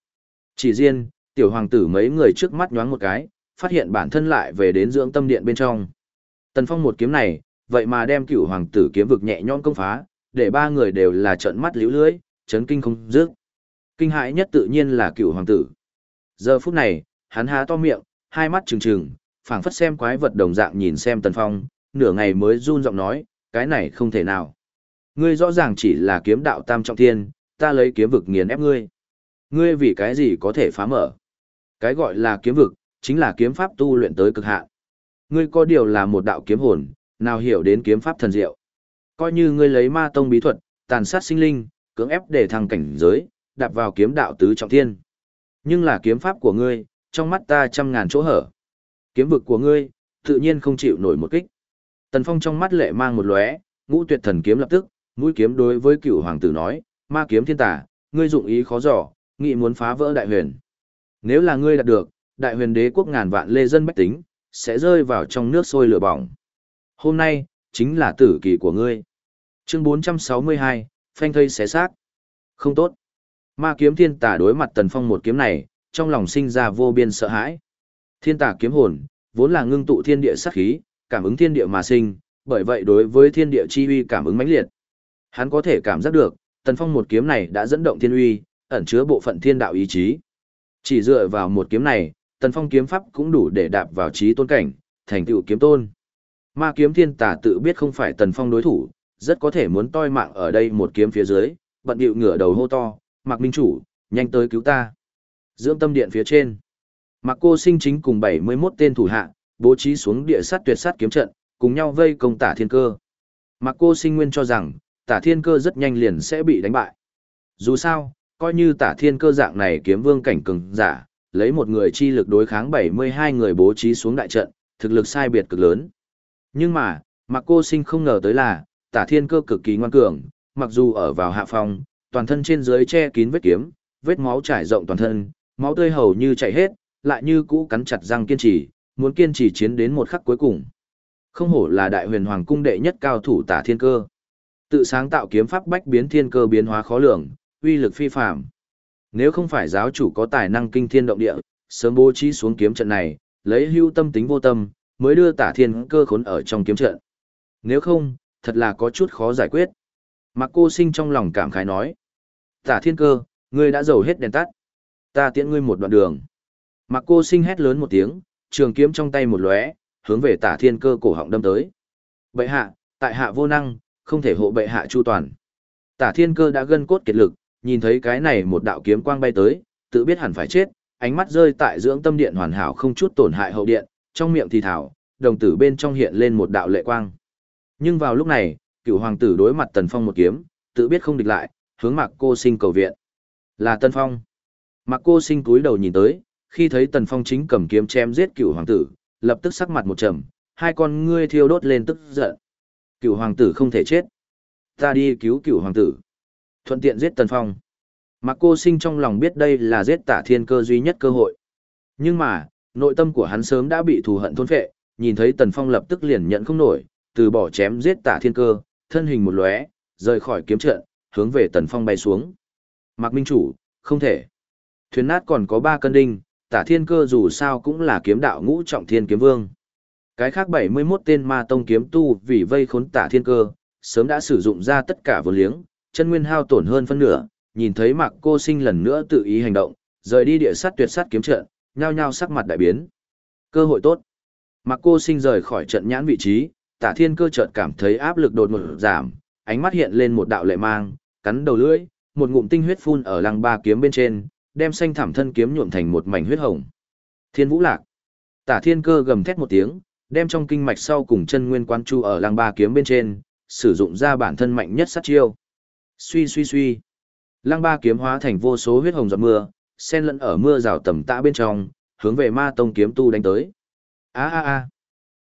Chỉ riêng, tiểu hoàng tử mấy người trước mắt nhoáng một cái, phát hiện bản thân lại về đến dưỡng tâm điện bên trong. Tần Phong một kiếm này, vậy mà đem cựu hoàng tử kiếm vực nhẹ nhõm công phá, để ba người đều là trợn mắt liễu lưỡi, chấn kinh không dứt. Kinh hãi nhất tự nhiên là cựu hoàng tử. Giờ phút này, hắn há to miệng, hai mắt trừng trừng, phảng phất xem quái vật đồng dạng nhìn xem Tần Phong, nửa ngày mới run giọng nói, cái này không thể nào. Ngươi rõ ràng chỉ là kiếm đạo tam trọng thiên, ta lấy kiếm vực nghiền ép ngươi. Ngươi vì cái gì có thể phá mở? Cái gọi là kiếm vực, chính là kiếm pháp tu luyện tới cực hạn. Ngươi có điều là một đạo kiếm hồn, nào hiểu đến kiếm pháp thần diệu. Coi như ngươi lấy ma tông bí thuật, tàn sát sinh linh, cưỡng ép để thăng cảnh giới, đạp vào kiếm đạo tứ trọng thiên. Nhưng là kiếm pháp của ngươi, trong mắt ta trăm ngàn chỗ hở. Kiếm vực của ngươi, tự nhiên không chịu nổi một kích. Tần Phong trong mắt lệ mang một lóe, ngũ tuyệt thần kiếm lập tức, mũi kiếm đối với cựu hoàng tử nói, ma kiếm thiên tả, ngươi dụng ý khó dò, nghị muốn phá vỡ đại huyền. Nếu là ngươi đạt được, đại huyền đế quốc ngàn vạn lê dân bách tính, sẽ rơi vào trong nước sôi lửa bỏng. Hôm nay, chính là tử kỳ của ngươi. Chương 462, phanh thây xé xác. Không tốt. Ma kiếm thiên tả đối mặt tần phong một kiếm này, trong lòng sinh ra vô biên sợ hãi. Thiên tả kiếm hồn, vốn là ngưng tụ thiên địa sát khí, cảm ứng thiên địa mà sinh, bởi vậy đối với thiên địa chi uy cảm ứng mãnh liệt. Hắn có thể cảm giác được, tần phong một kiếm này đã dẫn động thiên uy, ẩn chứa bộ phận thiên đạo ý chí. Chỉ dựa vào một kiếm này, tần phong kiếm pháp cũng đủ để đạp vào trí tôn cảnh, thành tựu kiếm tôn. Ma kiếm thiên tả tự biết không phải tần phong đối thủ, rất có thể muốn toi mạng ở đây một kiếm phía dưới, bận điệu ngửa đầu hô to, Mạc Minh Chủ, nhanh tới cứu ta. Dưỡng tâm điện phía trên. Mạc Cô Sinh chính cùng 71 tên thủ hạ, bố trí xuống địa sát tuyệt sát kiếm trận, cùng nhau vây công tả thiên cơ. Mạc Cô Sinh nguyên cho rằng, tả thiên cơ rất nhanh liền sẽ bị đánh bại. Dù sao, coi như tả thiên cơ dạng này kiếm vương cảnh cường giả, lấy một người chi lực đối kháng 72 người bố trí xuống đại trận, thực lực sai biệt cực lớn. Nhưng mà, Mặc Cô Sinh không ngờ tới là, tả thiên cơ cực kỳ ngoan cường, mặc dù ở vào hạ phòng, toàn thân trên dưới che kín vết kiếm, vết máu trải rộng toàn thân, máu tươi hầu như chảy hết, lại như cũ cắn chặt răng kiên trì, muốn kiên trì chiến đến một khắc cuối cùng. Không hổ là đại huyền hoàng cung đệ nhất cao thủ tả thiên cơ. Tự sáng tạo kiếm pháp bách biến thiên cơ biến hóa khó lường, uy lực phi phàm. Nếu không phải giáo chủ có tài năng kinh thiên động địa, sớm bố trí xuống kiếm trận này, lấy hưu tâm tính vô tâm, mới đưa tả thiên cơ khốn ở trong kiếm trận. Nếu không, thật là có chút khó giải quyết. Mặc cô sinh trong lòng cảm khái nói. Tả thiên cơ, ngươi đã giàu hết đèn tắt. Ta tiễn ngươi một đoạn đường. Mặc cô sinh hét lớn một tiếng, trường kiếm trong tay một lóe, hướng về tả thiên cơ cổ họng đâm tới. Bệ hạ, tại hạ vô năng, không thể hộ bệ hạ chu toàn. Tả thiên cơ đã gân cốt kiệt lực, nhìn thấy cái này một đạo kiếm quang bay tới, tự biết hẳn phải chết, ánh mắt rơi tại dưỡng tâm điện hoàn hảo không chút tổn hại hậu điện, trong miệng thì thảo, đồng tử bên trong hiện lên một đạo lệ quang. Nhưng vào lúc này, cựu hoàng tử đối mặt Tần Phong một kiếm, tự biết không địch lại, hướng Mạc Cô Sinh cầu viện. Là Tần Phong. Mạc Cô Sinh cúi đầu nhìn tới, khi thấy Tần Phong chính cầm kiếm chém giết cựu hoàng tử, lập tức sắc mặt một trầm, hai con ngươi thiêu đốt lên tức giận. Cựu hoàng tử không thể chết. Ta đi cứu cựu hoàng tử. Thuận tiện giết Tần Phong. Mặc Cô Sinh trong lòng biết đây là giết Tả Thiên Cơ duy nhất cơ hội. Nhưng mà, nội tâm của hắn sớm đã bị thù hận thôn phệ, nhìn thấy Tần Phong lập tức liền nhận không nổi, từ bỏ chém giết Tả Thiên Cơ, thân hình một lóe, rời khỏi kiếm trận, hướng về Tần Phong bay xuống. Mạc Minh Chủ, không thể. Thuyền nát còn có ba cân đinh, Tả Thiên Cơ dù sao cũng là kiếm đạo ngũ trọng thiên kiếm vương. Cái khác 71 tên ma tông kiếm tu vì vây khốn Tả Thiên Cơ, sớm đã sử dụng ra tất cả vô liếng, chân nguyên hao tổn hơn phân nửa, nhìn thấy Mạc Cô Sinh lần nữa tự ý hành động, rời đi địa sát tuyệt sát kiếm trận, nhao nhao sắc mặt đại biến. Cơ hội tốt. Mạc Cô Sinh rời khỏi trận nhãn vị trí, Tả Thiên Cơ chợt cảm thấy áp lực đột ngột giảm, ánh mắt hiện lên một đạo lệ mang, cắn đầu lưỡi, một ngụm tinh huyết phun ở lăng ba kiếm bên trên, đem xanh thảm thân kiếm nhuộm thành một mảnh huyết hồng. Thiên Vũ Lạc. Tả Thiên Cơ gầm thét một tiếng, đem trong kinh mạch sau cùng chân nguyên quan chu ở lăng ba kiếm bên trên, sử dụng ra bản thân mạnh nhất sát chiêu. Suy suy suy. Lăng ba kiếm hóa thành vô số huyết hồng giọt mưa, xen lẫn ở mưa rào tầm tã bên trong, hướng về ma tông kiếm tu đánh tới. A a a.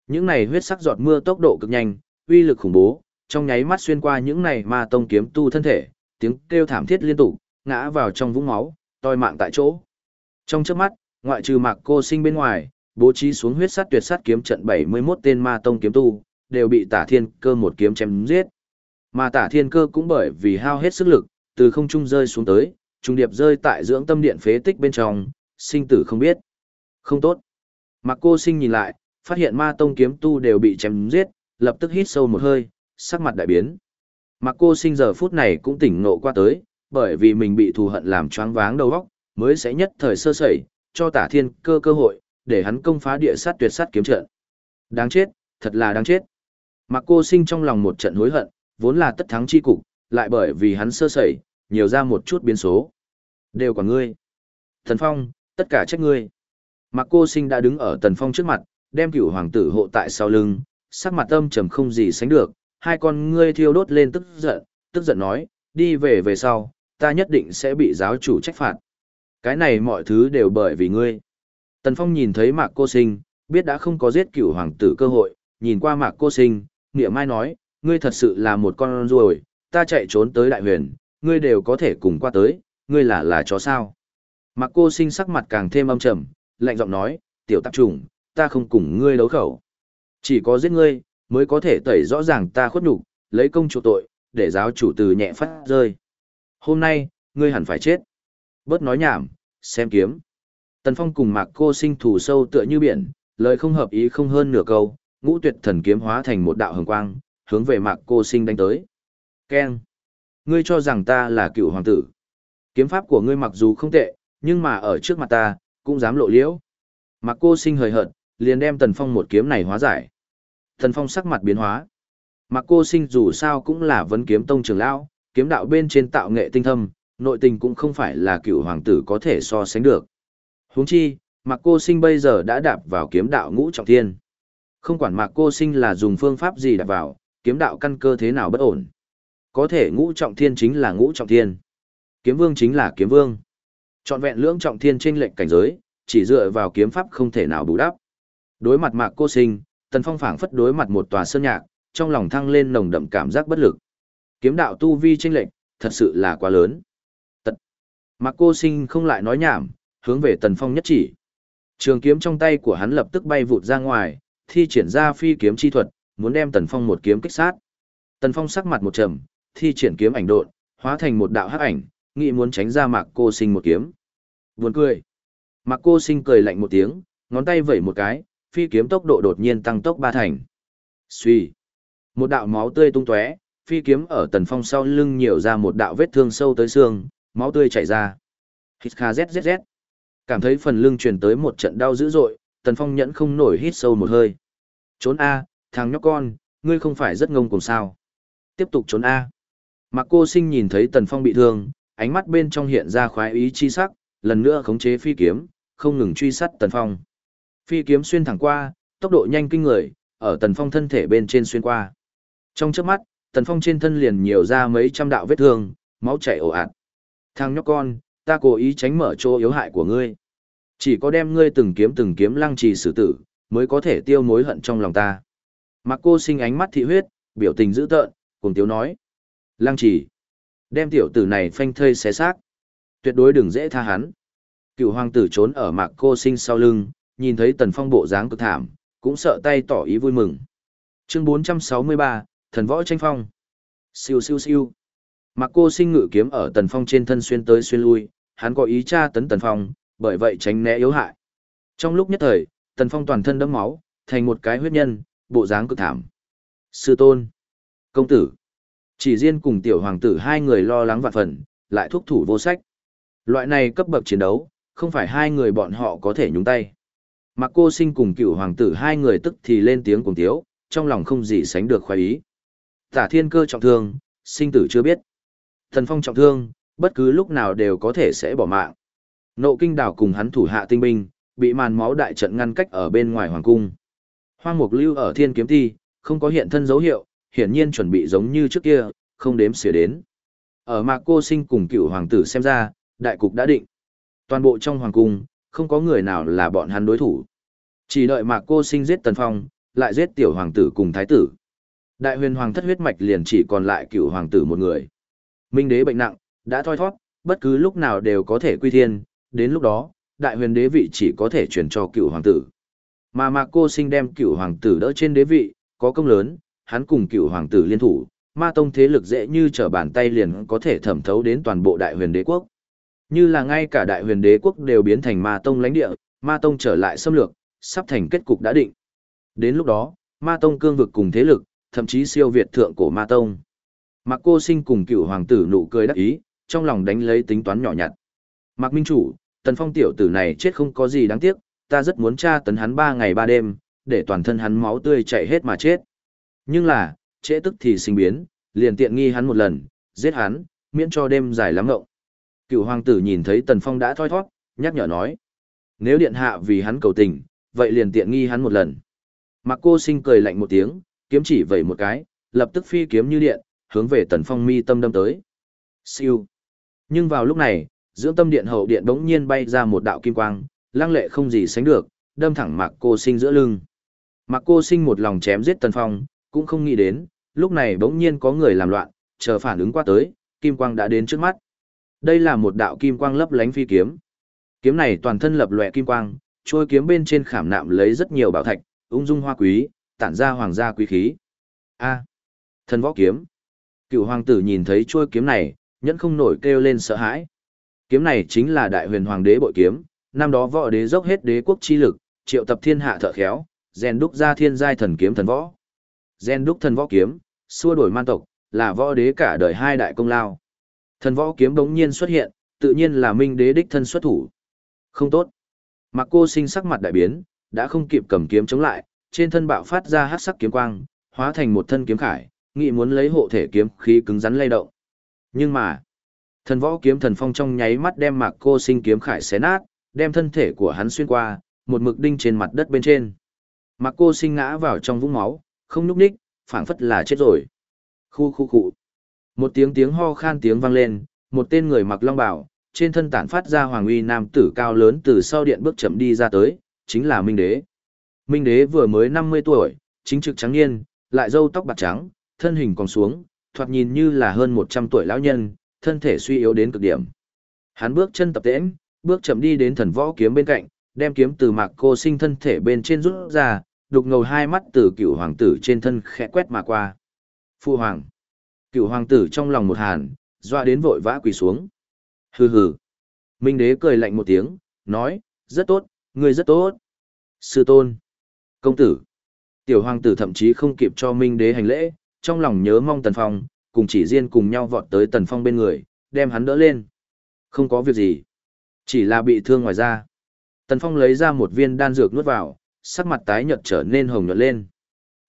Những này huyết sắc giọt mưa tốc độ cực nhanh, uy lực khủng bố, trong nháy mắt xuyên qua những này ma tông kiếm tu thân thể, tiếng kêu thảm thiết liên tục, ngã vào trong vũng máu, toi mạng tại chỗ. Trong chớp mắt, ngoại trừ Mạc Cô Sinh bên ngoài, bố trí xuống huyết sát tuyệt sát kiếm trận 71 tên ma tông kiếm tu, đều bị Tả Thiên Cơ một kiếm chém giết. Mà Tả Thiên Cơ cũng bởi vì hao hết sức lực, từ không trung rơi xuống tới, trung điệp rơi tại dưỡng tâm điện phế tích bên trong, sinh tử không biết. Không tốt. Mặc Cô Sinh nhìn lại, phát hiện ma tông kiếm tu đều bị chém giết, lập tức hít sâu một hơi, sắc mặt đại biến. Mặc Cô Sinh giờ phút này cũng tỉnh ngộ qua tới, bởi vì mình bị thù hận làm choáng váng đầu óc, mới sẽ nhất thời sơ sẩy, cho Tả Thiên cơ cơ hội, để hắn công phá địa sát tuyệt sát kiếm trận. Đáng chết, thật là đáng chết. Mạc Cô Sinh trong lòng một trận hối hận, vốn là tất thắng chi cục, lại bởi vì hắn sơ sẩy, nhiều ra một chút biến số. Đều quả ngươi. Thần Phong, tất cả trách ngươi. Mạc Cô Sinh đã đứng ở Tần Phong trước mặt, đem cửu hoàng tử hộ tại sau lưng, sắc mặt âm trầm không gì sánh được, hai con ngươi thiêu đốt lên tức giận, tức giận nói, đi về về sau, ta nhất định sẽ bị giáo chủ trách phạt. Cái này mọi thứ đều bởi vì ngươi. Tần Phong nhìn thấy Mạc Cô Sinh, biết đã không có giết cửu hoàng tử cơ hội, nhìn qua Mạc Cô Sinh, nghĩa mai nói, ngươi thật sự là một con ruồi, ta chạy trốn tới đại huyền, ngươi đều có thể cùng qua tới, ngươi là là chó sao. Mạc Cô Sinh sắc mặt càng thêm âm trầm, lạnh giọng nói, tiểu tạp trùng, ta không cùng ngươi đấu khẩu. Chỉ có giết ngươi, mới có thể tẩy rõ ràng ta khuất nhục, lấy công chủ tội, để giáo chủ từ nhẹ phát rơi. Hôm nay, ngươi hẳn phải chết. Bớt nói nhảm, xem kiếm. Tần Phong cùng Mạc Cô sinh thủ sâu tựa như biển, lời không hợp ý không hơn nửa câu, ngũ tuyệt thần kiếm hóa thành một đạo hồng quang, hướng về Mạc Cô sinh đánh tới. Keng! Ngươi cho rằng ta là cựu hoàng tử. Kiếm pháp của ngươi mặc dù không tệ, nhưng mà ở trước mặt ta, cũng dám lộ liễu. Mạc Cô sinh hời hợt, liền đem Tần Phong một kiếm này hóa giải. Tần Phong sắc mặt biến hóa. Mạc Cô Sinh dù sao cũng là vấn kiếm tông trưởng lão, kiếm đạo bên trên tạo nghệ tinh thâm, nội tình cũng không phải là cựu hoàng tử có thể so sánh được. Huống chi, Mạc Cô Sinh bây giờ đã đạp vào kiếm đạo ngũ trọng thiên. Không quản Mạc Cô Sinh là dùng phương pháp gì đạp vào, kiếm đạo căn cơ thế nào bất ổn. Có thể ngũ trọng thiên chính là ngũ trọng thiên. Kiếm vương chính là kiếm vương. trọn vẹn lưỡng trọng thiên trên lệnh cảnh giới, chỉ dựa vào kiếm pháp không thể nào bù đắp. Đối mặt Mạc Cô Sinh, Tần Phong phảng phất đối mặt một tòa sơn nhạc, trong lòng thăng lên nồng đậm cảm giác bất lực. Kiếm đạo tu vi chênh lệch, thật sự là quá lớn. Tật. Mạc Cô Sinh không lại nói nhảm, hướng về Tần Phong nhất chỉ. Trường kiếm trong tay của hắn lập tức bay vụt ra ngoài, thi triển ra phi kiếm chi thuật, muốn đem Tần Phong một kiếm kích sát. Tần Phong sắc mặt một trầm, thi triển kiếm ảnh độn, hóa thành một đạo hắc ảnh, nghĩ muốn tránh ra Mạc Cô Sinh một kiếm. Buồn cười. Mạc Cô Sinh cười lạnh một tiếng, ngón tay vẩy một cái, phi kiếm tốc độ đột nhiên tăng tốc ba thành. Suy. Một đạo máu tươi tung tóe, phi kiếm ở Tần Phong sau lưng nhiều ra một đạo vết thương sâu tới xương, máu tươi chảy ra. Hít kha zzz. Cảm thấy phần lưng truyền tới một trận đau dữ dội, Tần Phong nhẫn không nổi hít sâu một hơi. Trốn A, thằng nhóc con, ngươi không phải rất ngông cùng sao. Tiếp tục trốn A. Mạc cô sinh nhìn thấy Tần Phong bị thương, ánh mắt bên trong hiện ra khoái ý chi sắc, lần nữa khống chế phi kiếm, không ngừng truy sát Tần Phong. Phi kiếm xuyên thẳng qua, tốc độ nhanh kinh người, ở Tần Phong thân thể bên trên xuyên qua. Trong chớp mắt, Tần Phong trên thân liền nhiều ra mấy trăm đạo vết thương, máu chảy ồ ạt. Thằng nhóc con, ta cố ý tránh mở chỗ yếu hại của ngươi. Chỉ có đem ngươi từng kiếm từng kiếm lăng trì xử tử, mới có thể tiêu mối hận trong lòng ta. Mặc cô sinh ánh mắt thị huyết, biểu tình dữ tợn, cùng tiếu nói. Lăng trì. Đem tiểu tử này phanh thây xé xác. Tuyệt đối đừng dễ tha hắn. Cựu hoàng tử trốn ở mạc cô sinh sau lưng, nhìn thấy tần phong bộ dáng cực thảm, cũng sợ tay tỏ ý vui mừng. Chương 463, Thần võ tranh phong. Siêu siêu siêu. Mạc cô sinh ngự kiếm ở tần phong trên thân xuyên tới xuyên lui, hắn có ý tra tấn tần phong, bởi vậy tránh né yếu hại. Trong lúc nhất thời, tần phong toàn thân đẫm máu, thành một cái huyết nhân, bộ dáng cực thảm. Sư tôn. Công tử. Chỉ riêng cùng tiểu hoàng tử hai người lo lắng vạn phần, lại thúc thủ vô sách. Loại này cấp bậc chiến đấu, không phải hai người bọn họ có thể nhúng tay. Mặc cô sinh cùng cựu hoàng tử hai người tức thì lên tiếng cùng tiếu, trong lòng không gì sánh được khoái ý. Tả thiên cơ trọng thương, sinh tử chưa biết. Thần phong trọng thương, bất cứ lúc nào đều có thể sẽ bỏ mạng. Nộ kinh đảo cùng hắn thủ hạ tinh binh, bị màn máu đại trận ngăn cách ở bên ngoài hoàng cung. Hoang mục lưu ở thiên kiếm thi, không có hiện thân dấu hiệu, hiển nhiên chuẩn bị giống như trước kia, không đếm xỉa đến. Ở mạc cô sinh cùng cựu hoàng tử xem ra, đại cục đã định. Toàn bộ trong hoàng cung, không có người nào là bọn hắn đối thủ. Chỉ đợi mạc cô sinh giết tần phong, lại giết tiểu hoàng tử cùng thái tử. Đại huyền hoàng thất huyết mạch liền chỉ còn lại cựu hoàng tử một người. Minh đế bệnh nặng, đã thoi thoát, bất cứ lúc nào đều có thể quy thiên, đến lúc đó, đại huyền đế vị chỉ có thể chuyển cho cựu hoàng tử. Mà mạc cô sinh đem cựu hoàng tử đỡ trên đế vị, có công lớn, hắn cùng cựu hoàng tử liên thủ, ma tông thế lực dễ như trở bàn tay liền có thể thẩm thấu đến toàn bộ đại huyền đế quốc. Như là ngay cả đại huyền đế quốc đều biến thành ma tông lãnh địa, ma tông trở lại xâm lược, sắp thành kết cục đã định. Đến lúc đó, ma tông cương vực cùng thế lực, thậm chí siêu việt thượng cổ ma tông. Mạc cô sinh cùng cựu hoàng tử nụ cười đắc ý, trong lòng đánh lấy tính toán nhỏ nhặt. Mạc minh chủ, tần phong tiểu tử này chết không có gì đáng tiếc, ta rất muốn tra tấn hắn ba ngày ba đêm, để toàn thân hắn máu tươi chảy hết mà chết. Nhưng là, trễ tức thì sinh biến, liền tiện nghi hắn một lần, giết hắn, miễn cho đêm dài lắm ngộng. Cựu hoàng tử nhìn thấy tần phong đã thoi thoát, nhắc nhở nói. Nếu điện hạ vì hắn cầu tình, vậy liền tiện nghi hắn một lần. Mạc cô sinh cười lạnh một tiếng, kiếm chỉ vẩy một cái, lập tức phi kiếm như điện, hướng về tần phong mi tâm đâm tới. Siêu. Nhưng vào lúc này, dưỡng tâm điện hậu điện bỗng nhiên bay ra một đạo kim quang, lăng lệ không gì sánh được, đâm thẳng mạc cô sinh giữa lưng. Mạc cô sinh một lòng chém giết tần phong, cũng không nghĩ đến, lúc này bỗng nhiên có người làm loạn, chờ phản ứng qua tới, kim quang đã đến trước mắt. Đây là một đạo kim quang lấp lánh phi kiếm. Kiếm này toàn thân lập lòe kim quang, trôi kiếm bên trên khảm nạm lấy rất nhiều bảo thạch, ung dung hoa quý, tản ra hoàng gia quý khí. A, thần võ kiếm. Cựu hoàng tử nhìn thấy chuôi kiếm này, nhẫn không nổi kêu lên sợ hãi. Kiếm này chính là đại huyền hoàng đế bội kiếm, năm đó võ đế dốc hết đế quốc chi lực, triệu tập thiên hạ thợ khéo, rèn đúc ra thiên giai thần kiếm thần võ. Rèn đúc thần võ kiếm, xua đổi man tộc, là võ đế cả đời hai đại công lao. Thần võ kiếm đống nhiên xuất hiện, tự nhiên là minh đế đích thân xuất thủ. Không tốt. Mặc cô sinh sắc mặt đại biến, đã không kịp cầm kiếm chống lại, trên thân bạo phát ra hát sắc kiếm quang, hóa thành một thân kiếm khải, nghĩ muốn lấy hộ thể kiếm khí cứng rắn lay động. Nhưng mà, thần võ kiếm thần phong trong nháy mắt đem Mạc Cô Sinh kiếm khải xé nát, đem thân thể của hắn xuyên qua, một mực đinh trên mặt đất bên trên. Mạc Cô Sinh ngã vào trong vũng máu, không nhúc đích phảng phất là chết rồi. Khu khu khu. Một tiếng tiếng ho khan tiếng vang lên, một tên người mặc long bào, trên thân tản phát ra hoàng uy nam tử cao lớn từ sau điện bước chậm đi ra tới, chính là Minh Đế. Minh Đế vừa mới 50 tuổi, chính trực trắng niên, lại râu tóc bạc trắng, thân hình còn xuống, thoạt nhìn như là hơn 100 tuổi lão nhân, thân thể suy yếu đến cực điểm. Hắn bước chân tập tễnh, bước chậm đi đến thần võ kiếm bên cạnh, đem kiếm từ mạc cô sinh thân thể bên trên rút ra, đục ngầu hai mắt từ cựu hoàng tử trên thân khẽ quét mà qua. Phu hoàng. Cựu hoàng tử trong lòng một hàn, doa đến vội vã quỳ xuống. Hừ hừ. Minh đế cười lạnh một tiếng, nói, rất tốt, ngươi rất tốt. Sư tôn. Công tử. Tiểu hoàng tử thậm chí không kịp cho Minh đế hành lễ, trong lòng nhớ mong Tần Phong, cùng chỉ riêng cùng nhau vọt tới Tần Phong bên người, đem hắn đỡ lên. Không có việc gì. Chỉ là bị thương ngoài da. Tần Phong lấy ra một viên đan dược nuốt vào, sắc mặt tái nhợt trở nên hồng nhuận lên.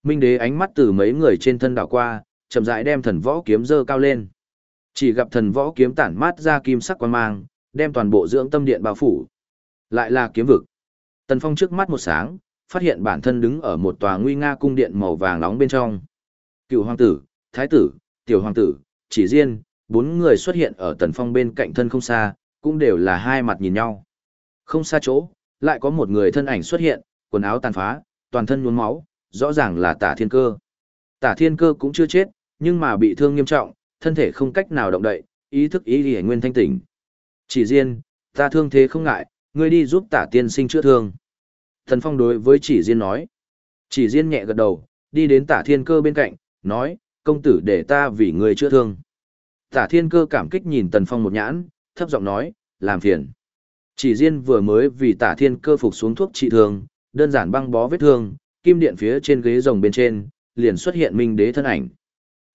Minh đế ánh mắt từ mấy người trên thân đảo qua, chậm rãi đem thần võ kiếm dơ cao lên. Chỉ gặp thần võ kiếm tản mát ra kim sắc quan mang, đem toàn bộ dưỡng tâm điện bao phủ. Lại là kiếm vực. Tần Phong trước mắt một sáng, phát hiện bản thân đứng ở một tòa nguy nga cung điện màu vàng nóng bên trong. Cựu hoàng tử, thái tử, tiểu hoàng tử, chỉ riêng, bốn người xuất hiện ở Tần Phong bên cạnh thân không xa, cũng đều là hai mặt nhìn nhau. Không xa chỗ, lại có một người thân ảnh xuất hiện, quần áo tàn phá, toàn thân nhuốm máu, rõ ràng là tả thiên cơ. Tả thiên cơ cũng chưa chết, nhưng mà bị thương nghiêm trọng, thân thể không cách nào động đậy, ý thức ý đi nguyên thanh tỉnh. Chỉ riêng, ta thương thế không ngại, ngươi đi giúp tả tiên sinh chữa thương. Thần Phong đối với chỉ riêng nói. Chỉ riêng nhẹ gật đầu, đi đến tả thiên cơ bên cạnh, nói, công tử để ta vì người chữa thương. Tả thiên cơ cảm kích nhìn Tần Phong một nhãn, thấp giọng nói, làm phiền. Chỉ riêng vừa mới vì tả thiên cơ phục xuống thuốc trị thương, đơn giản băng bó vết thương, kim điện phía trên ghế rồng bên trên, liền xuất hiện Minh Đế thân ảnh.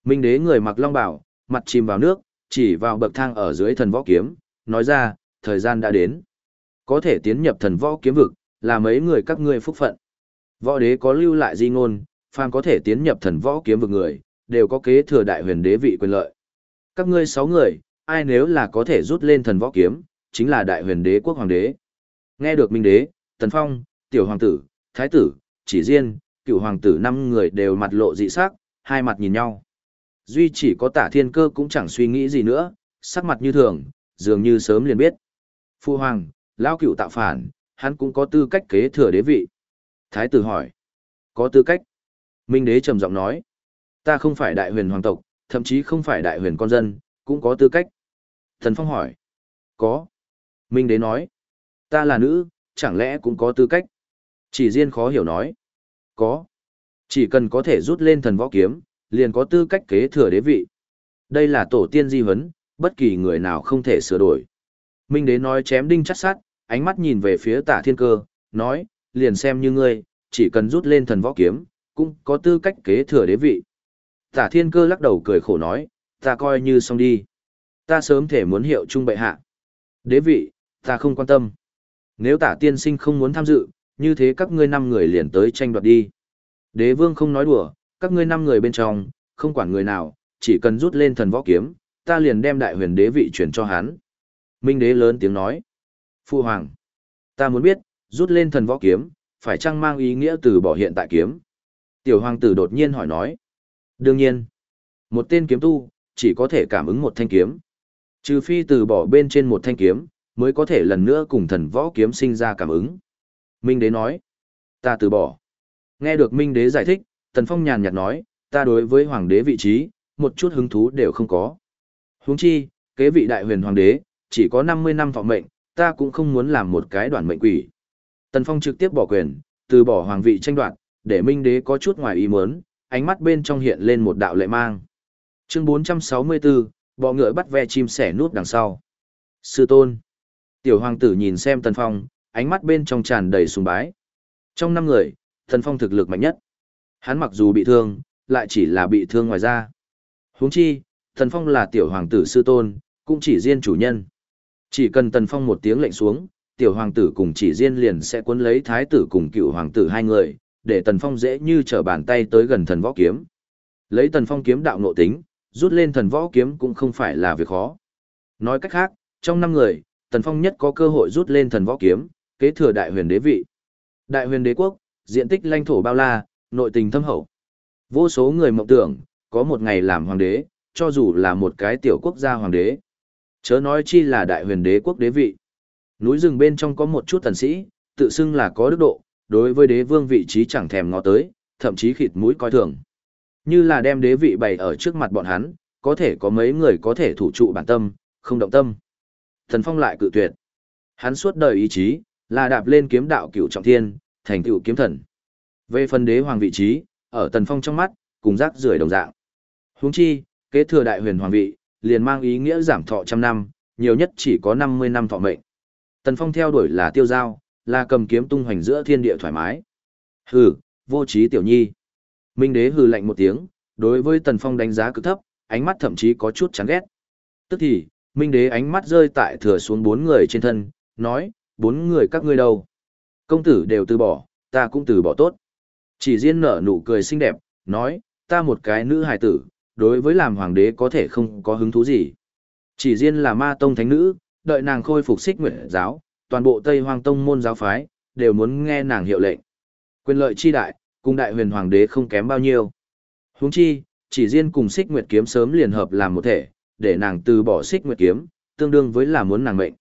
Minh Đế người mặc long bào, mặt chìm vào nước, chỉ vào bậc thang ở dưới thần võ kiếm, nói ra, thời gian đã đến. Có thể tiến nhập thần võ kiếm vực, là mấy người các ngươi phúc phận. Võ đế có lưu lại di ngôn, phàm có thể tiến nhập thần võ kiếm vực người, đều có kế thừa đại huyền đế vị quyền lợi. Các ngươi sáu người, ai nếu là có thể rút lên thần võ kiếm, chính là đại huyền đế quốc hoàng đế. Nghe được Minh đế, Tần Phong, tiểu hoàng tử, thái tử, chỉ riêng, cựu hoàng tử năm người đều mặt lộ dị sắc, hai mặt nhìn nhau. Duy chỉ có tả thiên cơ cũng chẳng suy nghĩ gì nữa, sắc mặt như thường, dường như sớm liền biết. Phu hoàng, lao cựu tạo phản, hắn cũng có tư cách kế thừa đế vị. Thái tử hỏi, có tư cách. Minh đế trầm giọng nói, ta không phải đại huyền hoàng tộc, thậm chí không phải đại huyền con dân, cũng có tư cách. Thần Phong hỏi, có. Minh đế nói, ta là nữ, chẳng lẽ cũng có tư cách. Chỉ riêng khó hiểu nói, có. Chỉ cần có thể rút lên thần võ kiếm, liền có tư cách kế thừa đế vị. Đây là tổ tiên di vấn, bất kỳ người nào không thể sửa đổi. Minh đế nói chém đinh chắt sát, ánh mắt nhìn về phía tả thiên cơ, nói, liền xem như ngươi, chỉ cần rút lên thần võ kiếm, cũng có tư cách kế thừa đế vị. Tả thiên cơ lắc đầu cười khổ nói, ta coi như xong đi. Ta sớm thể muốn hiệu trung bệ hạ. Đế vị, ta không quan tâm. Nếu tả tiên sinh không muốn tham dự, như thế các ngươi năm người liền tới tranh đoạt đi. Đế vương không nói đùa, các ngươi năm người bên trong, không quản người nào, chỉ cần rút lên thần võ kiếm, ta liền đem đại huyền đế vị chuyển cho hắn. Minh đế lớn tiếng nói. Phu hoàng, ta muốn biết, rút lên thần võ kiếm, phải chăng mang ý nghĩa từ bỏ hiện tại kiếm? Tiểu hoàng tử đột nhiên hỏi nói. Đương nhiên, một tên kiếm tu, chỉ có thể cảm ứng một thanh kiếm. Trừ phi từ bỏ bên trên một thanh kiếm, mới có thể lần nữa cùng thần võ kiếm sinh ra cảm ứng. Minh đế nói, ta từ bỏ. Nghe được Minh đế giải thích, Tần Phong nhàn nhạt nói, ta đối với hoàng đế vị trí, một chút hứng thú đều không có. Huống chi, kế vị đại huyền hoàng đế, chỉ có 50 năm thọ mệnh, ta cũng không muốn làm một cái đoàn mệnh quỷ. Tần Phong trực tiếp bỏ quyền, từ bỏ hoàng vị tranh đoạt, để Minh đế có chút ngoài ý muốn, ánh mắt bên trong hiện lên một đạo lệ mang. Chương 464, bọ ngựa bắt ve chim sẻ nút đằng sau. Sư tôn. Tiểu hoàng tử nhìn xem Tần Phong, ánh mắt bên trong tràn đầy sùng bái. Trong năm người, Tần Phong thực lực mạnh nhất. Hắn mặc dù bị thương, lại chỉ là bị thương ngoài da. Huống chi, Tần Phong là tiểu hoàng tử sư tôn, cũng chỉ riêng chủ nhân. Chỉ cần Tần Phong một tiếng lệnh xuống, tiểu hoàng tử cùng chỉ riêng liền sẽ cuốn lấy thái tử cùng cựu hoàng tử hai người, để Tần Phong dễ như trở bàn tay tới gần thần võ kiếm. Lấy Tần Phong kiếm đạo nội tính, rút lên thần võ kiếm cũng không phải là việc khó. Nói cách khác, trong năm người, Tần Phong nhất có cơ hội rút lên thần võ kiếm, kế thừa đại huyền đế vị. Đại huyền đế quốc, diện tích lãnh thổ bao la, nội tình thâm hậu. Vô số người mộng tưởng, có một ngày làm hoàng đế, cho dù là một cái tiểu quốc gia hoàng đế. Chớ nói chi là đại huyền đế quốc đế vị. Núi rừng bên trong có một chút tần sĩ, tự xưng là có đức độ, đối với đế vương vị trí chẳng thèm ngó tới, thậm chí khịt mũi coi thường. Như là đem đế vị bày ở trước mặt bọn hắn, có thể có mấy người có thể thủ trụ bản tâm, không động tâm. Thần Phong lại cự tuyệt. Hắn suốt đời ý chí, là đạp lên kiếm đạo cửu trọng thiên, thành tựu kiếm thần. Về phần đế hoàng vị trí, ở Tần Phong trong mắt, cùng rác rưởi đồng dạng. Huống chi, kế thừa đại huyền hoàng vị, liền mang ý nghĩa giảm thọ trăm năm, nhiều nhất chỉ có 50 năm thọ mệnh. Tần Phong theo đuổi là tiêu giao, là cầm kiếm tung hoành giữa thiên địa thoải mái. Hừ, vô trí tiểu nhi. Minh đế hừ lạnh một tiếng, đối với Tần Phong đánh giá cực thấp, ánh mắt thậm chí có chút chán ghét. Tức thì, Minh đế ánh mắt rơi tại thừa xuống bốn người trên thân, nói, bốn người các ngươi đâu? Công tử đều từ bỏ, ta cũng từ bỏ tốt. Chỉ riêng nở nụ cười xinh đẹp, nói, ta một cái nữ hài tử, đối với làm hoàng đế có thể không có hứng thú gì. Chỉ riêng là ma tông thánh nữ, đợi nàng khôi phục xích nguyện giáo, toàn bộ Tây Hoang Tông môn giáo phái, đều muốn nghe nàng hiệu lệnh. Quyền lợi chi đại, cùng đại huyền hoàng đế không kém bao nhiêu. Huống chi, chỉ riêng cùng xích nguyệt kiếm sớm liền hợp làm một thể, để nàng từ bỏ xích nguyệt kiếm, tương đương với là muốn nàng mệnh.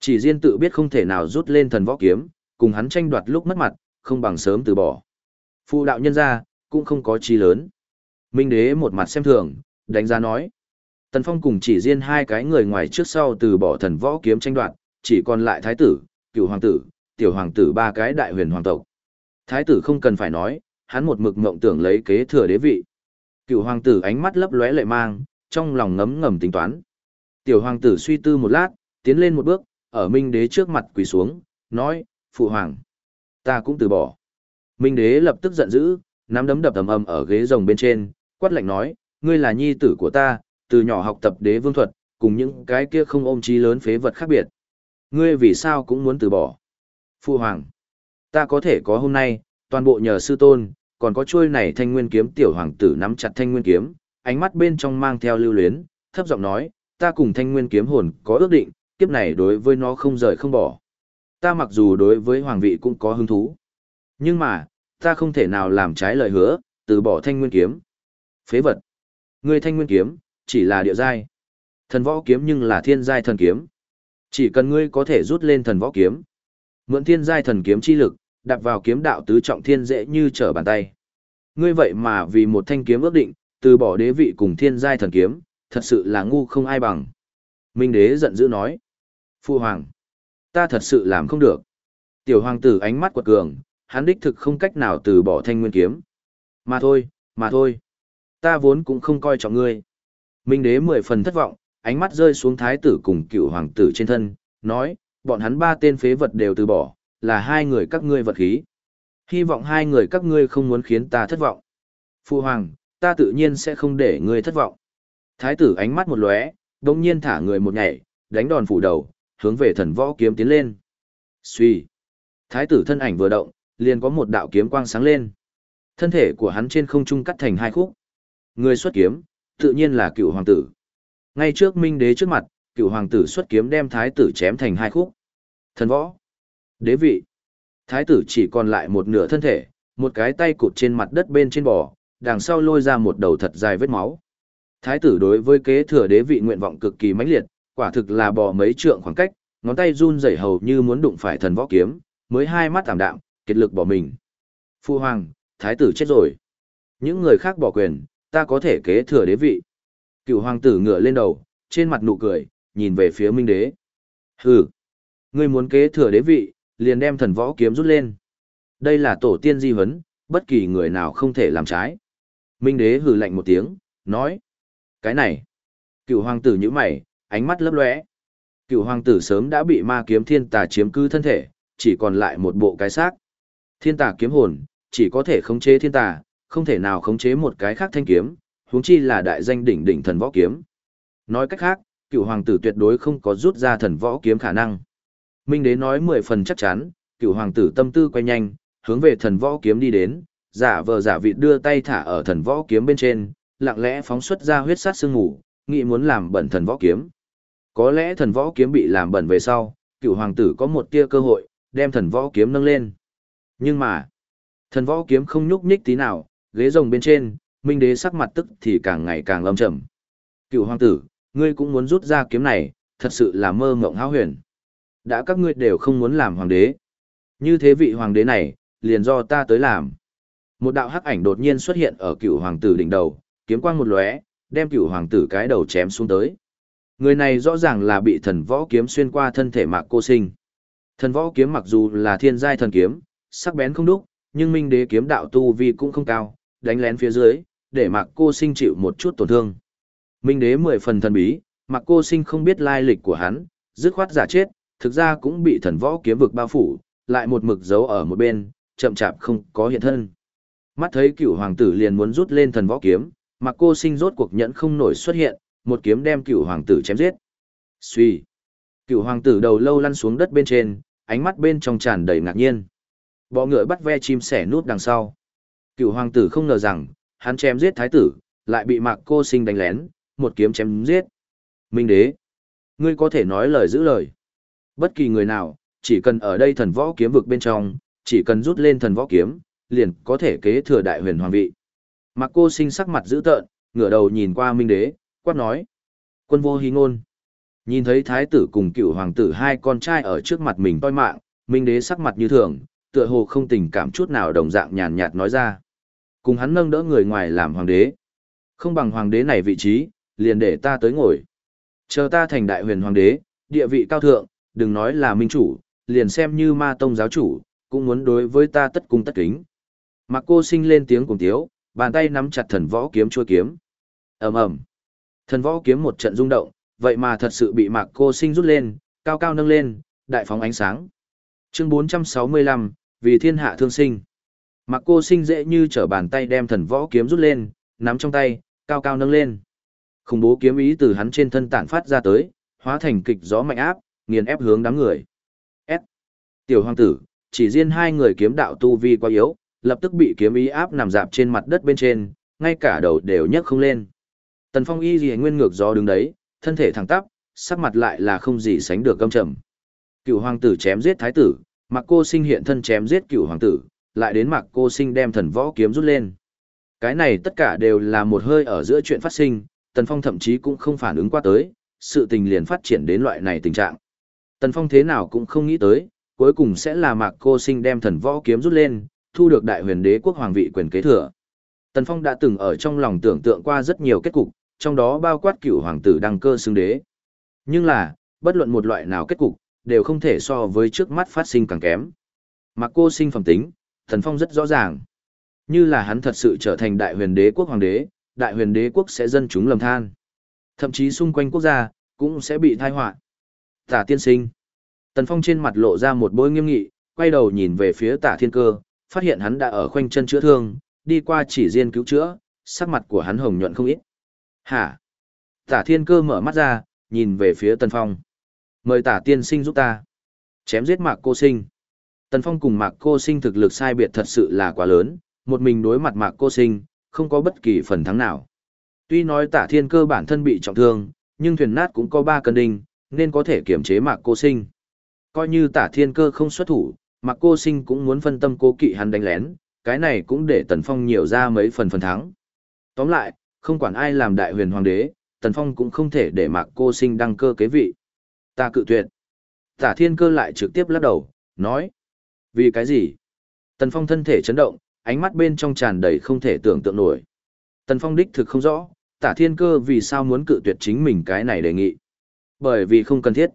Chỉ riêng tự biết không thể nào rút lên thần võ kiếm, cùng hắn tranh đoạt lúc mất mặt, không bằng sớm từ bỏ. Phụ đạo nhân gia, cũng không có chi lớn. Minh đế một mặt xem thường, đánh giá nói. Tần Phong cùng chỉ riêng hai cái người ngoài trước sau từ bỏ thần võ kiếm tranh đoạt, chỉ còn lại thái tử, cựu hoàng tử, tiểu hoàng tử ba cái đại huyền hoàng tộc. Thái tử không cần phải nói, hắn một mực mộng tưởng lấy kế thừa đế vị. Cựu hoàng tử ánh mắt lấp lóe lệ mang, trong lòng ngấm ngầm tính toán. Tiểu hoàng tử suy tư một lát, tiến lên một bước, ở Minh đế trước mặt quỳ xuống, nói, phụ hoàng, ta cũng từ bỏ. Minh đế lập tức giận dữ, nắm đấm đập ầm ầm ở ghế rồng bên trên, quát lạnh nói, ngươi là nhi tử của ta, từ nhỏ học tập đế vương thuật, cùng những cái kia không ôm trí lớn phế vật khác biệt. Ngươi vì sao cũng muốn từ bỏ? Phu hoàng, ta có thể có hôm nay, toàn bộ nhờ sư tôn, còn có chuôi này thanh nguyên kiếm tiểu hoàng tử nắm chặt thanh nguyên kiếm, ánh mắt bên trong mang theo lưu luyến, thấp giọng nói, ta cùng thanh nguyên kiếm hồn có ước định, kiếp này đối với nó không rời không bỏ. Ta mặc dù đối với hoàng vị cũng có hứng thú, nhưng mà, ta không thể nào làm trái lời hứa, từ bỏ thanh nguyên kiếm. Phế vật. Ngươi thanh nguyên kiếm, chỉ là địa giai. Thần võ kiếm nhưng là thiên giai thần kiếm. Chỉ cần ngươi có thể rút lên thần võ kiếm. Mượn thiên giai thần kiếm chi lực, đạp vào kiếm đạo tứ trọng thiên dễ như trở bàn tay. Ngươi vậy mà vì một thanh kiếm ước định, từ bỏ đế vị cùng thiên giai thần kiếm, thật sự là ngu không ai bằng. Minh đế giận dữ nói. Phu hoàng, ta thật sự làm không được. Tiểu hoàng tử ánh mắt quật cường, hắn đích thực không cách nào từ bỏ thanh nguyên kiếm. Mà thôi, mà thôi. Ta vốn cũng không coi trọng ngươi. Minh đế mười phần thất vọng, ánh mắt rơi xuống thái tử cùng cựu hoàng tử trên thân, nói, bọn hắn ba tên phế vật đều từ bỏ, là hai người các ngươi vật khí. Hy vọng hai người các ngươi không muốn khiến ta thất vọng. Phu hoàng, ta tự nhiên sẽ không để ngươi thất vọng. Thái tử ánh mắt một lóe, đồng nhiên thả người một nhảy, đánh đòn phủ đầu, hướng về thần võ kiếm tiến lên. Xuy. Thái tử thân ảnh vừa động, liền có một đạo kiếm quang sáng lên. Thân thể của hắn trên không trung cắt thành hai khúc. Người xuất kiếm, tự nhiên là cựu hoàng tử. Ngay trước minh đế trước mặt, cựu hoàng tử xuất kiếm đem thái tử chém thành hai khúc. Thần võ. Đế vị. Thái tử chỉ còn lại một nửa thân thể, một cái tay cụt trên mặt đất bên trên bò, đằng sau lôi ra một đầu thật dài vết máu. Thái tử đối với kế thừa đế vị nguyện vọng cực kỳ mãnh liệt, quả thực là bò mấy trượng khoảng cách, ngón tay run rẩy hầu như muốn đụng phải thần võ kiếm, mới hai mắt tạm đạm, kiệt lực bỏ mình. Phu hoàng, thái tử chết rồi. Những người khác bỏ quyền, ta có thể kế thừa đế vị. Cựu hoàng tử ngựa lên đầu, trên mặt nụ cười, nhìn về phía minh đế. Hừ, ngươi muốn kế thừa đế vị, liền đem thần võ kiếm rút lên. Đây là tổ tiên di huấn, bất kỳ người nào không thể làm trái. Minh đế hừ lạnh một tiếng, nói. Cái này. Cựu hoàng tử nhíu mày, ánh mắt lấp lóe. Cựu hoàng tử sớm đã bị ma kiếm thiên tà chiếm cư thân thể, chỉ còn lại một bộ cái xác. Thiên tà kiếm hồn, chỉ có thể khống chế thiên tà, không thể nào khống chế một cái khác thanh kiếm, huống chi là đại danh đỉnh đỉnh thần võ kiếm. Nói cách khác, cựu hoàng tử tuyệt đối không có rút ra thần võ kiếm khả năng. Minh đế nói mười phần chắc chắn, cựu hoàng tử tâm tư quay nhanh, hướng về thần võ kiếm đi đến, giả vờ giả vịt đưa tay thả ở thần võ kiếm bên trên, lặng lẽ phóng xuất ra huyết sát sương ngủ, nghĩ muốn làm bẩn thần võ kiếm. Có lẽ thần võ kiếm bị làm bẩn về sau, cựu hoàng tử có một tia cơ hội, đem thần võ kiếm nâng lên. Nhưng mà, thần võ kiếm không nhúc nhích tí nào, ghế rồng bên trên, minh đế sắc mặt tức thì càng ngày càng lâm trầm. Cựu hoàng tử, ngươi cũng muốn rút ra kiếm này, thật sự là mơ mộng hão huyền. Đã các ngươi đều không muốn làm hoàng đế. Như thế vị hoàng đế này, liền do ta tới làm. Một đạo hắc ảnh đột nhiên xuất hiện ở cựu hoàng tử đỉnh đầu, kiếm quang một lóe, đem Cựu hoàng tử cái đầu chém xuống tới. Người này rõ ràng là bị thần võ kiếm xuyên qua thân thể mạc cô sinh. Thần võ kiếm mặc dù là thiên giai thần kiếm, sắc bén không đúc, nhưng minh đế kiếm đạo tu vi cũng không cao, đánh lén phía dưới, để mặc cô sinh chịu một chút tổn thương. Minh đế mười phần thần bí, mặc cô sinh không biết lai lịch của hắn, dứt khoát giả chết, thực ra cũng bị thần võ kiếm vực bao phủ, lại một mực giấu ở một bên, chậm chạp không có hiện thân. Mắt thấy cửu hoàng tử liền muốn rút lên thần võ kiếm, mặc cô sinh rốt cuộc nhẫn không nổi xuất hiện, một kiếm đem cửu hoàng tử chém giết. Suy. Cửu hoàng tử đầu lâu lăn xuống đất bên trên, ánh mắt bên trong tràn đầy ngạc nhiên. Bọ ngựa bắt ve chim sẻ nút đằng sau. Cửu hoàng tử không ngờ rằng, hắn chém giết thái tử, lại bị mạc cô sinh đánh lén, một kiếm chém giết. Minh đế, ngươi có thể nói lời giữ lời. Bất kỳ người nào, chỉ cần ở đây thần võ kiếm vực bên trong, chỉ cần rút lên thần võ kiếm, liền có thể kế thừa đại huyền hoàng vị. Mạc cô sinh sắc mặt dữ tợn, ngửa đầu nhìn qua Minh đế, quát nói. Quân vô hí ngôn. Nhìn thấy thái tử cùng cựu hoàng tử hai con trai ở trước mặt mình toi mạng, Minh đế sắc mặt như thường, tựa hồ không tình cảm chút nào đồng dạng nhàn nhạt nói ra. Cùng hắn nâng đỡ người ngoài làm hoàng đế. Không bằng hoàng đế này vị trí, liền để ta tới ngồi. Chờ ta thành đại huyền hoàng đế, địa vị cao thượng, đừng nói là minh chủ, liền xem như ma tông giáo chủ, cũng muốn đối với ta tất cung tất kính. Mặc cô sinh lên tiếng cùng tiếu, bàn tay nắm chặt thần võ kiếm chua kiếm. ầm ầm Thần võ kiếm một trận rung động, vậy mà thật sự bị mạc cô sinh rút lên, cao cao nâng lên, đại phóng ánh sáng. Chương 465, vì thiên hạ thương sinh. Mạc cô sinh dễ như trở bàn tay đem thần võ kiếm rút lên, nắm trong tay, cao cao nâng lên. Khủng bố kiếm ý từ hắn trên thân tản phát ra tới, hóa thành kịch gió mạnh áp, nghiền ép hướng đám người. S. Tiểu hoàng tử, chỉ riêng hai người kiếm đạo tu vi quá yếu, lập tức bị kiếm ý áp nằm dạp trên mặt đất bên trên, ngay cả đầu đều nhấc không lên. Tần Phong y gì nguyên ngược gió đứng đấy, thân thể thẳng tắp, sắc mặt lại là không gì sánh được căm trầm. Cựu hoàng tử chém giết thái tử, Mặc Cô Sinh hiện thân chém giết cựu hoàng tử, lại đến Mặc Cô Sinh đem thần võ kiếm rút lên. Cái này tất cả đều là một hơi ở giữa chuyện phát sinh, Tần Phong thậm chí cũng không phản ứng qua tới, sự tình liền phát triển đến loại này tình trạng. Tần Phong thế nào cũng không nghĩ tới, cuối cùng sẽ là Mạc Cô Sinh đem thần võ kiếm rút lên, thu được đại huyền đế quốc hoàng vị quyền kế thừa. Tần Phong đã từng ở trong lòng tưởng tượng qua rất nhiều kết cục, trong đó bao quát cửu hoàng tử đăng cơ xưng đế. Nhưng là, bất luận một loại nào kết cục, đều không thể so với trước mắt phát sinh càng kém. Mạc Cô Sinh phẩm tính, Tần Phong rất rõ ràng. Như là hắn thật sự trở thành đại huyền đế quốc hoàng đế, đại huyền đế quốc sẽ dân chúng lầm than. Thậm chí xung quanh quốc gia, cũng sẽ bị thai họa Tả tiên sinh. Tần Phong trên mặt lộ ra một bôi nghiêm nghị, quay đầu nhìn về phía tả thiên cơ, phát hiện hắn đã ở khoanh chân chữa thương, đi qua chỉ riêng cứu chữa, sắc mặt của hắn hồng nhuận không ít. Hả? Tả thiên cơ mở mắt ra, nhìn về phía Tần Phong. Mời tả tiên sinh giúp ta. Chém giết mạc cô sinh. Tần Phong cùng mạc cô sinh thực lực sai biệt thật sự là quá lớn, một mình đối mặt mạc cô sinh, không có bất kỳ phần thắng nào. Tuy nói tả thiên cơ bản thân bị trọng thương, nhưng thuyền nát cũng có ba cân đinh, nên có thể kiểm chế mạc cô sinh. Coi như tả thiên cơ không xuất thủ, mạc cô sinh cũng muốn phân tâm cố kỵ hắn đánh lén, cái này cũng để tần phong nhiều ra mấy phần phần thắng. Tóm lại, không quản ai làm đại huyền hoàng đế, tần phong cũng không thể để mạc cô sinh đăng cơ kế vị. Ta cự tuyệt. Tả thiên cơ lại trực tiếp lắc đầu, nói. Vì cái gì? Tần phong thân thể chấn động, ánh mắt bên trong tràn đầy không thể tưởng tượng nổi. Tần Phong đích thực không rõ, tả thiên cơ vì sao muốn cự tuyệt chính mình cái này đề nghị. Bởi vì không cần thiết.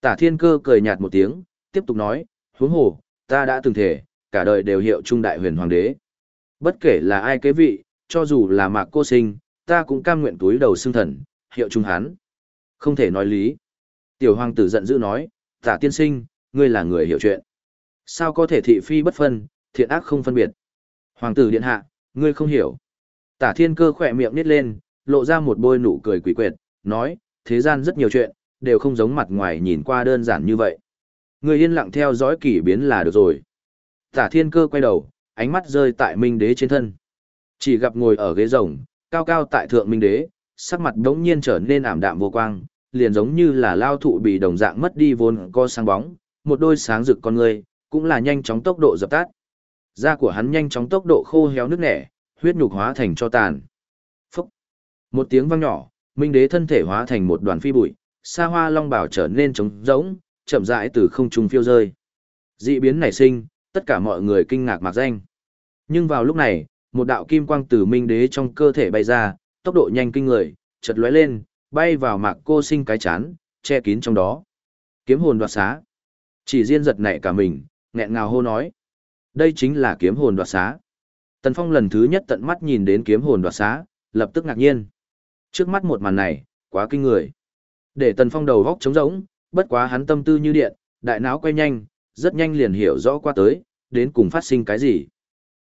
Tả thiên cơ cười nhạt một tiếng, tiếp tục nói, huống hồ, ta đã từng thể, cả đời đều hiệu trung đại huyền hoàng đế. Bất kể là ai kế vị, cho dù là mạc cô sinh, ta cũng cam nguyện túi đầu xương thần, hiệu trung Hán. Không thể nói lý. Tiểu hoàng tử giận dữ nói, tả tiên sinh, ngươi là người hiểu chuyện. Sao có thể thị phi bất phân, thiện ác không phân biệt. Hoàng tử điện hạ, ngươi không hiểu. Tả thiên cơ khỏe miệng nít lên, lộ ra một bôi nụ cười quỷ quyệt, nói, thế gian rất nhiều chuyện, đều không giống mặt ngoài nhìn qua đơn giản như vậy. Ngươi yên lặng theo dõi kỷ biến là được rồi. Tả thiên cơ quay đầu, ánh mắt rơi tại minh đế trên thân. Chỉ gặp ngồi ở ghế rồng, cao cao tại thượng minh đế, sắc mặt đống nhiên trở nên ảm đạm vô quang, liền giống như là lao thụ bị đồng dạng mất đi vốn co sáng bóng, một đôi sáng rực con người, cũng là nhanh chóng tốc độ dập tắt. Da của hắn nhanh chóng tốc độ khô héo nước nẻ, huyết nhục hóa thành cho tàn. Phúc! Một tiếng vang nhỏ, minh đế thân thể hóa thành một đoàn phi bụi, xa hoa long bảo trở nên trống rỗng, chậm rãi từ không trung phiêu rơi. Dị biến nảy sinh, tất cả mọi người kinh ngạc mặc danh. Nhưng vào lúc này, một đạo kim quang từ minh đế trong cơ thể bay ra, tốc độ nhanh kinh người, chợt lóe lên, bay vào mạc cô sinh cái chán, che kín trong đó. Kiếm hồn đoạt xá. Chỉ riêng giật nảy cả mình, nghẹn ngào hô nói. Đây chính là kiếm hồn đoạt xá. Tần Phong lần thứ nhất tận mắt nhìn đến kiếm hồn đoạt xá, lập tức ngạc nhiên. Trước mắt một màn này, quá kinh người. Để Tần Phong đầu góc trống rỗng, bất quá hắn tâm tư như điện, đại não quay nhanh, rất nhanh liền hiểu rõ qua tới, đến cùng phát sinh cái gì.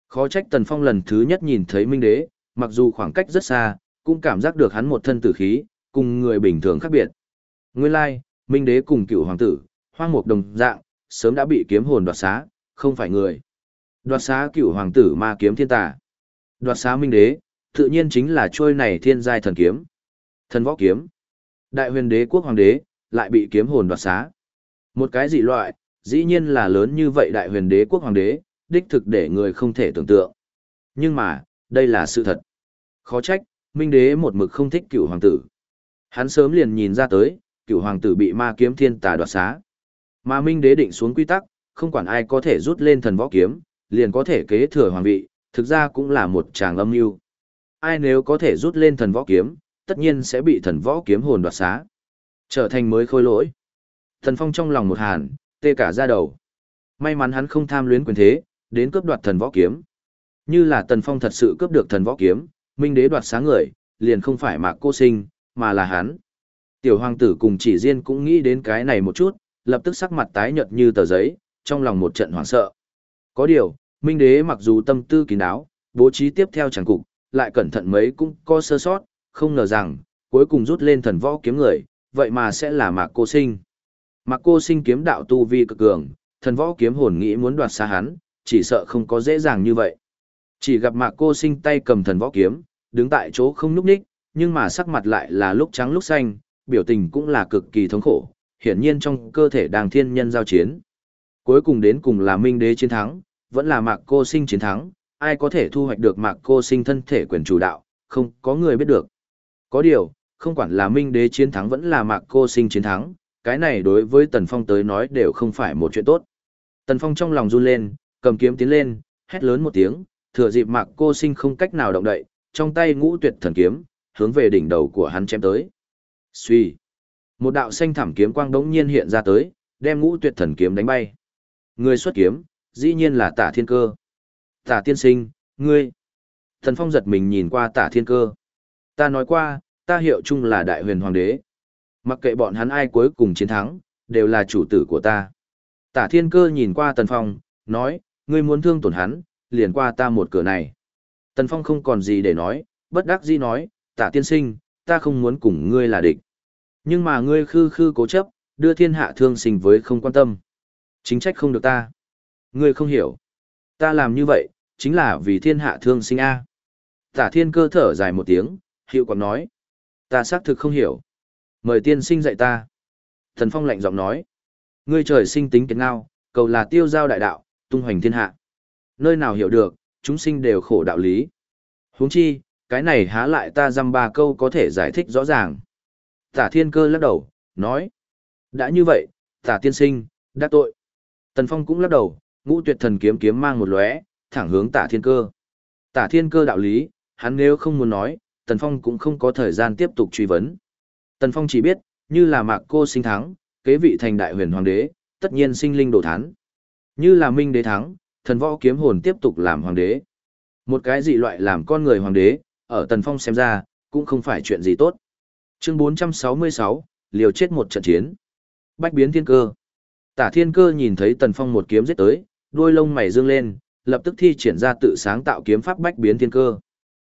Khó trách Tần Phong lần thứ nhất nhìn thấy Minh Đế, mặc dù khoảng cách rất xa, cũng cảm giác được hắn một thân tử khí, cùng người bình thường khác biệt. Nguyên lai, Minh Đế cùng cựu hoàng tử, hoang mục đồng dạng, sớm đã bị kiếm hồn đoạt xá, không phải người. Đoạt xá cựu hoàng tử ma kiếm thiên tà. Đoạt xá Minh Đế, tự nhiên chính là trôi này thiên giai thần kiếm. Thần võ kiếm. Đại huyền đế quốc hoàng đế, lại bị kiếm hồn đoạt xá. Một cái dị loại, dĩ nhiên là lớn như vậy đại huyền đế quốc hoàng đế, đích thực để người không thể tưởng tượng. Nhưng mà, đây là sự thật. Khó trách, Minh đế một mực không thích cựu hoàng tử. Hắn sớm liền nhìn ra tới, cựu hoàng tử bị ma kiếm thiên tà đoạt xá. Mà Minh đế định xuống quy tắc, không quản ai có thể rút lên thần võ kiếm, liền có thể kế thừa hoàng vị, thực ra cũng là một tràng âm mưu. Ai nếu có thể rút lên thần võ kiếm, tất nhiên sẽ bị thần võ kiếm hồn đoạt xá. Trở thành mới khôi lỗi. Thần Phong trong lòng một hàn, tê cả da đầu. May mắn hắn không tham luyến quyền thế, đến cướp đoạt thần võ kiếm. Như là Tần Phong thật sự cướp được thần võ kiếm, Minh đế đoạt sáng người, liền không phải Mạc Cô Sinh, mà là hắn. Tiểu hoàng tử cùng chỉ riêng cũng nghĩ đến cái này một chút, lập tức sắc mặt tái nhợt như tờ giấy, trong lòng một trận hoảng sợ. Có điều, Minh đế mặc dù tâm tư kín đáo, bố trí tiếp theo chẳng cục, lại cẩn thận mấy cũng có sơ sót, không ngờ rằng, cuối cùng rút lên thần võ kiếm người, vậy mà sẽ là Mạc Cô Sinh. Mạc Cô Sinh kiếm đạo tu vi cực cường, thần võ kiếm hồn nghĩ muốn đoạt xa hắn, chỉ sợ không có dễ dàng như vậy. Chỉ gặp Mạc Cô Sinh tay cầm thần võ kiếm, đứng tại chỗ không nhúc nhích, nhưng mà sắc mặt lại là lúc trắng lúc xanh, biểu tình cũng là cực kỳ thống khổ, hiển nhiên trong cơ thể đang thiên nhân giao chiến. Cuối cùng đến cùng là Minh Đế chiến thắng, vẫn là Mạc Cô Sinh chiến thắng, ai có thể thu hoạch được Mạc Cô Sinh thân thể quyền chủ đạo, không có người biết được. Có điều, không quản là Minh Đế chiến thắng vẫn là Mạc Cô Sinh chiến thắng, cái này đối với Tần Phong tới nói đều không phải một chuyện tốt. Tần Phong trong lòng run lên, cầm kiếm tiến lên, hét lớn một tiếng, thừa dịp Mạc Cô Sinh không cách nào động đậy, trong tay ngũ tuyệt thần kiếm, hướng về đỉnh đầu của hắn chém tới. Xuy. Một đạo xanh thảm kiếm quang đống nhiên hiện ra tới, đem ngũ tuyệt thần kiếm đánh bay. Người xuất kiếm, dĩ nhiên là Tả Thiên Cơ. Tả Tiên Sinh, ngươi. Thần Phong giật mình nhìn qua Tả Thiên Cơ. Ta nói qua, ta hiệu chung là Đại Huyền Hoàng đế. Mặc kệ bọn hắn ai cuối cùng chiến thắng, đều là chủ tử của ta. Tả Thiên Cơ nhìn qua Tần Phong, nói, ngươi muốn thương tổn hắn, liền qua ta một cửa này. Tần Phong không còn gì để nói, bất đắc dĩ nói, Tả Tiên Sinh, ta không muốn cùng ngươi là địch. Nhưng mà ngươi khư khư cố chấp, đưa thiên hạ thương sinh với không quan tâm. Chính trách không được ta. Ngươi không hiểu. Ta làm như vậy, chính là vì thiên hạ thương sinh A. Tả thiên cơ thở dài một tiếng, hiệu còn nói. Ta xác thực không hiểu. Mời tiên sinh dạy ta. Thần phong lạnh giọng nói. Ngươi trời sinh tính kiệt ngao, cầu là tiêu giao đại đạo, tung hoành thiên hạ. Nơi nào hiểu được, chúng sinh đều khổ đạo lý. huống chi, cái này há lại ta dăm ba câu có thể giải thích rõ ràng. Tả thiên cơ lắc đầu, nói. Đã như vậy, tả tiên sinh, đã tội. Tần Phong cũng lắc đầu, ngũ tuyệt thần kiếm kiếm mang một lóe, thẳng hướng tả thiên cơ. Tả thiên cơ đạo lý, hắn nếu không muốn nói, Tần Phong cũng không có thời gian tiếp tục truy vấn. Tần Phong chỉ biết, như là mạc cô sinh thắng, kế vị thành đại huyền hoàng đế, tất nhiên sinh linh đổ thán. Như là minh đế thắng, thần võ kiếm hồn tiếp tục làm hoàng đế. Một cái dị loại làm con người hoàng đế, ở Tần Phong xem ra, cũng không phải chuyện gì tốt. Chương 466, liều chết một trận chiến. Bách biến thiên cơ. Tả thiên cơ nhìn thấy Tần Phong một kiếm giết tới, đuôi lông mày dương lên, lập tức thi triển ra tự sáng tạo kiếm pháp bách biến thiên cơ.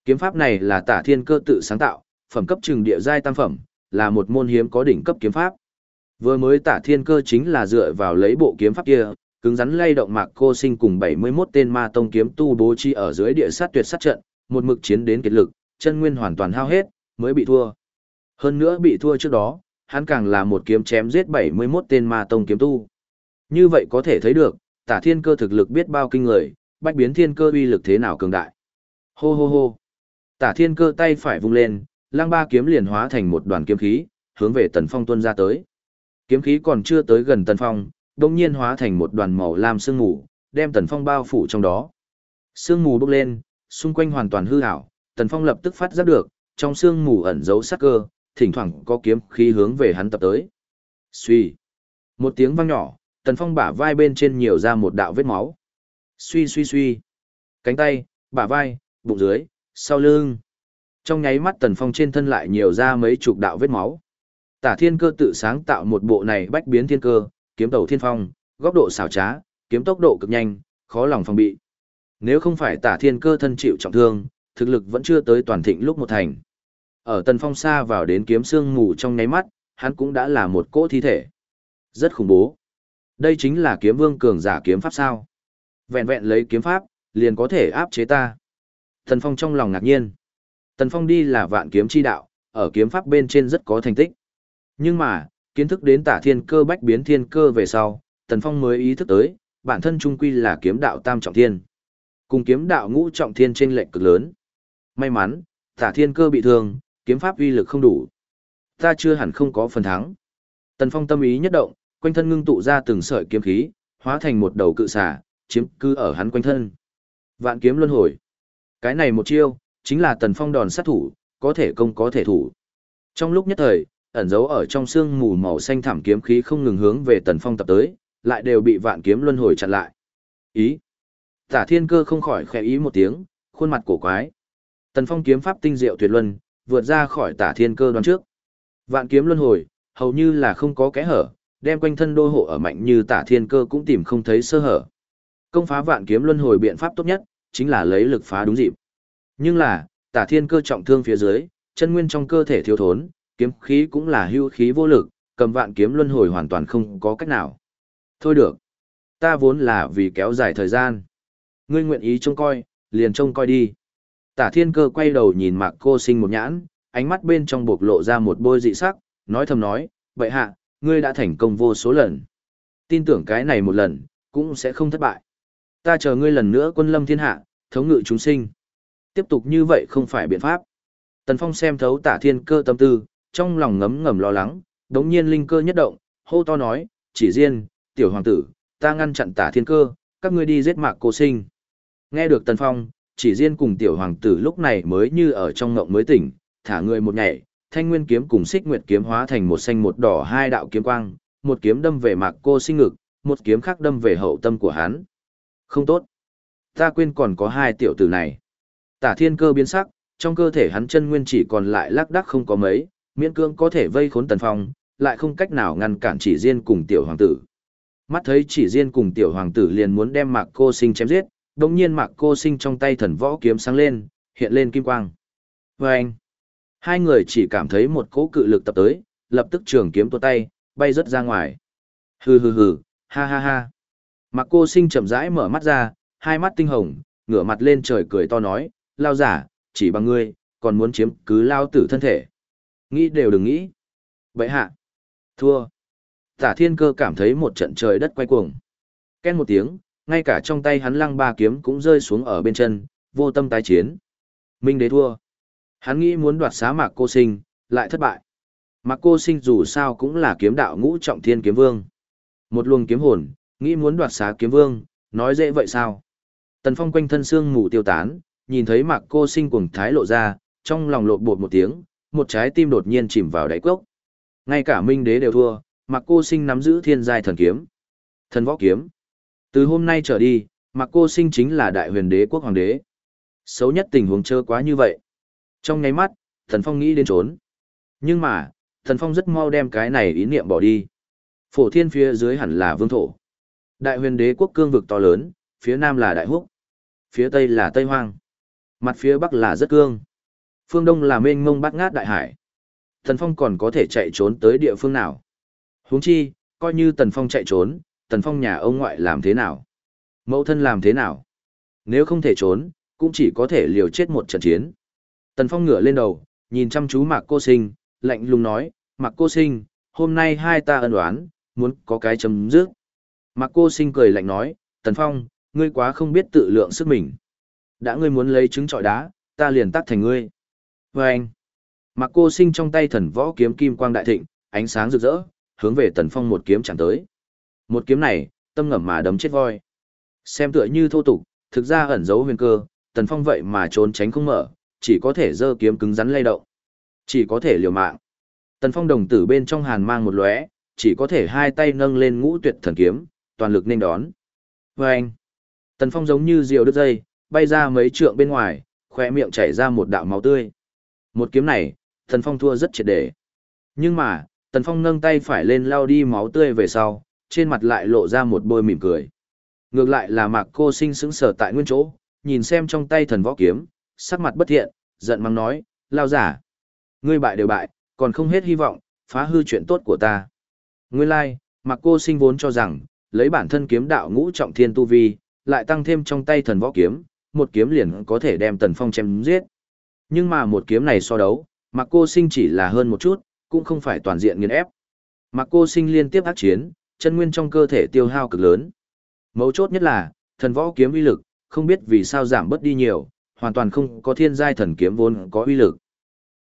Kiếm pháp này là tả thiên cơ tự sáng tạo, phẩm cấp trừng địa giai tam phẩm, là một môn hiếm có đỉnh cấp kiếm pháp. Vừa mới tả thiên cơ chính là dựa vào lấy bộ kiếm pháp kia, cứng rắn lay động mạc cô sinh cùng 71 tên ma tông kiếm tu bố trí ở dưới địa sát tuyệt sát trận, một mực chiến đến kiệt lực, chân nguyên hoàn toàn hao hết, mới bị thua. Hơn nữa bị thua trước đó, hắn càng là một kiếm chém giết 71 tên ma tông kiếm tu. Như vậy có thể thấy được, tả thiên cơ thực lực biết bao kinh người, bách biến thiên cơ uy lực thế nào cường đại. Hô hô hô. Tả thiên cơ tay phải vung lên, lang ba kiếm liền hóa thành một đoàn kiếm khí, hướng về tần phong tuân ra tới. Kiếm khí còn chưa tới gần tần phong, đông nhiên hóa thành một đoàn màu lam sương mù, đem tần phong bao phủ trong đó. Sương mù bốc lên, xung quanh hoàn toàn hư ảo, tần phong lập tức phát giác được, trong xương mù ẩn giấu sắc cơ, thỉnh thoảng có kiếm khí hướng về hắn tập tới. Suy. Một tiếng vang nhỏ, Tần Phong bả vai bên trên nhiều ra một đạo vết máu. Suy suy suy. Cánh tay, bả vai, bụng dưới, sau lưng. Trong nháy mắt Tần Phong trên thân lại nhiều ra mấy chục đạo vết máu. Tả Thiên Cơ tự sáng tạo một bộ này bách biến thiên cơ, kiếm tàu thiên phong, góc độ xảo trá, kiếm tốc độ cực nhanh, khó lòng phòng bị. Nếu không phải Tả Thiên Cơ thân chịu trọng thương, thực lực vẫn chưa tới toàn thịnh lúc một thành. Ở Tần Phong xa vào đến kiếm xương mù trong nháy mắt, hắn cũng đã là một cỗ thi thể. Rất khủng bố. Đây chính là kiếm vương cường giả kiếm pháp sao. Vẹn vẹn lấy kiếm pháp, liền có thể áp chế ta. Tần Phong trong lòng ngạc nhiên. Tần Phong đi là vạn kiếm chi đạo, ở kiếm pháp bên trên rất có thành tích. Nhưng mà, kiến thức đến tả thiên cơ bách biến thiên cơ về sau, Tần Phong mới ý thức tới, bản thân trung quy là kiếm đạo tam trọng thiên. Cùng kiếm đạo ngũ trọng thiên trên lệnh cực lớn. May mắn, tả thiên cơ bị thương, kiếm pháp uy lực không đủ. Ta chưa hẳn không có phần thắng. Tần Phong tâm ý nhất động, quanh thân ngưng tụ ra từng sợi kiếm khí, hóa thành một đầu cự xà, chiếm cứ ở hắn quanh thân. Vạn kiếm luân hồi. Cái này một chiêu, chính là Tần Phong đòn sát thủ, có thể công có thể thủ. Trong lúc nhất thời, ẩn giấu ở trong xương mù màu xanh thảm kiếm khí không ngừng hướng về Tần Phong tập tới, lại đều bị vạn kiếm luân hồi chặn lại. Ý. Tả Thiên Cơ không khỏi khẽ ý một tiếng, khuôn mặt cổ quái. Tần Phong kiếm pháp tinh diệu tuyệt luân, vượt ra khỏi Tả Thiên Cơ đoán trước. Vạn kiếm luân hồi, hầu như là không có kẽ hở, đem quanh thân đô hộ ở mạnh như Tả Thiên Cơ cũng tìm không thấy sơ hở. Công phá vạn kiếm luân hồi biện pháp tốt nhất, chính là lấy lực phá đúng dịp. Nhưng là, Tả Thiên Cơ trọng thương phía dưới, chân nguyên trong cơ thể thiếu thốn, kiếm khí cũng là hưu khí vô lực, cầm vạn kiếm luân hồi hoàn toàn không có cách nào. Thôi được. Ta vốn là vì kéo dài thời gian. Ngươi nguyện ý trông coi, liền trông coi đi. Tả thiên cơ quay đầu nhìn mạc cô sinh một nhãn, ánh mắt bên trong bộc lộ ra một bôi dị sắc, nói thầm nói, vậy hạ, ngươi đã thành công vô số lần. Tin tưởng cái này một lần, cũng sẽ không thất bại. Ta chờ ngươi lần nữa quân lâm thiên hạ, thống ngự chúng sinh. Tiếp tục như vậy không phải biện pháp. Tần Phong xem thấu tả thiên cơ tâm tư, trong lòng ngấm ngầm lo lắng, đống nhiên linh cơ nhất động, hô to nói, chỉ riêng, tiểu hoàng tử, ta ngăn chặn tả thiên cơ, các ngươi đi giết mạc cô sinh. Nghe được Tần Phong, chỉ riêng cùng tiểu hoàng tử lúc này mới như ở trong ngộng mới tỉnh, thả người một nhảy, thanh nguyên kiếm cùng xích nguyệt kiếm hóa thành một xanh một đỏ hai đạo kiếm quang, một kiếm đâm về mạc cô sinh ngực, một kiếm khác đâm về hậu tâm của hắn. Không tốt. Ta quên còn có hai tiểu tử này. Tả thiên cơ biến sắc, trong cơ thể hắn chân nguyên chỉ còn lại lác đác không có mấy, miễn cưỡng có thể vây khốn tần phong, lại không cách nào ngăn cản chỉ riêng cùng tiểu hoàng tử. Mắt thấy chỉ riêng cùng tiểu hoàng tử liền muốn đem mạc cô sinh chém giết, đồng nhiên mạc cô sinh trong tay thần võ kiếm sáng lên, hiện lên kim quang. Và anh, hai người chỉ cảm thấy một cỗ cự lực tập tới, lập tức trường kiếm tuột tay, bay rất ra ngoài. Hừ hừ hừ, ha ha ha. Mạc cô sinh chậm rãi mở mắt ra, hai mắt tinh hồng, ngửa mặt lên trời cười to nói, lao giả, chỉ bằng ngươi, còn muốn chiếm cứ lao tử thân thể. Nghĩ đều đừng nghĩ. Vậy hạ. Thua. Tả thiên cơ cảm thấy một trận trời đất quay cuồng. Ken một tiếng, ngay cả trong tay hắn lăng ba kiếm cũng rơi xuống ở bên chân, vô tâm tái chiến. Minh đế thua. Hắn nghĩ muốn đoạt xá mạc cô sinh, lại thất bại. Mạc cô sinh dù sao cũng là kiếm đạo ngũ trọng thiên kiếm vương. Một luồng kiếm hồn, nghĩ muốn đoạt xá kiếm vương, nói dễ vậy sao? Tần phong quanh thân xương mù tiêu tán, nhìn thấy mạc cô sinh cuồng thái lộ ra, trong lòng lột bột một tiếng, một trái tim đột nhiên chìm vào đáy cốc. Ngay cả Minh Đế đều thua, Mạc Cô Sinh nắm giữ thiên giai thần kiếm. Thần võ kiếm. Từ hôm nay trở đi, Mạc Cô Sinh chính là đại huyền đế quốc hoàng đế. Xấu nhất tình huống chơ quá như vậy. Trong nháy mắt, Thần Phong nghĩ đến trốn. Nhưng mà, Thần Phong rất mau đem cái này ý niệm bỏ đi. Phổ thiên phía dưới hẳn là vương thổ. Đại huyền đế quốc cương vực to lớn, phía nam là đại húc. Phía tây là Tây Hoang. Mặt phía bắc là rất cương phương đông là mênh mông bát ngát đại hải. Thần Phong còn có thể chạy trốn tới địa phương nào? Huống chi, coi như Tần Phong chạy trốn, Tần Phong nhà ông ngoại làm thế nào? Mẫu thân làm thế nào? Nếu không thể trốn, cũng chỉ có thể liều chết một trận chiến. Tần Phong ngửa lên đầu, nhìn chăm chú Mạc Cô Sinh, lạnh lùng nói, Mạc Cô Sinh, hôm nay hai ta ân oán, muốn có cái chấm dứt. Mạc Cô Sinh cười lạnh nói, Tần Phong, ngươi quá không biết tự lượng sức mình. Đã ngươi muốn lấy trứng trọi đá, ta liền tắt thành ngươi. Và anh, mặc cô sinh trong tay thần võ kiếm kim quang đại thịnh, ánh sáng rực rỡ, hướng về tần phong một kiếm chẳng tới. Một kiếm này, tâm ngầm mà đấm chết voi. Xem tựa như thô tục, thực ra ẩn giấu huyền cơ, tần phong vậy mà trốn tránh không mở, chỉ có thể giơ kiếm cứng rắn lay động. Chỉ có thể liều mạng. Tần Phong đồng tử bên trong hàn mang một lóe, chỉ có thể hai tay nâng lên ngũ tuyệt thần kiếm, toàn lực nên đón. Và anh, Tần Phong giống như diều đứt dây, bay ra mấy trượng bên ngoài, khỏe miệng chảy ra một đạo máu tươi. Một kiếm này, Tần Phong thua rất triệt để. Nhưng mà, Tần Phong nâng tay phải lên lao đi máu tươi về sau, trên mặt lại lộ ra một bôi mỉm cười. Ngược lại là Mạc Cô Sinh sững sờ tại nguyên chỗ, nhìn xem trong tay thần võ kiếm, sắc mặt bất thiện, giận mắng nói, lao giả. Ngươi bại đều bại, còn không hết hy vọng, phá hư chuyện tốt của ta. Nguyên lai, like, Mạc Cô Sinh vốn cho rằng, lấy bản thân kiếm đạo ngũ trọng thiên tu vi, lại tăng thêm trong tay thần võ kiếm, một kiếm liền có thể đem Tần Phong chém giết. Nhưng mà một kiếm này so đấu, Mạc Cô Sinh chỉ là hơn một chút, cũng không phải toàn diện nghiền ép. Mạc Cô Sinh liên tiếp ác chiến, chân nguyên trong cơ thể tiêu hao cực lớn. Mấu chốt nhất là, thần võ kiếm uy lực, không biết vì sao giảm bớt đi nhiều, hoàn toàn không có thiên giai thần kiếm vốn có uy lực.